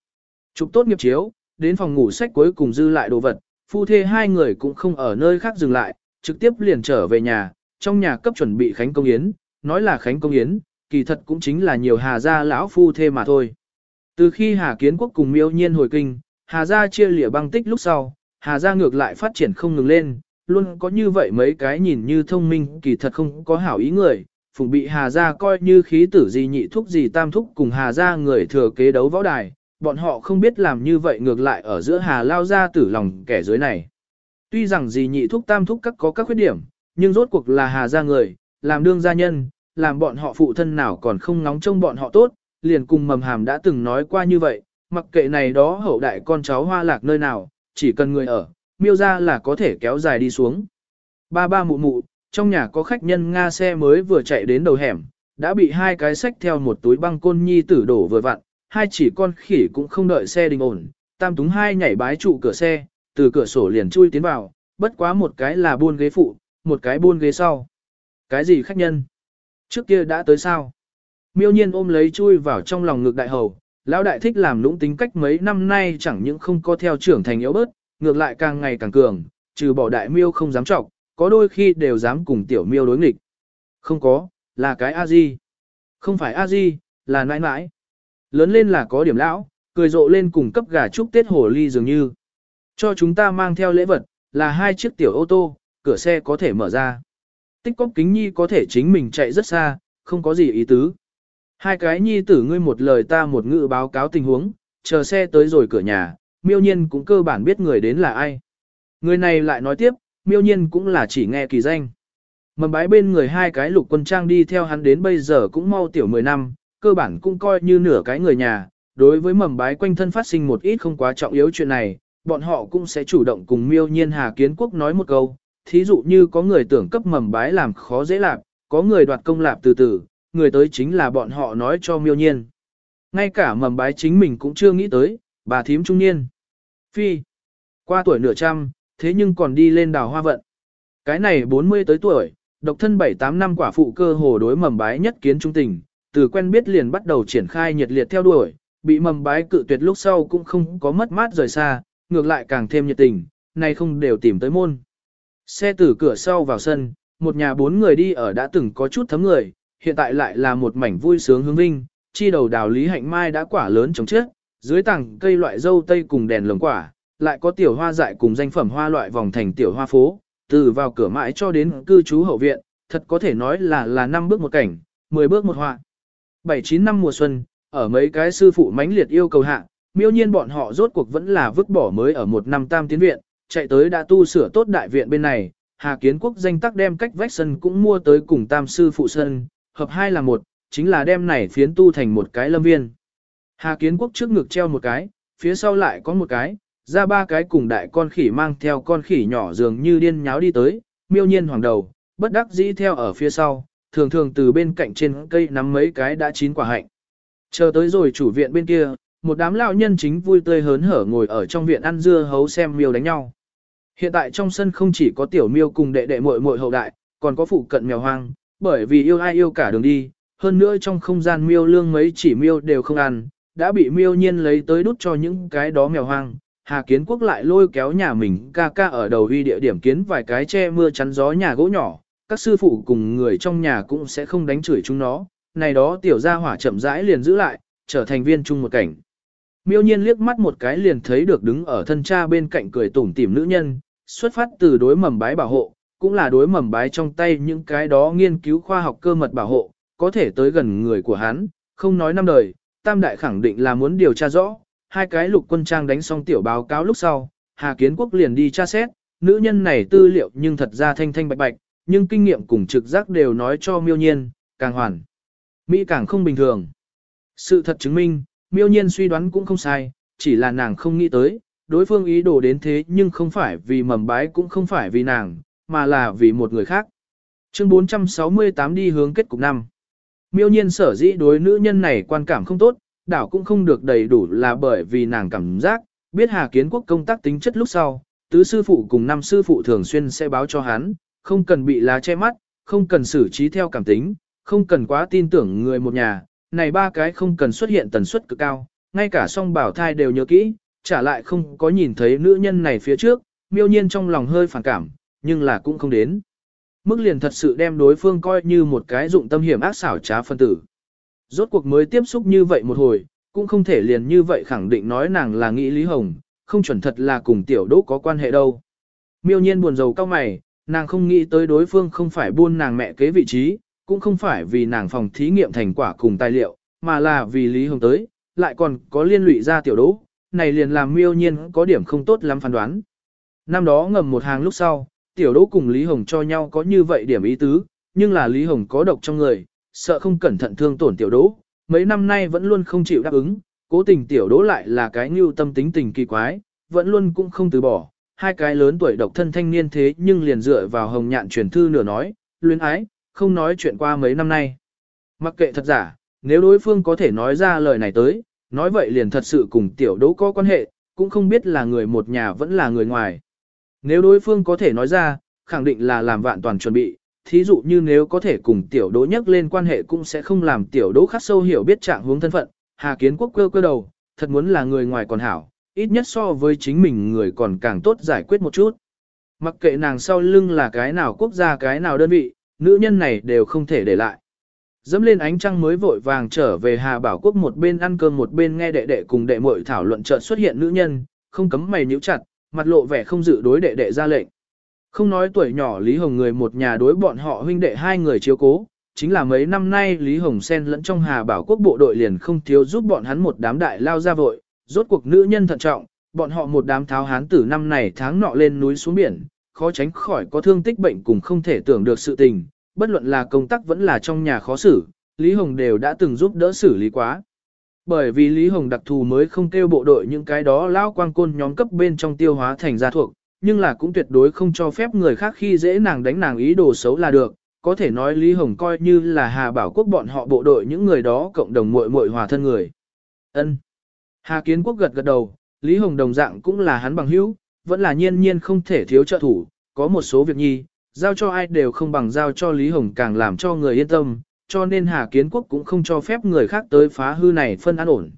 Chụp tốt nghiệp chiếu, đến phòng ngủ sách cuối cùng dư lại đồ vật, phu thê hai người cũng không ở nơi khác dừng lại, trực tiếp liền trở về nhà, trong nhà cấp chuẩn bị khánh công yến, nói là khánh công yến, kỳ thật cũng chính là nhiều hà gia lão phu thê mà thôi. Từ khi Hà Kiến Quốc cùng Miêu Nhiên hồi kinh, Hà gia chia lìa băng tích lúc sau, Hà gia ngược lại phát triển không ngừng lên, luôn có như vậy mấy cái nhìn như thông minh kỳ thật không có hảo ý người, phùng bị Hà gia coi như khí tử gì nhị thúc gì tam thúc cùng Hà gia người thừa kế đấu võ đài, bọn họ không biết làm như vậy ngược lại ở giữa Hà lao gia tử lòng kẻ dưới này. Tuy rằng gì nhị thúc tam thúc các có các khuyết điểm, nhưng rốt cuộc là Hà gia người, làm đương gia nhân, làm bọn họ phụ thân nào còn không ngóng trông bọn họ tốt, liền cùng mầm hàm đã từng nói qua như vậy, mặc kệ này đó hậu đại con cháu hoa lạc nơi nào, chỉ cần người ở, miêu ra là có thể kéo dài đi xuống. Ba ba mụ mụ, trong nhà có khách nhân Nga xe mới vừa chạy đến đầu hẻm, đã bị hai cái sách theo một túi băng côn nhi tử đổ vừa vặn, hai chỉ con khỉ cũng không đợi xe đình ổn, tam túng hai nhảy bái trụ cửa xe, từ cửa sổ liền chui tiến vào, bất quá một cái là buôn ghế phụ, một cái buôn ghế sau. Cái gì khách nhân? Trước kia đã tới sao? Miêu nhiên ôm lấy chui vào trong lòng ngực đại hầu, lão đại thích làm lũng tính cách mấy năm nay chẳng những không có theo trưởng thành yếu bớt, ngược lại càng ngày càng cường, trừ bỏ đại miêu không dám trọng, có đôi khi đều dám cùng tiểu miêu đối nghịch. Không có, là cái A-di. Không phải A-di, là nãi nãi. Lớn lên là có điểm lão, cười rộ lên cùng cấp gà chúc Tết hồ ly dường như. Cho chúng ta mang theo lễ vật, là hai chiếc tiểu ô tô, cửa xe có thể mở ra. Tích cóp kính nhi có thể chính mình chạy rất xa, không có gì ý tứ. Hai cái nhi tử ngươi một lời ta một ngữ báo cáo tình huống, chờ xe tới rồi cửa nhà, miêu nhiên cũng cơ bản biết người đến là ai. Người này lại nói tiếp, miêu nhiên cũng là chỉ nghe kỳ danh. Mầm bái bên người hai cái lục quân trang đi theo hắn đến bây giờ cũng mau tiểu 10 năm, cơ bản cũng coi như nửa cái người nhà. Đối với mầm bái quanh thân phát sinh một ít không quá trọng yếu chuyện này, bọn họ cũng sẽ chủ động cùng miêu nhiên Hà Kiến Quốc nói một câu. Thí dụ như có người tưởng cấp mầm bái làm khó dễ lạp, có người đoạt công lạp từ từ, người tới chính là bọn họ nói cho miêu nhiên. Ngay cả mầm bái chính mình cũng chưa nghĩ tới, bà thím trung niên. Phi, qua tuổi nửa trăm, thế nhưng còn đi lên đào hoa vận. Cái này 40 tới tuổi, độc thân 7-8 năm quả phụ cơ hồ đối mầm bái nhất kiến trung tình, từ quen biết liền bắt đầu triển khai nhiệt liệt theo đuổi, bị mầm bái cự tuyệt lúc sau cũng không có mất mát rời xa, ngược lại càng thêm nhiệt tình, nay không đều tìm tới môn. Xe từ cửa sau vào sân, một nhà bốn người đi ở đã từng có chút thấm người, hiện tại lại là một mảnh vui sướng hướng vinh, chi đầu đào lý hạnh mai đã quả lớn chống chết, dưới tảng cây loại dâu tây cùng đèn lồng quả, lại có tiểu hoa dại cùng danh phẩm hoa loại vòng thành tiểu hoa phố, từ vào cửa mãi cho đến cư trú hậu viện, thật có thể nói là là năm bước một cảnh, 10 bước một họa. 79 năm mùa xuân, ở mấy cái sư phụ mãnh liệt yêu cầu hạ, miêu nhiên bọn họ rốt cuộc vẫn là vứt bỏ mới ở một năm tam tiến viện, chạy tới đã tu sửa tốt đại viện bên này, Hà Kiến Quốc danh tác đem cách vách sân cũng mua tới cùng tam sư phụ sân, hợp hai là một, chính là đem này phiến tu thành một cái lâm viên. Hà Kiến Quốc trước ngực treo một cái, phía sau lại có một cái, ra ba cái cùng đại con khỉ mang theo con khỉ nhỏ dường như điên nháo đi tới, miêu nhiên hoàng đầu, bất đắc dĩ theo ở phía sau, thường thường từ bên cạnh trên cây nắm mấy cái đã chín quả hạnh. Chờ tới rồi chủ viện bên kia, một đám lão nhân chính vui tươi hớn hở ngồi ở trong viện ăn dưa hấu xem miêu đánh nhau. Hiện tại trong sân không chỉ có tiểu miêu cùng đệ đệ muội muội hậu đại, còn có phụ cận mèo hoang, bởi vì yêu ai yêu cả đường đi, hơn nữa trong không gian miêu lương mấy chỉ miêu đều không ăn, đã bị miêu nhiên lấy tới đút cho những cái đó mèo hoang. Hà Kiến Quốc lại lôi kéo nhà mình ca ca ở đầu huy địa điểm kiến vài cái che mưa chắn gió nhà gỗ nhỏ, các sư phụ cùng người trong nhà cũng sẽ không đánh chửi chúng nó, này đó tiểu gia hỏa chậm rãi liền giữ lại, trở thành viên chung một cảnh. Miêu nhiên liếc mắt một cái liền thấy được đứng ở thân cha bên cạnh cười tủm tỉm nữ nhân, xuất phát từ đối mầm bái bảo hộ, cũng là đối mầm bái trong tay những cái đó nghiên cứu khoa học cơ mật bảo hộ, có thể tới gần người của hắn, không nói năm đời, tam đại khẳng định là muốn điều tra rõ, hai cái lục quân trang đánh xong tiểu báo cáo lúc sau, Hà Kiến Quốc liền đi tra xét, nữ nhân này tư liệu nhưng thật ra thanh thanh bạch bạch, nhưng kinh nghiệm cùng trực giác đều nói cho miêu nhiên, càng hoàn. Mỹ càng không bình thường. Sự thật chứng minh, miêu nhiên suy đoán cũng không sai, chỉ là nàng không nghĩ tới, đối phương ý đồ đến thế nhưng không phải vì mầm bái cũng không phải vì nàng, mà là vì một người khác. Chương 468 đi hướng kết cục năm. Miêu nhiên sở dĩ đối nữ nhân này quan cảm không tốt, đảo cũng không được đầy đủ là bởi vì nàng cảm giác, biết Hà Kiến Quốc công tác tính chất lúc sau, tứ sư phụ cùng năm sư phụ thường xuyên sẽ báo cho hắn, không cần bị lá che mắt, không cần xử trí theo cảm tính, không cần quá tin tưởng người một nhà, này ba cái không cần xuất hiện tần suất cực cao, ngay cả song bảo thai đều nhớ kỹ, trả lại không có nhìn thấy nữ nhân này phía trước, miêu nhiên trong lòng hơi phản cảm, nhưng là cũng không đến. Mức liền thật sự đem đối phương coi như một cái dụng tâm hiểm ác xảo trá phân tử. Rốt cuộc mới tiếp xúc như vậy một hồi, cũng không thể liền như vậy khẳng định nói nàng là nghĩ Lý Hồng, không chuẩn thật là cùng tiểu đỗ có quan hệ đâu. Miêu nhiên buồn rầu cao mày, nàng không nghĩ tới đối phương không phải buôn nàng mẹ kế vị trí, cũng không phải vì nàng phòng thí nghiệm thành quả cùng tài liệu, mà là vì Lý Hồng tới, lại còn có liên lụy ra tiểu đỗ, này liền làm miêu nhiên có điểm không tốt lắm phán đoán. Năm đó ngầm một hàng lúc sau, tiểu đỗ cùng Lý Hồng cho nhau có như vậy điểm ý tứ, nhưng là Lý Hồng có độc trong người, sợ không cẩn thận thương tổn tiểu đỗ, mấy năm nay vẫn luôn không chịu đáp ứng, cố tình tiểu đỗ lại là cái như tâm tính tình kỳ quái, vẫn luôn cũng không từ bỏ, hai cái lớn tuổi độc thân thanh niên thế nhưng liền dựa vào hồng nhạn truyền thư nửa nói, luyến ái, không nói chuyện qua mấy năm nay. Mặc kệ thật giả, nếu đối phương có thể nói ra lời này tới, nói vậy liền thật sự cùng tiểu đỗ có quan hệ, cũng không biết là người một nhà vẫn là người ngoài. Nếu đối phương có thể nói ra, khẳng định là làm vạn toàn chuẩn bị, thí dụ như nếu có thể cùng tiểu đỗ nhắc lên quan hệ cũng sẽ không làm tiểu đỗ khắc sâu hiểu biết trạng hướng thân phận, Hà Kiến Quốc cơ cơ đầu, thật muốn là người ngoài còn hảo, ít nhất so với chính mình người còn càng tốt giải quyết một chút. Mặc kệ nàng sau lưng là cái nào quốc gia cái nào đơn vị, nữ nhân này đều không thể để lại. Dẫm lên ánh trăng mới vội vàng trở về Hà Bảo Quốc một bên ăn cơm một bên nghe đệ đệ cùng đệ muội thảo luận chợt xuất hiện nữ nhân, không cấm mày nhíu chặt, mặt lộ vẻ không dự đối đệ đệ ra lệnh. Không nói tuổi nhỏ Lý Hồng người một nhà đối bọn họ huynh đệ hai người chiếu cố, chính là mấy năm nay Lý Hồng Sen lẫn trong Hà Bảo Quốc bộ đội liền không thiếu giúp bọn hắn một đám đại lao ra vội, rốt cuộc nữ nhân thận trọng, bọn họ một đám tháo hán tử năm này tháng nọ lên núi xuống biển, khó tránh khỏi có thương tích bệnh cùng không thể tưởng được sự tình, bất luận là công tác vẫn là trong nhà khó xử, Lý Hồng đều đã từng giúp đỡ xử lý quá. Bởi vì Lý Hồng đặc thù mới không kêu bộ đội những cái đó lao quang côn nhóm cấp bên trong tiêu hóa thành gia thuộc, nhưng là cũng tuyệt đối không cho phép người khác khi dễ nàng đánh nàng ý đồ xấu là được, có thể nói Lý Hồng coi như là Hà Bảo Quốc bọn họ bộ đội những người đó cộng đồng muội muội hòa thân người. Ân. Hà Kiến Quốc gật gật đầu, Lý Hồng đồng dạng cũng là hắn bằng hữu, vẫn là nhiên nhiên không thể thiếu trợ thủ, có một số việc nhi, giao cho ai đều không bằng giao cho Lý Hồng càng làm cho người yên tâm, cho nên Hà Kiến Quốc cũng không cho phép người khác tới phá hư này phân an ổn.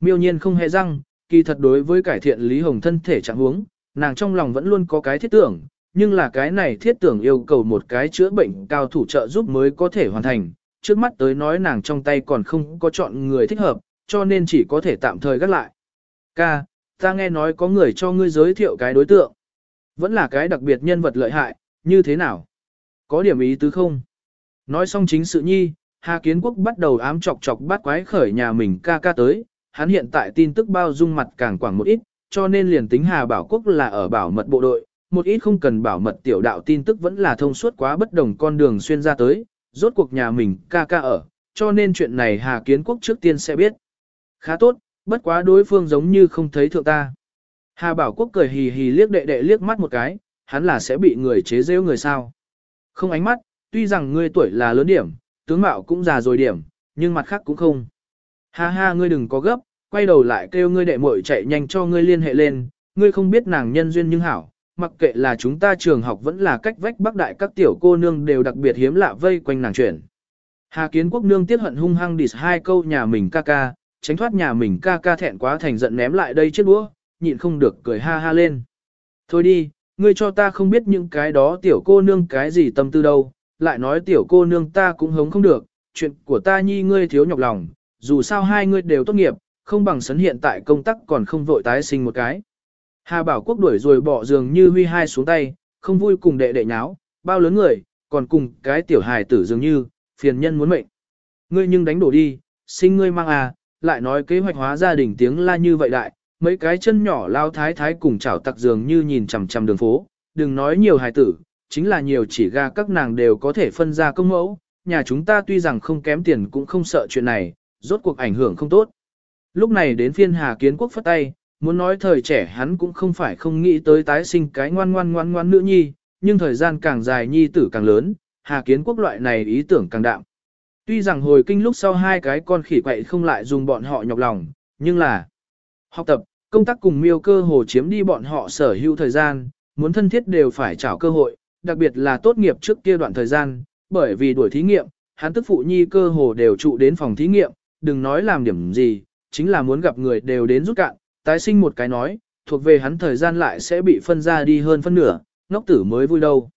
Miêu nhiên không hề răng, kỳ thật đối với cải thiện Lý Hồng thân thể trạng huống, nàng trong lòng vẫn luôn có cái thiết tưởng, nhưng là cái này thiết tưởng yêu cầu một cái chữa bệnh cao thủ trợ giúp mới có thể hoàn thành. Trước mắt tới nói nàng trong tay còn không có chọn người thích hợp, cho nên chỉ có thể tạm thời gác lại. Ca, ta nghe nói có người cho ngươi giới thiệu cái đối tượng. Vẫn là cái đặc biệt nhân vật lợi hại, như thế nào? Có điểm ý tứ không? Nói xong chính sự nhi, Hà Kiến Quốc bắt đầu ám chọc chọc bắt quái khởi nhà mình ca ca tới, hắn hiện tại tin tức bao dung mặt càng quảng một ít, cho nên liền tính Hà Bảo Quốc là ở bảo mật bộ đội, một ít không cần bảo mật tiểu đạo tin tức vẫn là thông suốt quá bất đồng con đường xuyên ra tới, rốt cuộc nhà mình ca ca ở, cho nên chuyện này Hà Kiến Quốc trước tiên sẽ biết. Khá tốt, bất quá đối phương giống như không thấy thượng ta. Hà Bảo Quốc cười hì hì liếc đệ đệ liếc mắt một cái, hắn là sẽ bị người chế giễu người sao. Không ánh mắt, tuy rằng ngươi tuổi là lớn điểm, tướng mạo cũng già rồi điểm, nhưng mặt khác cũng không. Ha ha ngươi đừng có gấp, quay đầu lại kêu ngươi đệ muội chạy nhanh cho ngươi liên hệ lên, ngươi không biết nàng nhân duyên nhưng hảo, mặc kệ là chúng ta trường học vẫn là cách vách bắc đại các tiểu cô nương đều đặc biệt hiếm lạ vây quanh nàng chuyển. Hà kiến quốc nương tiết hận hung hăng địch hai câu nhà mình ca ca, tránh thoát nhà mình ca ca thẹn quá thành giận ném lại đây chiếc đũa, nhịn không được cười ha ha lên. Thôi đi, ngươi cho ta không biết những cái đó tiểu cô nương cái gì tâm tư đâu, lại nói tiểu cô nương ta cũng hống không được, chuyện của ta nhi ngươi thiếu nhọc lòng, dù sao hai ngươi đều tốt nghiệp, không bằng sấn hiện tại công tác còn không vội tái sinh một cái. Hà Bảo Quốc đuổi rồi bỏ giường như huy hai xuống tay, không vui cùng đệ đệ nháo, bao lớn người, còn cùng cái tiểu hài tử dường như, phiền nhân muốn mệnh. Ngươi nhưng đánh đổ đi, sinh ngươi mang à, lại nói kế hoạch hóa gia đình tiếng la như vậy đại, mấy cái chân nhỏ lao thái thái cùng chảo tặc dường như nhìn chằm chằm đường phố, đừng nói nhiều hài tử, chính là nhiều chỉ ga các nàng đều có thể phân ra công mẫu, nhà chúng ta tuy rằng không kém tiền cũng không sợ chuyện này, rốt cuộc ảnh hưởng không tốt. Lúc này đến phiên Hà Kiến Quốc phất tay, muốn nói thời trẻ hắn cũng không phải không nghĩ tới tái sinh cái ngoan ngoan ngoan ngoan nữ nhi, nhưng thời gian càng dài nhi tử càng lớn, Hà Kiến Quốc loại này ý tưởng càng đạm. Tuy rằng hồi kinh lúc sau hai cái con khỉ quậy không lại dùng bọn họ nhọc lòng, nhưng là học tập, công tác cùng miêu cơ hồ chiếm đi bọn họ sở hữu thời gian, muốn thân thiết đều phải chào cơ hội, đặc biệt là tốt nghiệp trước kia đoạn thời gian, bởi vì đuổi thí nghiệm, hắn tức phụ nhi cơ hồ đều trụ đến phòng thí nghiệm, đừng nói làm điểm gì, chính là muốn gặp người đều đến rút cạn, tái sinh một cái nói, thuộc về hắn thời gian lại sẽ bị phân ra đi hơn phân nửa, ngốc tử mới vui đâu.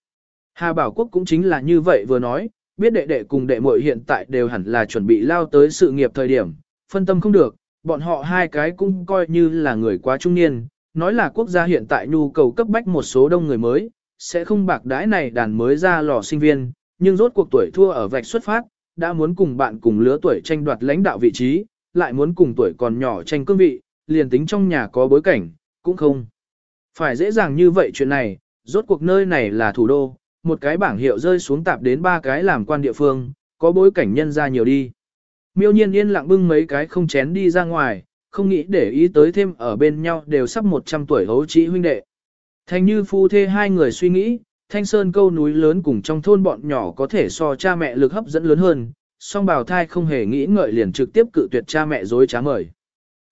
Hà Bảo Quốc cũng chính là như vậy vừa nói, biết đệ đệ cùng đệ muội hiện tại đều hẳn là chuẩn bị lao tới sự nghiệp thời điểm, phân tâm không được, bọn họ hai cái cũng coi như là người quá trung niên, nói là quốc gia hiện tại nhu cầu cấp bách một số đông người mới, sẽ không bạc đãi này đàn mới ra lò sinh viên, nhưng rốt cuộc tuổi thua ở vạch xuất phát, đã muốn cùng bạn cùng lứa tuổi tranh đoạt lãnh đạo vị trí, lại muốn cùng tuổi còn nhỏ tranh cương vị, liền tính trong nhà có bối cảnh, cũng không. Phải dễ dàng như vậy chuyện này, rốt cuộc nơi này là thủ đô, một cái bảng hiệu rơi xuống tạp đến ba cái làm quan địa phương, có bối cảnh nhân ra nhiều đi. Miêu nhiên yên lặng bưng mấy cái không chén đi ra ngoài, không nghĩ để ý tới thêm ở bên nhau đều sắp 100 tuổi hấu trí huynh đệ. Thành như phu thê hai người suy nghĩ, thanh sơn câu núi lớn cùng trong thôn bọn nhỏ có thể so cha mẹ lực hấp dẫn lớn hơn, song bào thai không hề nghĩ ngợi liền trực tiếp cự tuyệt cha mẹ dối trá mời.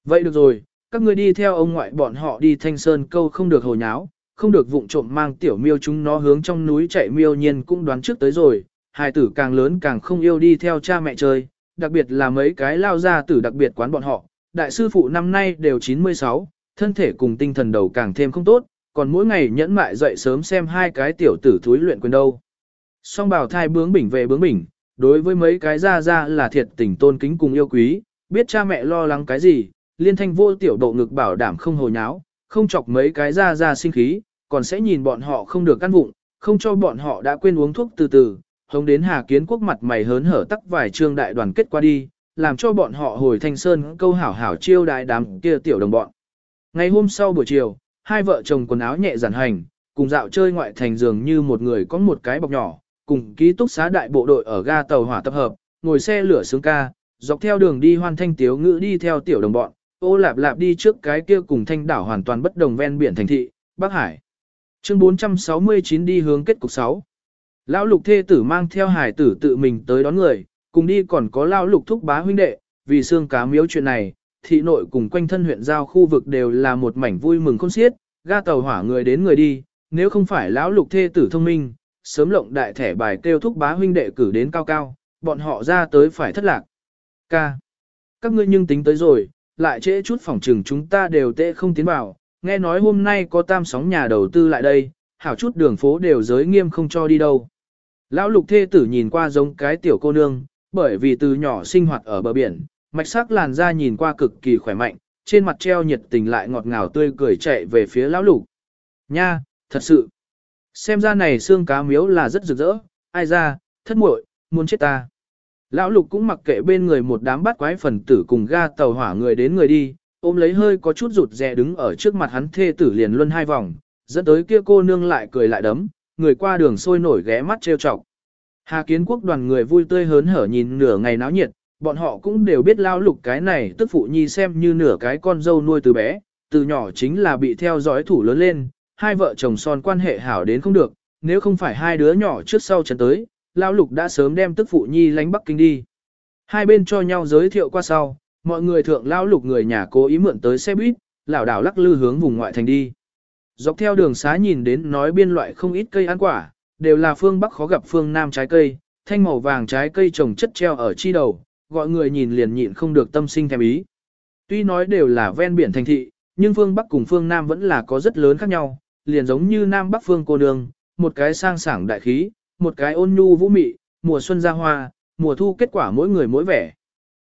Vậy được rồi, các ngươi đi theo ông ngoại bọn họ đi thanh sơn câu không được hồ nháo, không được vụng trộm mang tiểu miêu chúng nó hướng trong núi chạy miêu nhiên cũng đoán trước tới rồi, hai tử càng lớn càng không yêu đi theo cha mẹ chơi, đặc biệt là mấy cái lao ra tử đặc biệt quán bọn họ, đại sư phụ năm nay đều 96, thân thể cùng tinh thần đầu càng thêm không tốt, còn mỗi ngày nhẫn mại dậy sớm xem hai cái tiểu tử thúi luyện quyền đâu. Song bảo thai bướng bỉnh về bướng bỉnh, đối với mấy cái ra ra là thiệt tình tôn kính cùng yêu quý, biết cha mẹ lo lắng cái gì, liên thanh vô tiểu độ ngực bảo đảm không hồ nháo, không chọc mấy cái ra ra sinh khí, còn sẽ nhìn bọn họ không được căn vụng, không cho bọn họ đã quên uống thuốc từ từ, hống đến Hà Kiến Quốc mặt mày hớn hở tắc vài trương đại đoàn kết qua đi, làm cho bọn họ hồi thanh sơn câu hảo hảo chiêu đại đám kia tiểu đồng bọn. Ngày hôm sau buổi chiều, hai vợ chồng quần áo nhẹ giản hành, cùng dạo chơi ngoại thành giường như một người có một cái bọc nhỏ, cùng ký túc xá đại bộ đội ở ga tàu hỏa tập hợp, ngồi xe lửa sướng ca, dọc theo đường đi hoan thanh tiếu ngữ đi theo tiểu đồng bọn, ô lạp lạp đi trước cái kia cùng thanh đảo hoàn toàn bất đồng ven biển thành thị, Bắc Hải. Chương 469 đi hướng kết cục 6. Lão lục thê tử mang theo hải tử tự mình tới đón người, cùng đi còn có lão lục thúc bá huynh đệ, vì xương cá miếu chuyện này, thị nội cùng quanh thân huyện giao khu vực đều là một mảnh vui mừng khôn xiết, ga tàu hỏa người đến người đi, nếu không phải lão lục thê tử thông minh, sớm lộng đại thẻ bài kêu thúc bá huynh đệ cử đến cao cao, bọn họ ra tới phải thất lạc. Ca. Các ngươi nhưng tính tới rồi, lại trễ chút phòng trừng chúng ta đều tệ không tiến vào, nghe nói hôm nay có tam sóng nhà đầu tư lại đây, hảo chút đường phố đều giới nghiêm không cho đi đâu. Lão lục thê tử nhìn qua giống cái tiểu cô nương, bởi vì từ nhỏ sinh hoạt ở bờ biển, mạch sắc làn da nhìn qua cực kỳ khỏe mạnh, trên mặt treo nhiệt tình lại ngọt ngào tươi cười chạy về phía lão lục. Nha, thật sự. Xem ra này xương cá miếu là rất rực rỡ, ai ra, thất muội, muốn chết ta. Lão lục cũng mặc kệ bên người một đám bắt quái phần tử cùng ga tàu hỏa người đến người đi, ôm lấy hơi có chút rụt rè đứng ở trước mặt hắn thê tử liền luân hai vòng, dẫn tới kia cô nương lại cười lại đấm, người qua đường sôi nổi ghé mắt trêu chọc. Hà kiến quốc đoàn người vui tươi hớn hở nhìn nửa ngày náo nhiệt, bọn họ cũng đều biết lao lục cái này tức phụ nhi xem như nửa cái con dâu nuôi từ bé, từ nhỏ chính là bị theo dõi thủ lớn lên, hai vợ chồng son quan hệ hảo đến không được, nếu không phải hai đứa nhỏ trước sau chân tới, lao lục đã sớm đem tức phụ nhi lánh Bắc Kinh đi. Hai bên cho nhau giới thiệu qua sau, mọi người thượng lao lục người nhà cố ý mượn tới xe buýt, lảo đảo lắc lư hướng vùng ngoại thành đi. Dọc theo đường xá nhìn đến nói biên loại không ít cây ăn quả, đều là phương Bắc khó gặp phương Nam trái cây, thanh màu vàng trái cây trồng chất treo ở chi đầu, gọi người nhìn liền nhịn không được tâm sinh thèm ý. Tuy nói đều là ven biển thành thị, nhưng phương Bắc cùng phương Nam vẫn là có rất lớn khác nhau, liền giống như Nam Bắc phương cô nương, một cái sang sảng đại khí, một cái ôn nhu vũ mị, mùa xuân ra hoa, mùa thu kết quả mỗi người mỗi vẻ.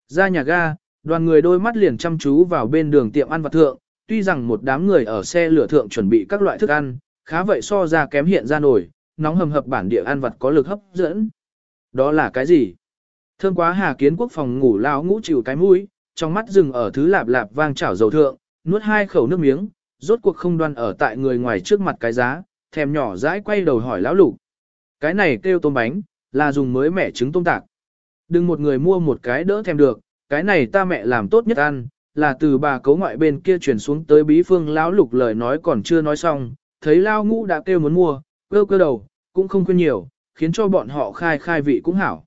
Ra nhà ga, đoàn người đôi mắt liền chăm chú vào bên đường tiệm ăn vặt thượng, tuy rằng một đám người ở xe lửa thượng chuẩn bị các loại thức ăn, khá vậy so ra kém hiện ra nổi, nóng hầm hập bản địa ăn vật có lực hấp dẫn. Đó là cái gì? Thơm quá Hà Kiến Quốc phòng ngủ lao ngũ chịu cái mũi, trong mắt dừng ở thứ lạp lạp vang chảo dầu thượng, nuốt hai khẩu nước miếng, rốt cuộc không đoan ở tại người ngoài trước mặt cái giá, thèm nhỏ dãi quay đầu hỏi lão lục. Cái này kêu tôm bánh, là dùng mới mẻ trứng tôm tạc. Đừng một người mua một cái đỡ thèm được, cái này ta mẹ làm tốt nhất ăn, là từ bà cấu ngoại bên kia chuyển xuống tới bí phương lão lục lời nói còn chưa nói xong, thấy lao ngũ đã kêu muốn mua, cơ cơ đầu, cũng không quên nhiều, khiến cho bọn họ khai khai vị cũng hảo.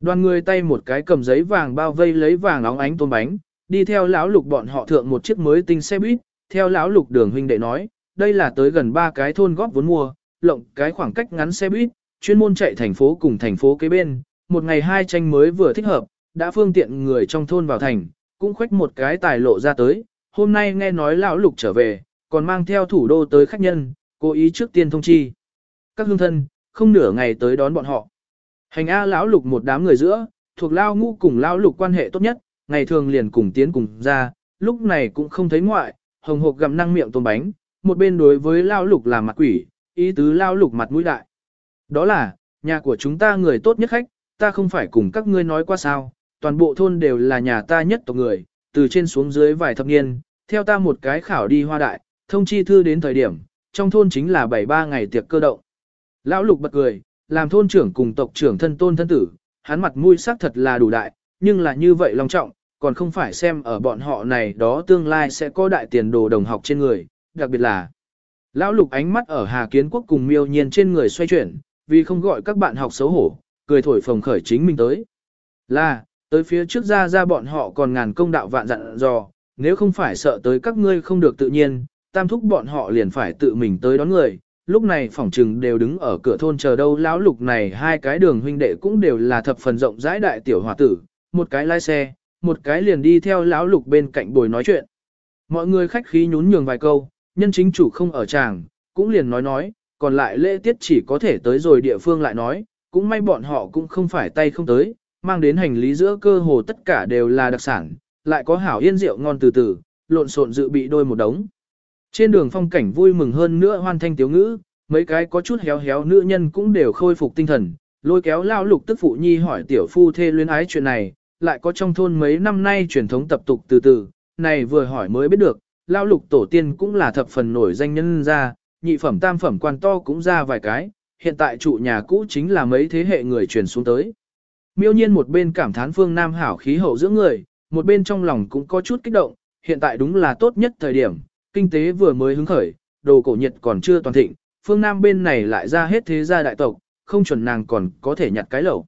Đoàn người tay một cái cầm giấy vàng bao vây lấy vàng óng ánh tôm bánh, đi theo lão lục bọn họ thượng một chiếc mới tinh xe buýt, theo lão lục đường huynh đệ nói, đây là tới gần ba cái thôn góp vốn mua, lộng cái khoảng cách ngắn xe buýt, chuyên môn chạy thành phố cùng thành phố kế bên, một ngày hai tranh mới vừa thích hợp, đã phương tiện người trong thôn vào thành, cũng khoách một cái tài lộ ra tới, hôm nay nghe nói lão lục trở về, còn mang theo thủ đô tới khách nhân, cố ý trước tiên thông chi. Các hương thân, không nửa ngày tới đón bọn họ. Hành A lão lục một đám người giữa, thuộc lao ngũ cùng lão lục quan hệ tốt nhất, ngày thường liền cùng tiến cùng ra, lúc này cũng không thấy ngoại, hồng hộc gặm năng miệng tôm bánh, một bên đối với lao lục là mặt quỷ, ý tứ lao lục mặt mũi đại. Đó là, nhà của chúng ta người tốt nhất khách, ta không phải cùng các ngươi nói qua sao, toàn bộ thôn đều là nhà ta nhất tộc người, từ trên xuống dưới vài thập niên, theo ta một cái khảo đi hoa đại, thông chi thư đến thời điểm, trong thôn chính là 73 ngày tiệc cơ động. Lão lục bật cười, làm thôn trưởng cùng tộc trưởng thân tôn thân tử, hắn mặt mũi sắc thật là đủ đại, nhưng là như vậy long trọng, còn không phải xem ở bọn họ này đó tương lai sẽ có đại tiền đồ đồng học trên người, đặc biệt là Lão lục ánh mắt ở Hà Kiến Quốc cùng miêu nhiên trên người xoay chuyển, vì không gọi các bạn học xấu hổ, cười thổi phồng khởi chính mình tới. Là, tới phía trước ra ra bọn họ còn ngàn công đạo vạn dặn dò, nếu không phải sợ tới các ngươi không được tự nhiên, tam thúc bọn họ liền phải tự mình tới đón người. Lúc này phỏng trừng đều đứng ở cửa thôn chờ đâu lão lục này hai cái đường huynh đệ cũng đều là thập phần rộng rãi đại tiểu hòa tử, một cái lái xe, một cái liền đi theo lão lục bên cạnh bồi nói chuyện. Mọi người khách khí nhún nhường vài câu, nhân chính chủ không ở tràng, cũng liền nói nói, còn lại lễ tiết chỉ có thể tới rồi địa phương lại nói, cũng may bọn họ cũng không phải tay không tới, mang đến hành lý giữa cơ hồ tất cả đều là đặc sản, lại có hảo yên rượu ngon từ từ, lộn xộn dự bị đôi một đống. Trên đường phong cảnh vui mừng hơn nữa hoan thanh tiếu ngữ, mấy cái có chút héo héo nữ nhân cũng đều khôi phục tinh thần, lôi kéo lao lục tức phụ nhi hỏi tiểu phu thê luyến ái chuyện này, lại có trong thôn mấy năm nay truyền thống tập tục từ từ, này vừa hỏi mới biết được, lao lục tổ tiên cũng là thập phần nổi danh nhân ra, nhị phẩm tam phẩm quan to cũng ra vài cái, hiện tại trụ nhà cũ chính là mấy thế hệ người truyền xuống tới. Miêu nhiên một bên cảm thán phương Nam hảo khí hậu giữa người, một bên trong lòng cũng có chút kích động, hiện tại đúng là tốt nhất thời điểm, kinh tế vừa mới hứng khởi, đồ cổ nhiệt còn chưa toàn thịnh, phương Nam bên này lại ra hết thế gia đại tộc, không chuẩn nàng còn có thể nhặt cái lẩu.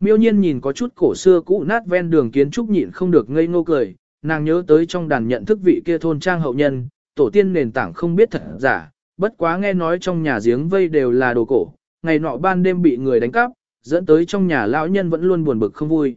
Miêu nhiên nhìn có chút cổ xưa cũ nát ven đường kiến trúc nhịn không được ngây ngô cười, nàng nhớ tới trong đàn nhận thức vị kia thôn trang hậu nhân, tổ tiên nền tảng không biết thật giả, bất quá nghe nói trong nhà giếng vây đều là đồ cổ, ngày nọ ban đêm bị người đánh cắp, dẫn tới trong nhà lão nhân vẫn luôn buồn bực không vui.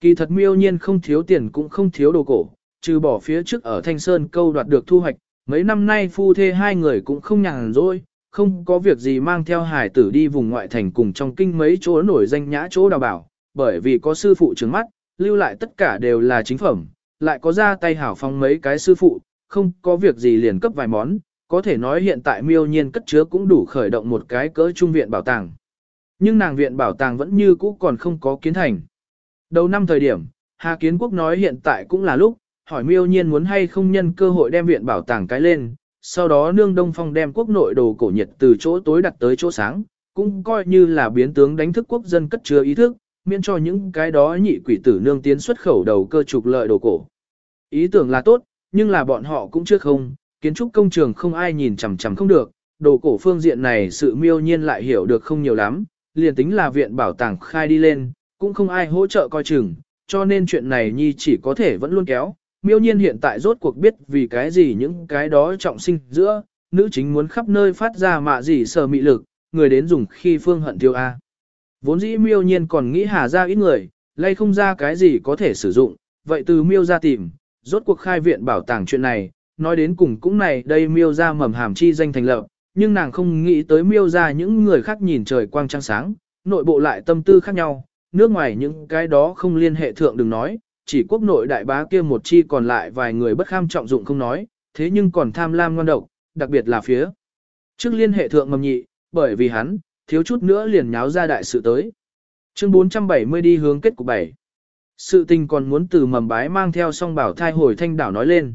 Kỳ thật miêu nhiên không thiếu tiền cũng không thiếu đồ cổ, trừ bỏ phía trước ở Thanh Sơn câu đoạt được thu hoạch, mấy năm nay phu thê hai người cũng không nhàn rỗi, không có việc gì mang theo hải tử đi vùng ngoại thành cùng trong kinh mấy chỗ nổi danh nhã chỗ đào bảo, bởi vì có sư phụ trứng mắt, lưu lại tất cả đều là chính phẩm, lại có ra tay hảo phong mấy cái sư phụ, không có việc gì liền cấp vài món, có thể nói hiện tại miêu nhiên cất chứa cũng đủ khởi động một cái cỡ trung viện bảo tàng. Nhưng nàng viện bảo tàng vẫn như cũ còn không có kiến thành. Đầu năm thời điểm, Hà Kiến Quốc nói hiện tại cũng là lúc, hỏi miêu nhiên muốn hay không nhân cơ hội đem viện bảo tàng cái lên, sau đó nương Đông Phong đem quốc nội đồ cổ nhiệt từ chỗ tối đặt tới chỗ sáng, cũng coi như là biến tướng đánh thức quốc dân cất chứa ý thức, miễn cho những cái đó nhị quỷ tử nương tiến xuất khẩu đầu cơ trục lợi đồ cổ. Ý tưởng là tốt, nhưng là bọn họ cũng chưa không, kiến trúc công trường không ai nhìn chằm chằm không được, đồ cổ phương diện này sự miêu nhiên lại hiểu được không nhiều lắm, liền tính là viện bảo tàng khai đi lên, cũng không ai hỗ trợ coi chừng, cho nên chuyện này nhi chỉ có thể vẫn luôn kéo. Miêu nhiên hiện tại rốt cuộc biết vì cái gì những cái đó trọng sinh giữa, nữ chính muốn khắp nơi phát ra mạ gì sờ mị lực, người đến dùng khi phương hận tiêu A. Vốn dĩ miêu nhiên còn nghĩ hà ra ít người, lay không ra cái gì có thể sử dụng, vậy từ miêu ra tìm, rốt cuộc khai viện bảo tàng chuyện này, nói đến cùng cũng này đây miêu ra mầm hàm chi danh thành lập, nhưng nàng không nghĩ tới miêu ra những người khác nhìn trời quang trăng sáng, nội bộ lại tâm tư khác nhau, nước ngoài những cái đó không liên hệ thượng đừng nói, chỉ quốc nội đại bá kia một chi còn lại vài người bất kham trọng dụng không nói, thế nhưng còn tham lam ngon độc, đặc biệt là phía trước liên hệ thượng mầm nhị, bởi vì hắn, thiếu chút nữa liền nháo ra đại sự tới. Chương 470 đi hướng kết cục 7. Sự tình còn muốn từ mầm bái mang theo song bảo thai hồi thanh đảo nói lên.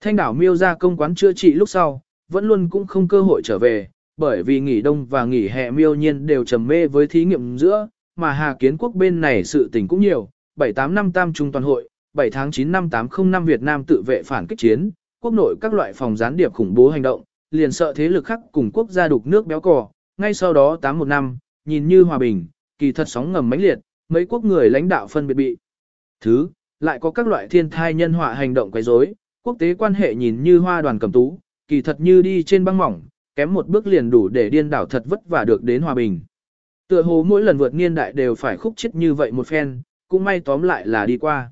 Thanh đảo miêu ra công quán chữa trị lúc sau, vẫn luôn cũng không cơ hội trở về, bởi vì nghỉ đông và nghỉ hè miêu nhiên đều trầm mê với thí nghiệm giữa, mà Hà Kiến Quốc bên này sự tình cũng nhiều, 78 năm tam trung toàn hội, 7 tháng 9 năm 805 năm Việt Nam tự vệ phản kích chiến, quốc nội các loại phòng gián điệp khủng bố hành động, liền sợ thế lực khác cùng quốc gia đục nước béo cò, ngay sau đó 81 năm, nhìn như hòa bình, kỳ thật sóng ngầm mãnh liệt, mấy quốc người lãnh đạo phân biệt bị. Thứ, lại có các loại thiên thai nhân họa hành động quấy rối, quốc tế quan hệ nhìn như hoa đoàn cầm tú, kỳ thật như đi trên băng mỏng, kém một bước liền đủ để điên đảo thật vất vả được đến hòa bình. Tựa hồ mỗi lần vượt niên đại đều phải khúc chết như vậy một phen, cũng may tóm lại là đi qua.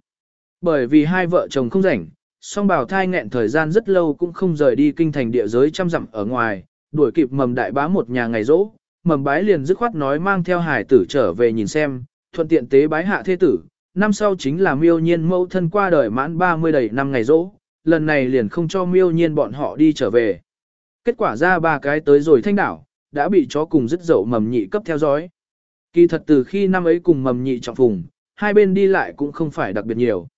Bởi vì hai vợ chồng không rảnh, song bào thai nghẹn thời gian rất lâu cũng không rời đi kinh thành địa giới trăm dặm ở ngoài, đuổi kịp mầm đại bá một nhà ngày rỗ, mầm bái liền dứt khoát nói mang theo hải tử trở về nhìn xem, thuận tiện tế bái hạ thế tử, năm sau chính là miêu nhiên mẫu thân qua đời mãn 30 đầy năm ngày rỗ, lần này liền không cho miêu nhiên bọn họ đi trở về. Kết quả ra ba cái tới rồi thanh đảo, đã bị chó cùng dứt dậu mầm nhị cấp theo dõi. Kỳ thật từ khi năm ấy cùng mầm nhị trọng phùng, hai bên đi lại cũng không phải đặc biệt nhiều.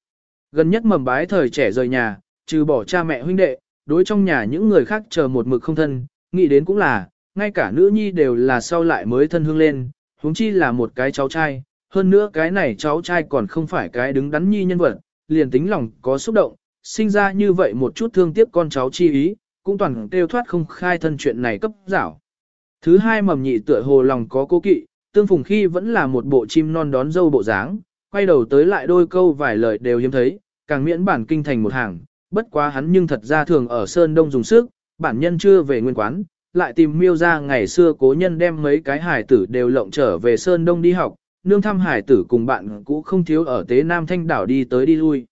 Gần nhất mầm bái thời trẻ rời nhà, trừ bỏ cha mẹ huynh đệ, đối trong nhà những người khác chờ một mực không thân, nghĩ đến cũng là, ngay cả nữ nhi đều là sau lại mới thân hương lên, huống chi là một cái cháu trai, hơn nữa cái này cháu trai còn không phải cái đứng đắn nhi nhân vật, liền tính lòng có xúc động, sinh ra như vậy một chút thương tiếc con cháu chi ý, cũng toàn kêu thoát không khai thân chuyện này cấp giảo. Thứ hai mầm nhị tựa hồ lòng có cố kỵ, tương phùng khi vẫn là một bộ chim non đón dâu bộ dáng, quay đầu tới lại đôi câu vài lời đều hiếm thấy, càng miễn bản kinh thành một hàng, bất quá hắn nhưng thật ra thường ở Sơn Đông dùng sức, bản nhân chưa về nguyên quán, lại tìm miêu ra ngày xưa cố nhân đem mấy cái hải tử đều lộng trở về Sơn Đông đi học, nương thăm hải tử cùng bạn cũ không thiếu ở Tế Nam Thanh Đảo đi tới đi lui.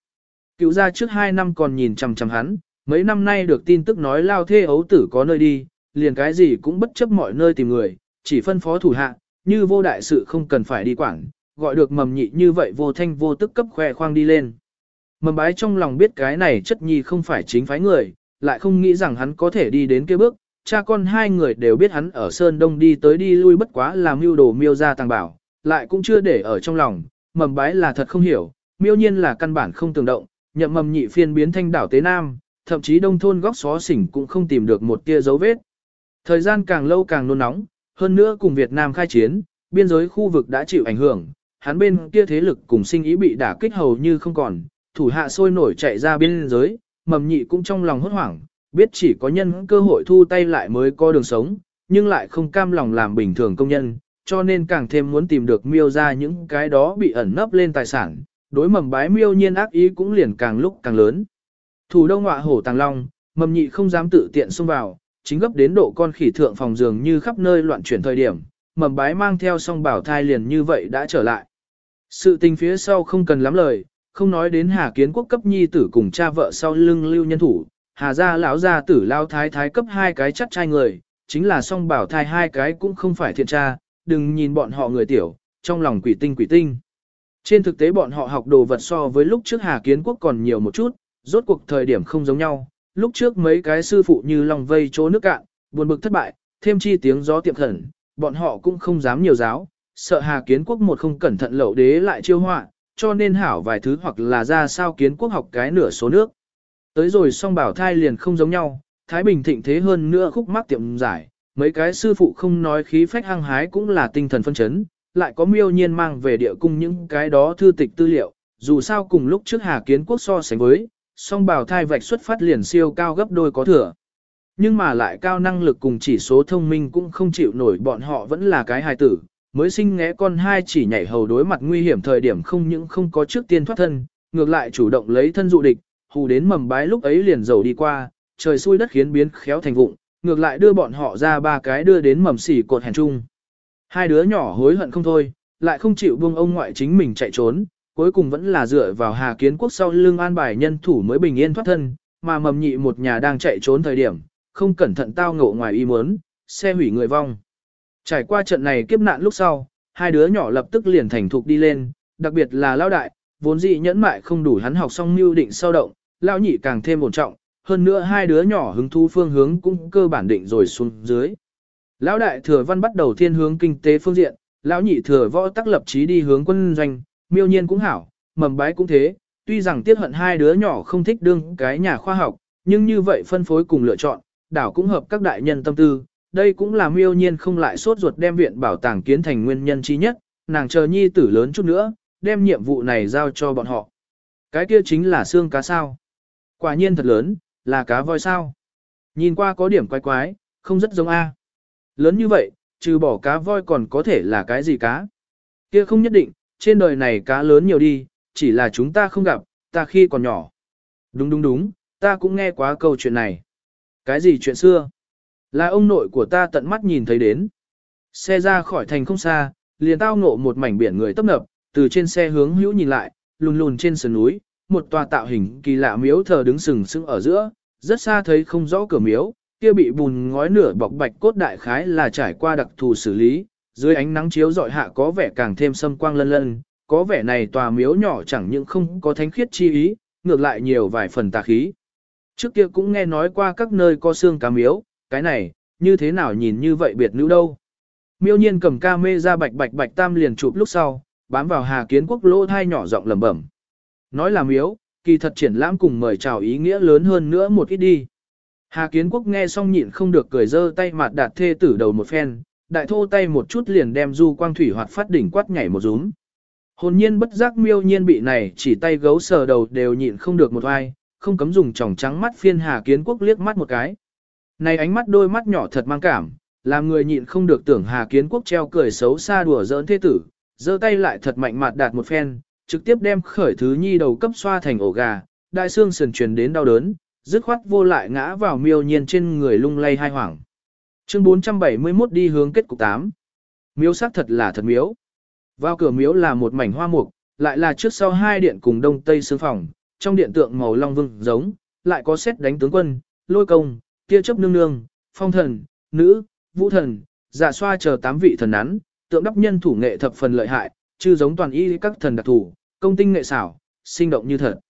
Cựu gia trước hai năm còn nhìn chằm chằm hắn, mấy năm nay được tin tức nói lao thê ấu tử có nơi đi, liền cái gì cũng bất chấp mọi nơi tìm người, chỉ phân phó thủ hạ, như vô đại sự không cần phải đi quản, gọi được mầm nhị như vậy vô thanh vô tức cấp khoe khoang đi lên. Mầm bái trong lòng biết cái này chất nhi không phải chính phái người, lại không nghĩ rằng hắn có thể đi đến kia bước, cha con hai người đều biết hắn ở Sơn Đông đi tới đi lui bất quá làm mưu đồ miêu ra tàng bảo, lại cũng chưa để ở trong lòng, mầm bái là thật không hiểu, miêu nhiên là căn bản không tưởng động, nhậm mầm nhị phiên biến thanh đảo tế nam, thậm chí đông thôn góc xó xỉnh cũng không tìm được một tia dấu vết. Thời gian càng lâu càng nôn nóng, hơn nữa cùng Việt Nam khai chiến, biên giới khu vực đã chịu ảnh hưởng, hắn bên kia thế lực cùng sinh ý bị đả kích hầu như không còn, thủ hạ sôi nổi chạy ra biên giới, mầm nhị cũng trong lòng hốt hoảng, biết chỉ có nhân cơ hội thu tay lại mới có đường sống, nhưng lại không cam lòng làm bình thường công nhân, cho nên càng thêm muốn tìm được miêu ra những cái đó bị ẩn nấp lên tài sản, đối mầm bái miêu nhiên ác ý cũng liền càng lúc càng lớn. Thủ đông ngọa hổ tàng long, mầm nhị không dám tự tiện xông vào, chính gấp đến độ con khỉ thượng phòng giường như khắp nơi loạn chuyển thời điểm, mầm bái mang theo song bảo thai liền như vậy đã trở lại. Sự tình phía sau không cần lắm lời, không nói đến Hà Kiến Quốc cấp nhi tử cùng cha vợ sau lưng lưu nhân thủ, Hà gia lão gia tử lao thái thái cấp hai cái chắc trai người, chính là song bảo thai hai cái cũng không phải thiện tra, đừng nhìn bọn họ người tiểu, trong lòng quỷ tinh quỷ tinh. Trên thực tế bọn họ học đồ vật so với lúc trước Hà Kiến Quốc còn nhiều một chút, rốt cuộc thời điểm không giống nhau, lúc trước mấy cái sư phụ như lòng vây chỗ nước cạn, buồn bực thất bại, thêm chi tiếng gió tiệm khẩn, bọn họ cũng không dám nhiều giáo, sợ Hà Kiến Quốc một không cẩn thận lậu đế lại chiêu họa, cho nên hảo vài thứ hoặc là ra sao Kiến Quốc học cái nửa số nước. Tới rồi song bảo thai liền không giống nhau, Thái Bình thịnh thế hơn nữa khúc mắc tiệm giải, mấy cái sư phụ không nói khí phách hăng hái cũng là tinh thần phân chấn, lại có miêu nhiên mang về địa cung những cái đó thư tịch tư liệu, dù sao cùng lúc trước Hà Kiến Quốc so sánh với, song bào thai vạch xuất phát liền siêu cao gấp đôi có thừa. Nhưng mà lại cao năng lực cùng chỉ số thông minh cũng không chịu nổi bọn họ vẫn là cái hài tử, mới sinh ngẽ con hai chỉ nhảy hầu đối mặt nguy hiểm thời điểm không những không có trước tiên thoát thân, ngược lại chủ động lấy thân dụ địch, hù đến mầm bái lúc ấy liền dầu đi qua, trời xui đất khiến biến khéo thành vụng, ngược lại đưa bọn họ ra ba cái đưa đến mầm xỉ cột hèn trung. Hai đứa nhỏ hối hận không thôi, lại không chịu buông ông ngoại chính mình chạy trốn, cuối cùng vẫn là dựa vào Hà Kiến Quốc sau lưng an bài nhân thủ mới bình yên thoát thân, mà mầm nhị một nhà đang chạy trốn thời điểm, không cẩn thận tao ngộ ngoài ý muốn, xe hủy người vong. Trải qua trận này kiếp nạn lúc sau, hai đứa nhỏ lập tức liền thành thục đi lên, đặc biệt là lao đại, vốn dị nhẫn mại không đủ hắn học xong mưu định sâu động, lao nhị càng thêm ổn trọng, hơn nữa hai đứa nhỏ hứng thú phương hướng cũng cơ bản định rồi xuống dưới. Lão đại thừa văn bắt đầu thiên hướng kinh tế phương diện, lão nhị thừa võ tắc lập chí đi hướng quân doanh, miêu nhiên cũng hảo, mầm bái cũng thế, tuy rằng tiếc hận hai đứa nhỏ không thích đương cái nhà khoa học, nhưng như vậy phân phối cùng lựa chọn, đảo cũng hợp các đại nhân tâm tư, đây cũng là miêu nhiên không lại sốt ruột đem viện bảo tàng kiến thành nguyên nhân chi nhất, nàng chờ nhi tử lớn chút nữa, đem nhiệm vụ này giao cho bọn họ. Cái kia chính là xương cá sao. Quả nhiên thật lớn, là cá voi sao. Nhìn qua có điểm quái quái, không rất giống A. Lớn như vậy, trừ bỏ cá voi còn có thể là cái gì cá. Kia không nhất định, trên đời này cá lớn nhiều đi, chỉ là chúng ta không gặp, ta khi còn nhỏ. Đúng đúng đúng, ta cũng nghe quá câu chuyện này. Cái gì chuyện xưa? Là ông nội của ta tận mắt nhìn thấy đến. Xe ra khỏi thành không xa, liền tao ngộ một mảnh biển người tấp nập, từ trên xe hướng hữu nhìn lại, lùn lùn trên sườn núi, một tòa tạo hình kỳ lạ miếu thờ đứng sừng sững ở giữa, rất xa thấy không rõ cửa miếu, kia bị bùn ngói nửa bọc bạch cốt đại khái là trải qua đặc thù xử lý, dưới ánh nắng chiếu dọi hạ có vẻ càng thêm sâm quang lân lân, có vẻ này tòa miếu nhỏ chẳng những không có thánh khiết chi ý, ngược lại nhiều vài phần tà khí. Trước kia cũng nghe nói qua các nơi có xương cá miếu, cái này, như thế nào nhìn như vậy biệt nữ đâu. Miêu nhiên cầm ca mê ra bạch bạch bạch tam liền chụp lúc sau, bám vào hà kiến quốc lỗ thai nhỏ giọng lẩm bẩm. Nói là miếu, kỳ thật triển lãm cùng mời chào ý nghĩa lớn hơn nữa một ít đi. Hà kiến quốc nghe xong nhịn không được cười dơ tay mặt đạt thê tử đầu một phen, đại thô tay một chút liền đem du quang thủy hoạt phát đỉnh quát nhảy một rúm. Hồn nhiên bất giác miêu nhiên bị này chỉ tay gấu sờ đầu đều nhịn không được một ai, không cấm dùng tròng trắng mắt phiên Hà Kiến Quốc liếc mắt một cái. Này ánh mắt đôi mắt nhỏ thật mang cảm, làm người nhịn không được tưởng Hà Kiến Quốc treo cười xấu xa đùa giỡn thế tử, giơ tay lại thật mạnh mặt đạt một phen, trực tiếp đem khởi thứ nhi đầu cấp xoa thành ổ gà, đại xương sườn truyền đến đau đớn, dứt khoát vô lại ngã vào miêu nhiên trên người lung lay hai hoảng. Chương 471 đi hướng kết cục 8. Miếu sắc thật là thật miếu. Vào cửa miếu là một mảnh hoa mục, lại là trước sau hai điện cùng đông tây xương phòng, trong điện tượng màu long vương giống, lại có xét đánh tướng quân, lôi công, tia chấp nương nương, phong thần, nữ, vũ thần, giả xoa chờ tám vị thần nắn, tượng đắp nhân thủ nghệ thập phần lợi hại, chứ giống toàn y các thần đặc thủ, công tinh nghệ xảo, sinh động như thật.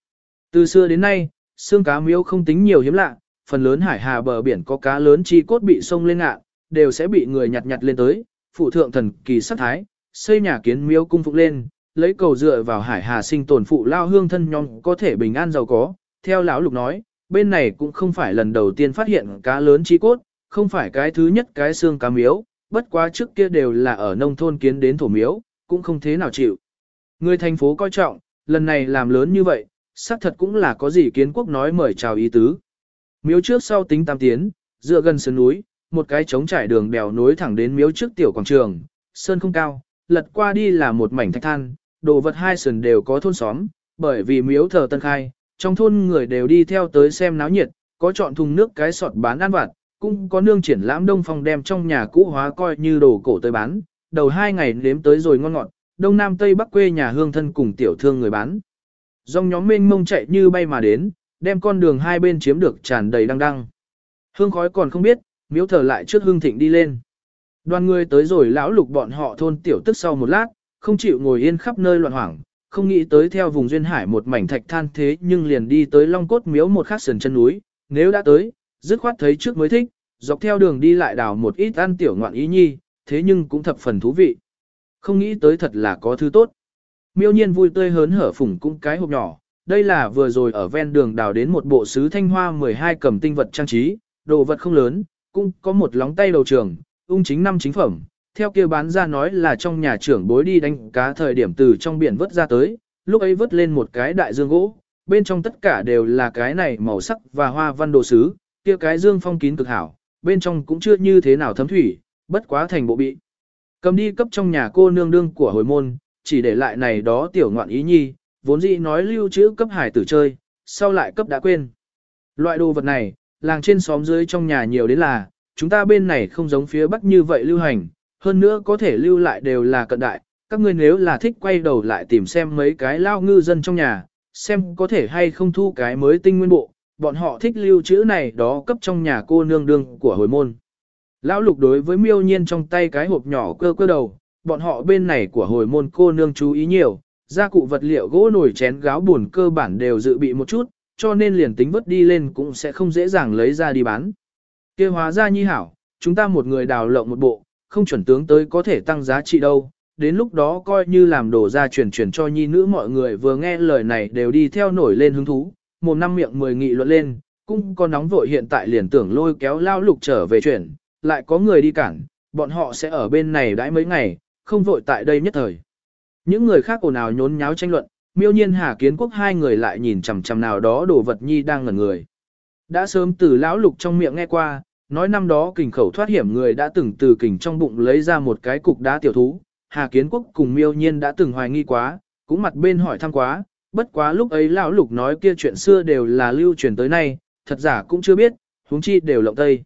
Từ xưa đến nay, xương cá miếu không tính nhiều hiếm lạ, phần lớn hải hà bờ biển có cá lớn chi cốt bị sông lên ngạ, đều sẽ bị người nhặt nhặt lên tới, phụ thượng thần kỳ sát thái, xây nhà kiến miếu cung phục lên, lấy cầu dựa vào hải hà sinh tồn phụ lao hương thân nhóm có thể bình an giàu có. Theo lão lục nói, bên này cũng không phải lần đầu tiên phát hiện cá lớn chi cốt, không phải cái thứ nhất cái xương cá miếu, bất quá trước kia đều là ở nông thôn kiến đến thổ miếu, cũng không thế nào chịu. Người thành phố coi trọng, lần này làm lớn như vậy, xác thật cũng là có gì kiến quốc nói mời chào ý tứ. Miếu trước sau tính tam tiến, dựa gần sườn núi, một cái trống trải đường đèo nối thẳng đến miếu trước tiểu quảng trường, sơn không cao, lật qua đi là một mảnh thạch than, đồ vật hai sườn đều có thôn xóm, bởi vì miếu thờ tân khai, trong thôn người đều đi theo tới xem náo nhiệt, có chọn thùng nước cái sọt bán ăn vặt, cũng có nương triển lãm đông phong đem trong nhà cũ hóa coi như đồ cổ tới bán, đầu hai ngày nếm tới rồi ngon ngọt, đông nam tây bắc quê nhà hương thân cùng tiểu thương người bán. Dòng nhóm mênh mông chạy như bay mà đến, đem con đường hai bên chiếm được tràn đầy đăng đăng. Hương khói còn không biết, miếu thờ lại trước hương thịnh đi lên. Đoàn người tới rồi lão lục bọn họ thôn tiểu tức sau một lát, không chịu ngồi yên khắp nơi loạn hoảng, không nghĩ tới theo vùng duyên hải một mảnh thạch than thế nhưng liền đi tới long cốt miếu một khắc sườn chân núi, nếu đã tới, dứt khoát thấy trước mới thích, dọc theo đường đi lại đào một ít ăn tiểu ngoạn ý nhi, thế nhưng cũng thập phần thú vị. Không nghĩ tới thật là có thứ tốt. Miêu nhiên vui tươi hớn hở phủng cũng cái hộp nhỏ, đây là vừa rồi ở ven đường đào đến một bộ sứ thanh hoa 12 cầm tinh vật trang trí, đồ vật không lớn, cũng có một lóng tay đầu trường, ung chính năm chính phẩm. Theo kia bán ra nói là trong nhà trưởng bối đi đánh cá thời điểm từ trong biển vớt ra tới, lúc ấy vớt lên một cái đại dương gỗ, bên trong tất cả đều là cái này màu sắc và hoa văn đồ sứ, kia cái dương phong kín cực hảo, bên trong cũng chưa như thế nào thấm thủy, bất quá thành bộ bị. Cầm đi cấp trong nhà cô nương đương của hồi môn, chỉ để lại này đó tiểu ngoạn ý nhi, vốn dĩ nói lưu trữ cấp hải tử chơi, sau lại cấp đã quên. Loại đồ vật này, làng trên xóm dưới trong nhà nhiều đến là, chúng ta bên này không giống phía bắc như vậy lưu hành, hơn nữa có thể lưu lại đều là cận đại, các ngươi nếu là thích quay đầu lại tìm xem mấy cái lao ngư dân trong nhà, xem có thể hay không thu cái mới tinh nguyên bộ, bọn họ thích lưu trữ này đó cấp trong nhà cô nương đương của hồi môn. Lão lục đối với miêu nhiên trong tay cái hộp nhỏ cơ cơ đầu, bọn họ bên này của hồi môn cô nương chú ý nhiều, gia cụ vật liệu gỗ nồi chén gáo buồn cơ bản đều dự bị một chút, cho nên liền tính vứt đi lên cũng sẽ không dễ dàng lấy ra đi bán. kia hóa ra nhi hảo, chúng ta một người đào lộng một bộ, không chuẩn tướng tới có thể tăng giá trị đâu, đến lúc đó coi như làm đồ ra chuyển chuyển cho nhi nữ mọi người vừa nghe lời này đều đi theo nổi lên hứng thú, một năm miệng mười nghị luận lên, cũng có nóng vội hiện tại liền tưởng lôi kéo lao lục trở về chuyển, lại có người đi cản, bọn họ sẽ ở bên này đãi mấy ngày, không vội tại đây nhất thời. Những người khác ồn ào nhốn nháo tranh luận, miêu nhiên hà kiến quốc hai người lại nhìn chằm chằm nào đó đồ vật nhi đang ngẩn người. Đã sớm từ lão lục trong miệng nghe qua, nói năm đó kình khẩu thoát hiểm người đã từng từ kình trong bụng lấy ra một cái cục đá tiểu thú, hà kiến quốc cùng miêu nhiên đã từng hoài nghi quá, cũng mặt bên hỏi thăm quá, bất quá lúc ấy lão lục nói kia chuyện xưa đều là lưu truyền tới nay, thật giả cũng chưa biết, huống chi đều lộng tây.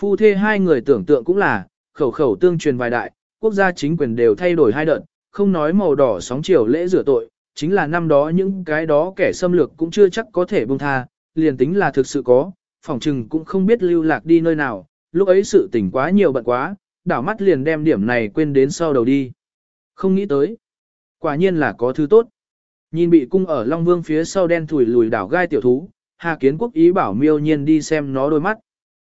Phu thê hai người tưởng tượng cũng là, khẩu khẩu tương truyền vài đại, quốc gia chính quyền đều thay đổi hai đợt, không nói màu đỏ sóng chiều lễ rửa tội, chính là năm đó những cái đó kẻ xâm lược cũng chưa chắc có thể buông tha, liền tính là thực sự có, phòng trừng cũng không biết lưu lạc đi nơi nào, lúc ấy sự tình quá nhiều bận quá, đảo mắt liền đem điểm này quên đến sau đầu đi. Không nghĩ tới. Quả nhiên là có thứ tốt. Nhìn bị cung ở Long Vương phía sau đen thủi lùi đảo gai tiểu thú, Hà Kiến Quốc ý bảo miêu nhiên đi xem nó đôi mắt.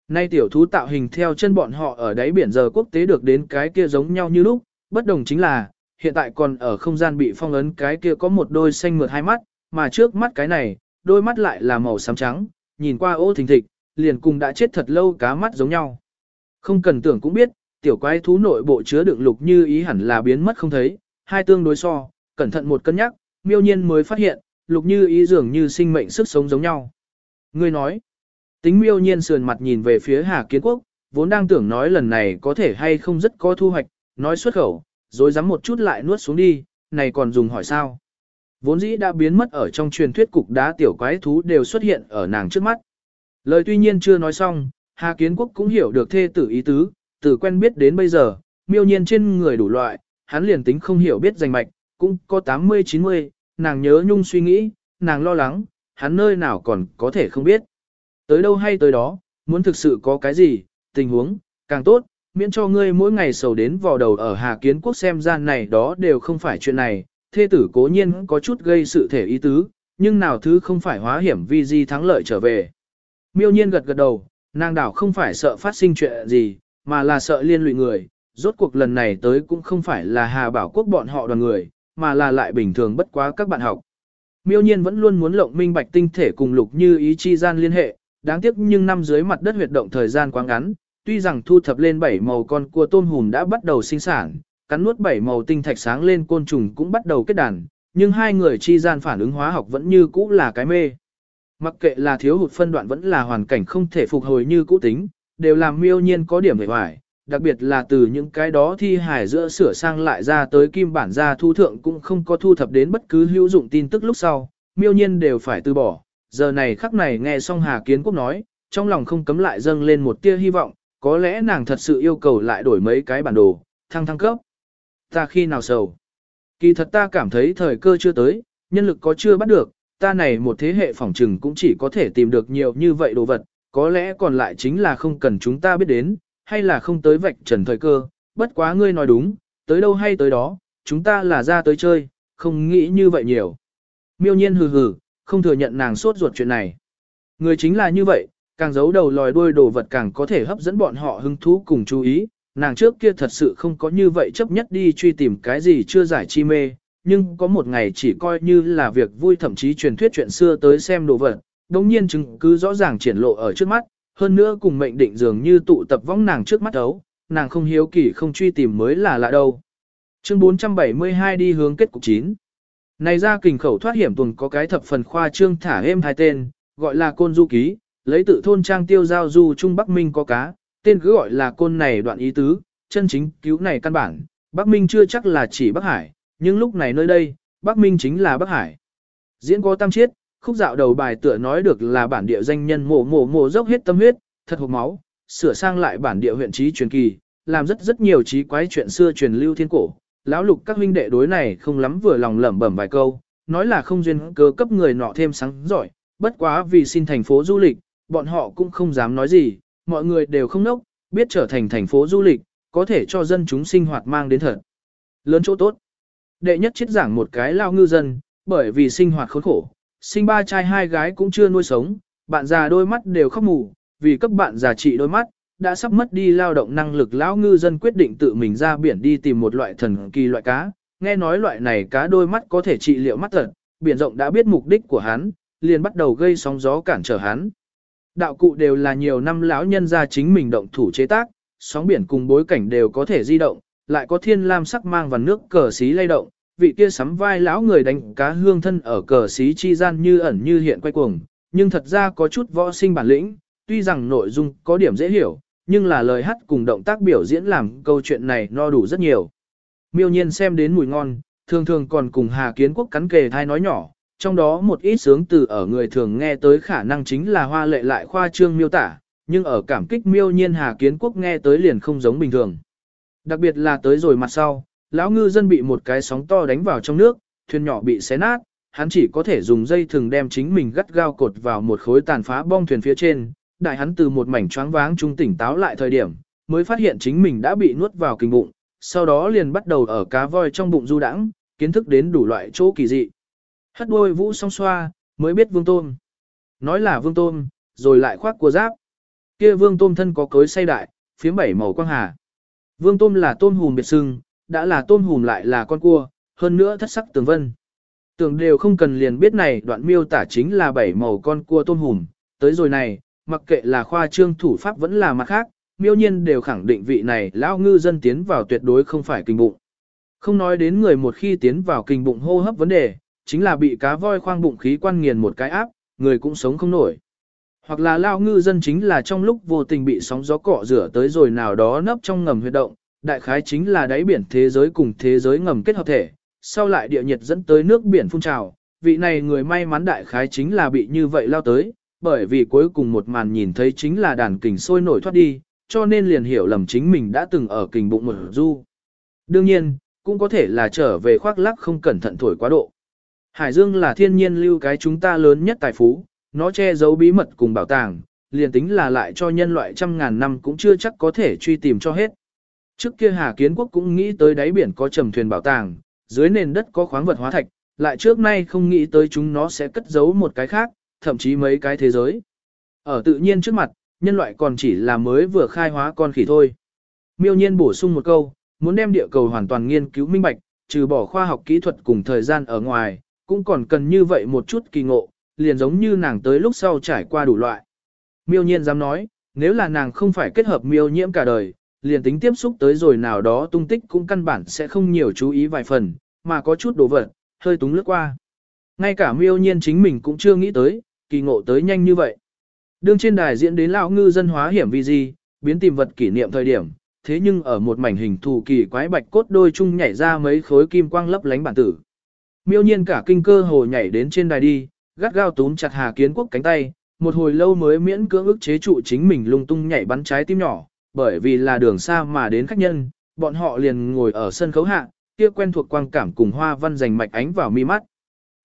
Nay tiểu thú tạo hình theo chân bọn họ ở đáy biển giờ quốc tế được đến cái kia giống nhau như lúc, bất đồng chính là, hiện tại còn ở không gian bị phong ấn cái kia có một đôi xanh mượt hai mắt, mà trước mắt cái này, đôi mắt lại là màu xám trắng, nhìn qua ô thình thịch, liền cùng đã chết thật lâu cá mắt giống nhau. Không cần tưởng cũng biết, tiểu quái thú nội bộ chứa đựng lục như ý hẳn là biến mất không thấy, hai tương đối so, cẩn thận một cân nhắc, miêu nhiên mới phát hiện, lục như ý dường như sinh mệnh sức sống giống nhau. Ngươi nói, tính miêu nhiên sườn mặt nhìn về phía Hà Kiến Quốc, vốn đang tưởng nói lần này có thể hay không rất có thu hoạch, nói xuất khẩu, rồi dám một chút lại nuốt xuống đi, này còn dùng hỏi sao. Vốn dĩ đã biến mất ở trong truyền thuyết cục đá tiểu quái thú đều xuất hiện ở nàng trước mắt. Lời tuy nhiên chưa nói xong, Hà Kiến Quốc cũng hiểu được thê tử ý tứ, từ quen biết đến bây giờ, miêu nhiên trên người đủ loại, hắn liền tính không hiểu biết danh mạch, cũng có 80-90, nàng nhớ nhung suy nghĩ, nàng lo lắng, hắn nơi nào còn có thể không biết. Tới đâu hay tới đó, muốn thực sự có cái gì, tình huống, càng tốt, miễn cho ngươi mỗi ngày sầu đến vò đầu ở Hà Kiến Quốc xem gian này đó đều không phải chuyện này, thê tử cố nhiên có chút gây sự thể ý tứ, nhưng nào thứ không phải hóa hiểm vi di thắng lợi trở về. Miêu nhiên gật gật đầu, nàng đảo không phải sợ phát sinh chuyện gì, mà là sợ liên lụy người, rốt cuộc lần này tới cũng không phải là Hà Bảo Quốc bọn họ đoàn người, mà là lại bình thường bất quá các bạn học. Miêu nhiên vẫn luôn muốn lộng minh bạch tinh thể cùng lục như ý chi gian liên hệ, đáng tiếc nhưng năm dưới mặt đất huyệt động thời gian quá ngắn, tuy rằng thu thập lên bảy màu con cua tôm hùm đã bắt đầu sinh sản, cắn nuốt bảy màu tinh thạch sáng lên côn trùng cũng bắt đầu kết đàn, nhưng hai người chi gian phản ứng hóa học vẫn như cũ là cái mê. Mặc kệ là thiếu hụt phân đoạn vẫn là hoàn cảnh không thể phục hồi như cũ tính, đều làm miêu nhiên có điểm hề hoài, đặc biệt là từ những cái đó thi hải giữa sửa sang lại ra tới kim bản gia thu thượng cũng không có thu thập đến bất cứ hữu dụng tin tức lúc sau, miêu nhiên đều phải từ bỏ. Giờ này khắc này nghe xong Hà Kiến Quốc nói, trong lòng không cấm lại dâng lên một tia hy vọng, có lẽ nàng thật sự yêu cầu lại đổi mấy cái bản đồ, thăng thăng cấp. Ta khi nào sầu? Kỳ thật ta cảm thấy thời cơ chưa tới, nhân lực có chưa bắt được, ta này một thế hệ phỏng trừng cũng chỉ có thể tìm được nhiều như vậy đồ vật, có lẽ còn lại chính là không cần chúng ta biết đến, hay là không tới vạch trần thời cơ, bất quá ngươi nói đúng, tới đâu hay tới đó, chúng ta là ra tới chơi, không nghĩ như vậy nhiều. Miêu nhiên hừ hừ, không thừa nhận nàng sốt ruột chuyện này. Người chính là như vậy, càng giấu đầu lòi đuôi đồ vật càng có thể hấp dẫn bọn họ hứng thú cùng chú ý, nàng trước kia thật sự không có như vậy chấp nhất đi truy tìm cái gì chưa giải chi mê, nhưng có một ngày chỉ coi như là việc vui thậm chí truyền thuyết chuyện xưa tới xem đồ vật, đồng nhiên chứng cứ rõ ràng triển lộ ở trước mắt, hơn nữa cùng mệnh định dường như tụ tập vong nàng trước mắt ấu, nàng không hiếu kỳ không truy tìm mới là lạ đâu. Chương 472 đi hướng kết cục 9. Này ra kình khẩu thoát hiểm tuần có cái thập phần khoa trương thả êm hai tên, gọi là côn du ký, lấy tự thôn trang tiêu giao du Trung Bắc Minh có cá, tên cứ gọi là côn này đoạn ý tứ, chân chính cứu này căn bản, Bắc Minh chưa chắc là chỉ Bắc Hải, nhưng lúc này nơi đây, Bắc Minh chính là Bắc Hải. Diễn có tam chiết, khúc dạo đầu bài tựa nói được là bản địa danh nhân mổ mổ mổ dốc hết tâm huyết, thật hộp máu, sửa sang lại bản địa huyện trí truyền kỳ, làm rất rất nhiều trí quái chuyện xưa truyền lưu thiên cổ. Lão lục các huynh đệ đối này không lắm vừa lòng lẩm bẩm vài câu, nói là không duyên cơ cấp người nọ thêm sáng giỏi, bất quá vì xin thành phố du lịch, bọn họ cũng không dám nói gì, mọi người đều không nốc, biết trở thành thành phố du lịch, có thể cho dân chúng sinh hoạt mang đến thật. Lớn chỗ tốt. Đệ nhất chiết giảng một cái lao ngư dân, bởi vì sinh hoạt khốn khổ, sinh ba trai hai gái cũng chưa nuôi sống, bạn già đôi mắt đều khóc mù, vì cấp bạn già trị đôi mắt, đã sắp mất đi lao động năng lực lão ngư dân quyết định tự mình ra biển đi tìm một loại thần kỳ loại cá, nghe nói loại này cá đôi mắt có thể trị liệu mắt thật, biển rộng đã biết mục đích của hắn, liền bắt đầu gây sóng gió cản trở hắn. Đạo cụ đều là nhiều năm lão nhân ra chính mình động thủ chế tác, sóng biển cùng bối cảnh đều có thể di động, lại có thiên lam sắc mang và nước cờ xí lay động, vị kia sắm vai lão người đánh cá hương thân ở cờ xí chi gian như ẩn như hiện quay cuồng, nhưng thật ra có chút võ sinh bản lĩnh, tuy rằng nội dung có điểm dễ hiểu, nhưng là lời hát cùng động tác biểu diễn làm câu chuyện này no đủ rất nhiều. Miêu nhiên xem đến mùi ngon, thường thường còn cùng Hà Kiến Quốc cắn kề thai nói nhỏ, trong đó một ít sướng từ ở người thường nghe tới khả năng chính là hoa lệ lại khoa trương miêu tả, nhưng ở cảm kích miêu nhiên Hà Kiến Quốc nghe tới liền không giống bình thường. Đặc biệt là tới rồi mặt sau, lão ngư dân bị một cái sóng to đánh vào trong nước, thuyền nhỏ bị xé nát, hắn chỉ có thể dùng dây thừng đem chính mình gắt gao cột vào một khối tàn phá bong thuyền phía trên, đại hắn từ một mảnh choáng váng trung tỉnh táo lại thời điểm, mới phát hiện chính mình đã bị nuốt vào kinh bụng, sau đó liền bắt đầu ở cá voi trong bụng du đãng, kiến thức đến đủ loại chỗ kỳ dị. Hất đôi vũ song xoa, mới biết vương tôm. Nói là vương tôm, rồi lại khoác của giáp. Kia vương tôm thân có cối say đại, phía bảy màu quang hà. Vương tôm là tôm hùm biệt sưng, đã là tôm hùm lại là con cua, hơn nữa thất sắc tường vân. Tưởng đều không cần liền biết này đoạn miêu tả chính là bảy màu con cua tôm hùm, tới rồi này, mặc kệ là khoa trương thủ pháp vẫn là mặt khác, miêu nhiên đều khẳng định vị này lão ngư dân tiến vào tuyệt đối không phải kinh bụng. Không nói đến người một khi tiến vào kinh bụng hô hấp vấn đề, chính là bị cá voi khoang bụng khí quan nghiền một cái áp, người cũng sống không nổi. Hoặc là lao ngư dân chính là trong lúc vô tình bị sóng gió cọ rửa tới rồi nào đó nấp trong ngầm huyệt động, đại khái chính là đáy biển thế giới cùng thế giới ngầm kết hợp thể, sau lại địa nhiệt dẫn tới nước biển phun trào, vị này người may mắn đại khái chính là bị như vậy lao tới, bởi vì cuối cùng một màn nhìn thấy chính là đàn kình sôi nổi thoát đi, cho nên liền hiểu lầm chính mình đã từng ở kình bụng một du. Đương nhiên, cũng có thể là trở về khoác lắc không cẩn thận thổi quá độ. Hải Dương là thiên nhiên lưu cái chúng ta lớn nhất tài phú, nó che giấu bí mật cùng bảo tàng, liền tính là lại cho nhân loại trăm ngàn năm cũng chưa chắc có thể truy tìm cho hết. Trước kia Hà Kiến Quốc cũng nghĩ tới đáy biển có trầm thuyền bảo tàng, dưới nền đất có khoáng vật hóa thạch, lại trước nay không nghĩ tới chúng nó sẽ cất giấu một cái khác, thậm chí mấy cái thế giới. Ở tự nhiên trước mặt, nhân loại còn chỉ là mới vừa khai hóa con khỉ thôi. Miêu nhiên bổ sung một câu, muốn đem địa cầu hoàn toàn nghiên cứu minh bạch, trừ bỏ khoa học kỹ thuật cùng thời gian ở ngoài, cũng còn cần như vậy một chút kỳ ngộ, liền giống như nàng tới lúc sau trải qua đủ loại. Miêu nhiên dám nói, nếu là nàng không phải kết hợp miêu nhiễm cả đời, liền tính tiếp xúc tới rồi nào đó tung tích cũng căn bản sẽ không nhiều chú ý vài phần, mà có chút đồ vật, hơi túng lướt qua. Ngay cả miêu nhiên chính mình cũng chưa nghĩ tới, kỳ ngộ tới nhanh như vậy. Đương trên đài diễn đến lão ngư dân hóa hiểm vì gì, biến tìm vật kỷ niệm thời điểm, thế nhưng ở một mảnh hình thù kỳ quái bạch cốt đôi chung nhảy ra mấy khối kim quang lấp lánh bản tử. Miêu nhiên cả kinh cơ hồ nhảy đến trên đài đi, gắt gao túm chặt Hà Kiến Quốc cánh tay, một hồi lâu mới miễn cưỡng ức chế trụ chính mình lung tung nhảy bắn trái tim nhỏ, bởi vì là đường xa mà đến khách nhân, bọn họ liền ngồi ở sân khấu hạ, kia quen thuộc quang cảm cùng hoa văn dành mạch ánh vào mi mắt.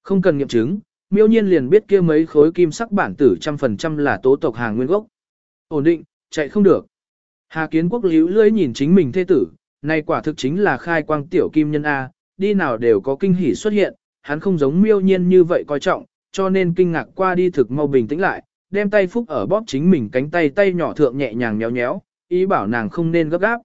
Không cần nghiệm chứng, miêu nhiên liền biết kia mấy khối kim sắc bản tử trăm phần trăm là tố tộc hàng nguyên gốc. Ổn định, chạy không được. Hà kiến quốc liễu lưỡi nhìn chính mình thê tử, này quả thực chính là khai quang tiểu kim nhân A, đi nào đều có kinh hỉ xuất hiện, hắn không giống miêu nhiên như vậy coi trọng, cho nên kinh ngạc qua đi thực mau bình tĩnh lại, đem tay phúc ở bóp chính mình cánh tay tay nhỏ thượng nhẹ nhàng nhéo nhéo, ý bảo nàng không nên gấp gáp.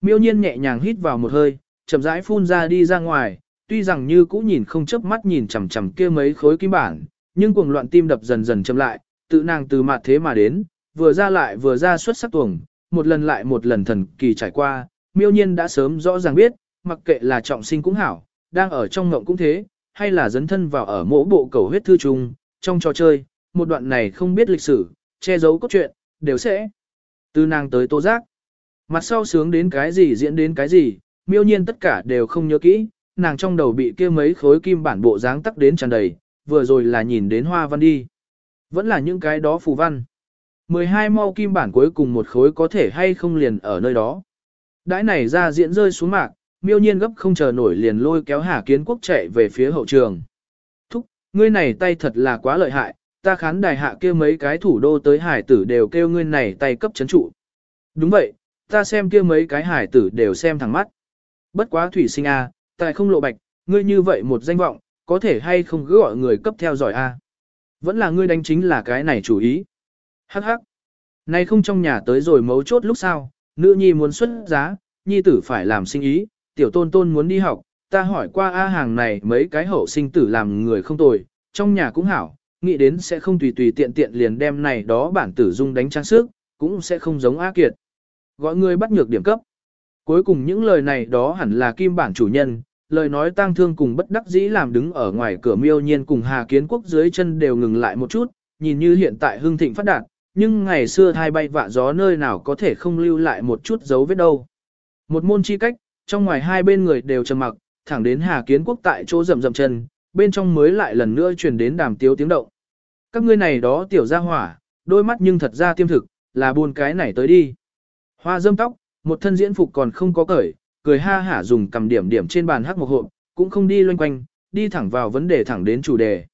Miêu nhiên nhẹ nhàng hít vào một hơi, chậm rãi phun ra đi ra ngoài, tuy rằng như cũ nhìn không chớp mắt nhìn chằm chằm kia mấy khối kim bản, nhưng cuồng loạn tim đập dần dần chậm lại, tự nàng từ mặt thế mà đến, vừa ra lại vừa ra xuất sắc tuồng, một lần lại một lần thần kỳ trải qua, miêu nhiên đã sớm rõ ràng biết, mặc kệ là trọng sinh cũng hảo, đang ở trong ngộng cũng thế, hay là dấn thân vào ở mỗi bộ cầu huyết thư chung, trong trò chơi, một đoạn này không biết lịch sử, che giấu cốt truyện, đều sẽ từ nàng tới tô giác. Mặt sau sướng đến cái gì diễn đến cái gì, miêu nhiên tất cả đều không nhớ kỹ, nàng trong đầu bị kia mấy khối kim bản bộ dáng tắc đến tràn đầy, vừa rồi là nhìn đến hoa văn đi. Vẫn là những cái đó phù văn. 12 mau kim bản cuối cùng một khối có thể hay không liền ở nơi đó. Đãi này ra diễn rơi xuống mạc, miêu nhiên gấp không chờ nổi liền lôi kéo Hà Kiến Quốc chạy về phía hậu trường. Thúc, ngươi này tay thật là quá lợi hại, ta khán đài hạ kia mấy cái thủ đô tới hải tử đều kêu ngươi này tay cấp chấn trụ. Đúng vậy, ta xem kia mấy cái hải tử đều xem thẳng mắt. Bất quá thủy sinh a, Tài không lộ bạch, ngươi như vậy một danh vọng, có thể hay không cứ gọi người cấp theo dõi a. Vẫn là ngươi đánh chính là cái này chủ ý. Hắc hắc. Này không trong nhà tới rồi mấu chốt lúc sau, nữ nhi muốn xuất giá, nhi tử phải làm sinh ý, tiểu tôn tôn muốn đi học, ta hỏi qua A hàng này mấy cái hậu sinh tử làm người không tồi, trong nhà cũng hảo, nghĩ đến sẽ không tùy tùy tiện tiện liền đem này đó bản tử dung đánh trang sức, cũng sẽ không giống A Kiệt. Gọi người bắt nhược điểm cấp. Cuối cùng những lời này đó hẳn là kim bản chủ nhân, lời nói tang thương cùng bất đắc dĩ làm đứng ở ngoài cửa miêu nhiên cùng Hà Kiến Quốc dưới chân đều ngừng lại một chút, nhìn như hiện tại hưng thịnh phát đạt, nhưng ngày xưa hai bay vạ gió nơi nào có thể không lưu lại một chút dấu vết đâu. Một môn chi cách, trong ngoài hai bên người đều trầm mặc, thẳng đến Hà Kiến Quốc tại chỗ rầm rầm chân, bên trong mới lại lần nữa truyền đến đàm tiếu tiếng động. Các ngươi này đó tiểu ra hỏa, đôi mắt nhưng thật ra tiêm thực, là buồn cái này tới đi. Hoa dâm tóc, một thân diễn phục còn không có cởi, cười ha hả dùng cầm điểm điểm trên bàn hắc một hộp, cũng không đi loanh quanh, đi thẳng vào vấn đề thẳng đến chủ đề.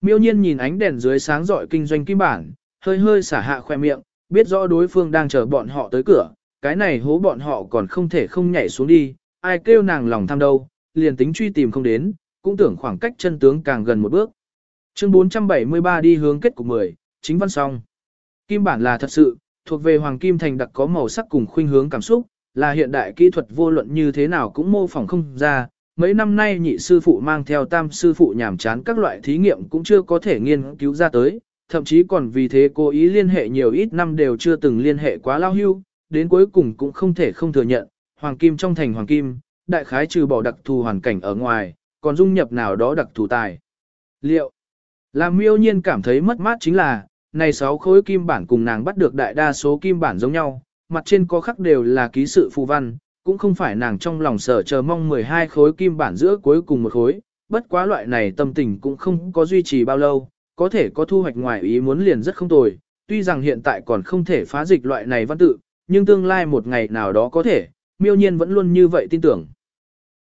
Miêu nhiên nhìn ánh đèn dưới sáng rọi kinh doanh kim bản, hơi hơi xả hạ khoe miệng, biết rõ đối phương đang chờ bọn họ tới cửa, cái này hố bọn họ còn không thể không nhảy xuống đi, ai kêu nàng lòng tham đâu, liền tính truy tìm không đến, cũng tưởng khoảng cách chân tướng càng gần một bước. Chương 473 đi hướng kết cục 10, chính văn song. Kim bản là thật sự, thuộc về hoàng kim thành đặc có màu sắc cùng khuynh hướng cảm xúc, là hiện đại kỹ thuật vô luận như thế nào cũng mô phỏng không ra. Mấy năm nay nhị sư phụ mang theo tam sư phụ nhảm chán các loại thí nghiệm cũng chưa có thể nghiên cứu ra tới, thậm chí còn vì thế cố ý liên hệ nhiều ít năm đều chưa từng liên hệ quá lao hưu, đến cuối cùng cũng không thể không thừa nhận, hoàng kim trong thành hoàng kim, đại khái trừ bỏ đặc thù hoàn cảnh ở ngoài, còn dung nhập nào đó đặc thù tài. Liệu, làm miêu nhiên cảm thấy mất mát chính là, này sáu khối kim bản cùng nàng bắt được đại đa số kim bản giống nhau, mặt trên có khắc đều là ký sự phù văn, cũng không phải nàng trong lòng sở chờ mong 12 khối kim bản giữa cuối cùng một khối, bất quá loại này tâm tình cũng không có duy trì bao lâu, có thể có thu hoạch ngoài ý muốn liền rất không tồi, tuy rằng hiện tại còn không thể phá dịch loại này văn tự, nhưng tương lai một ngày nào đó có thể, miêu nhiên vẫn luôn như vậy tin tưởng.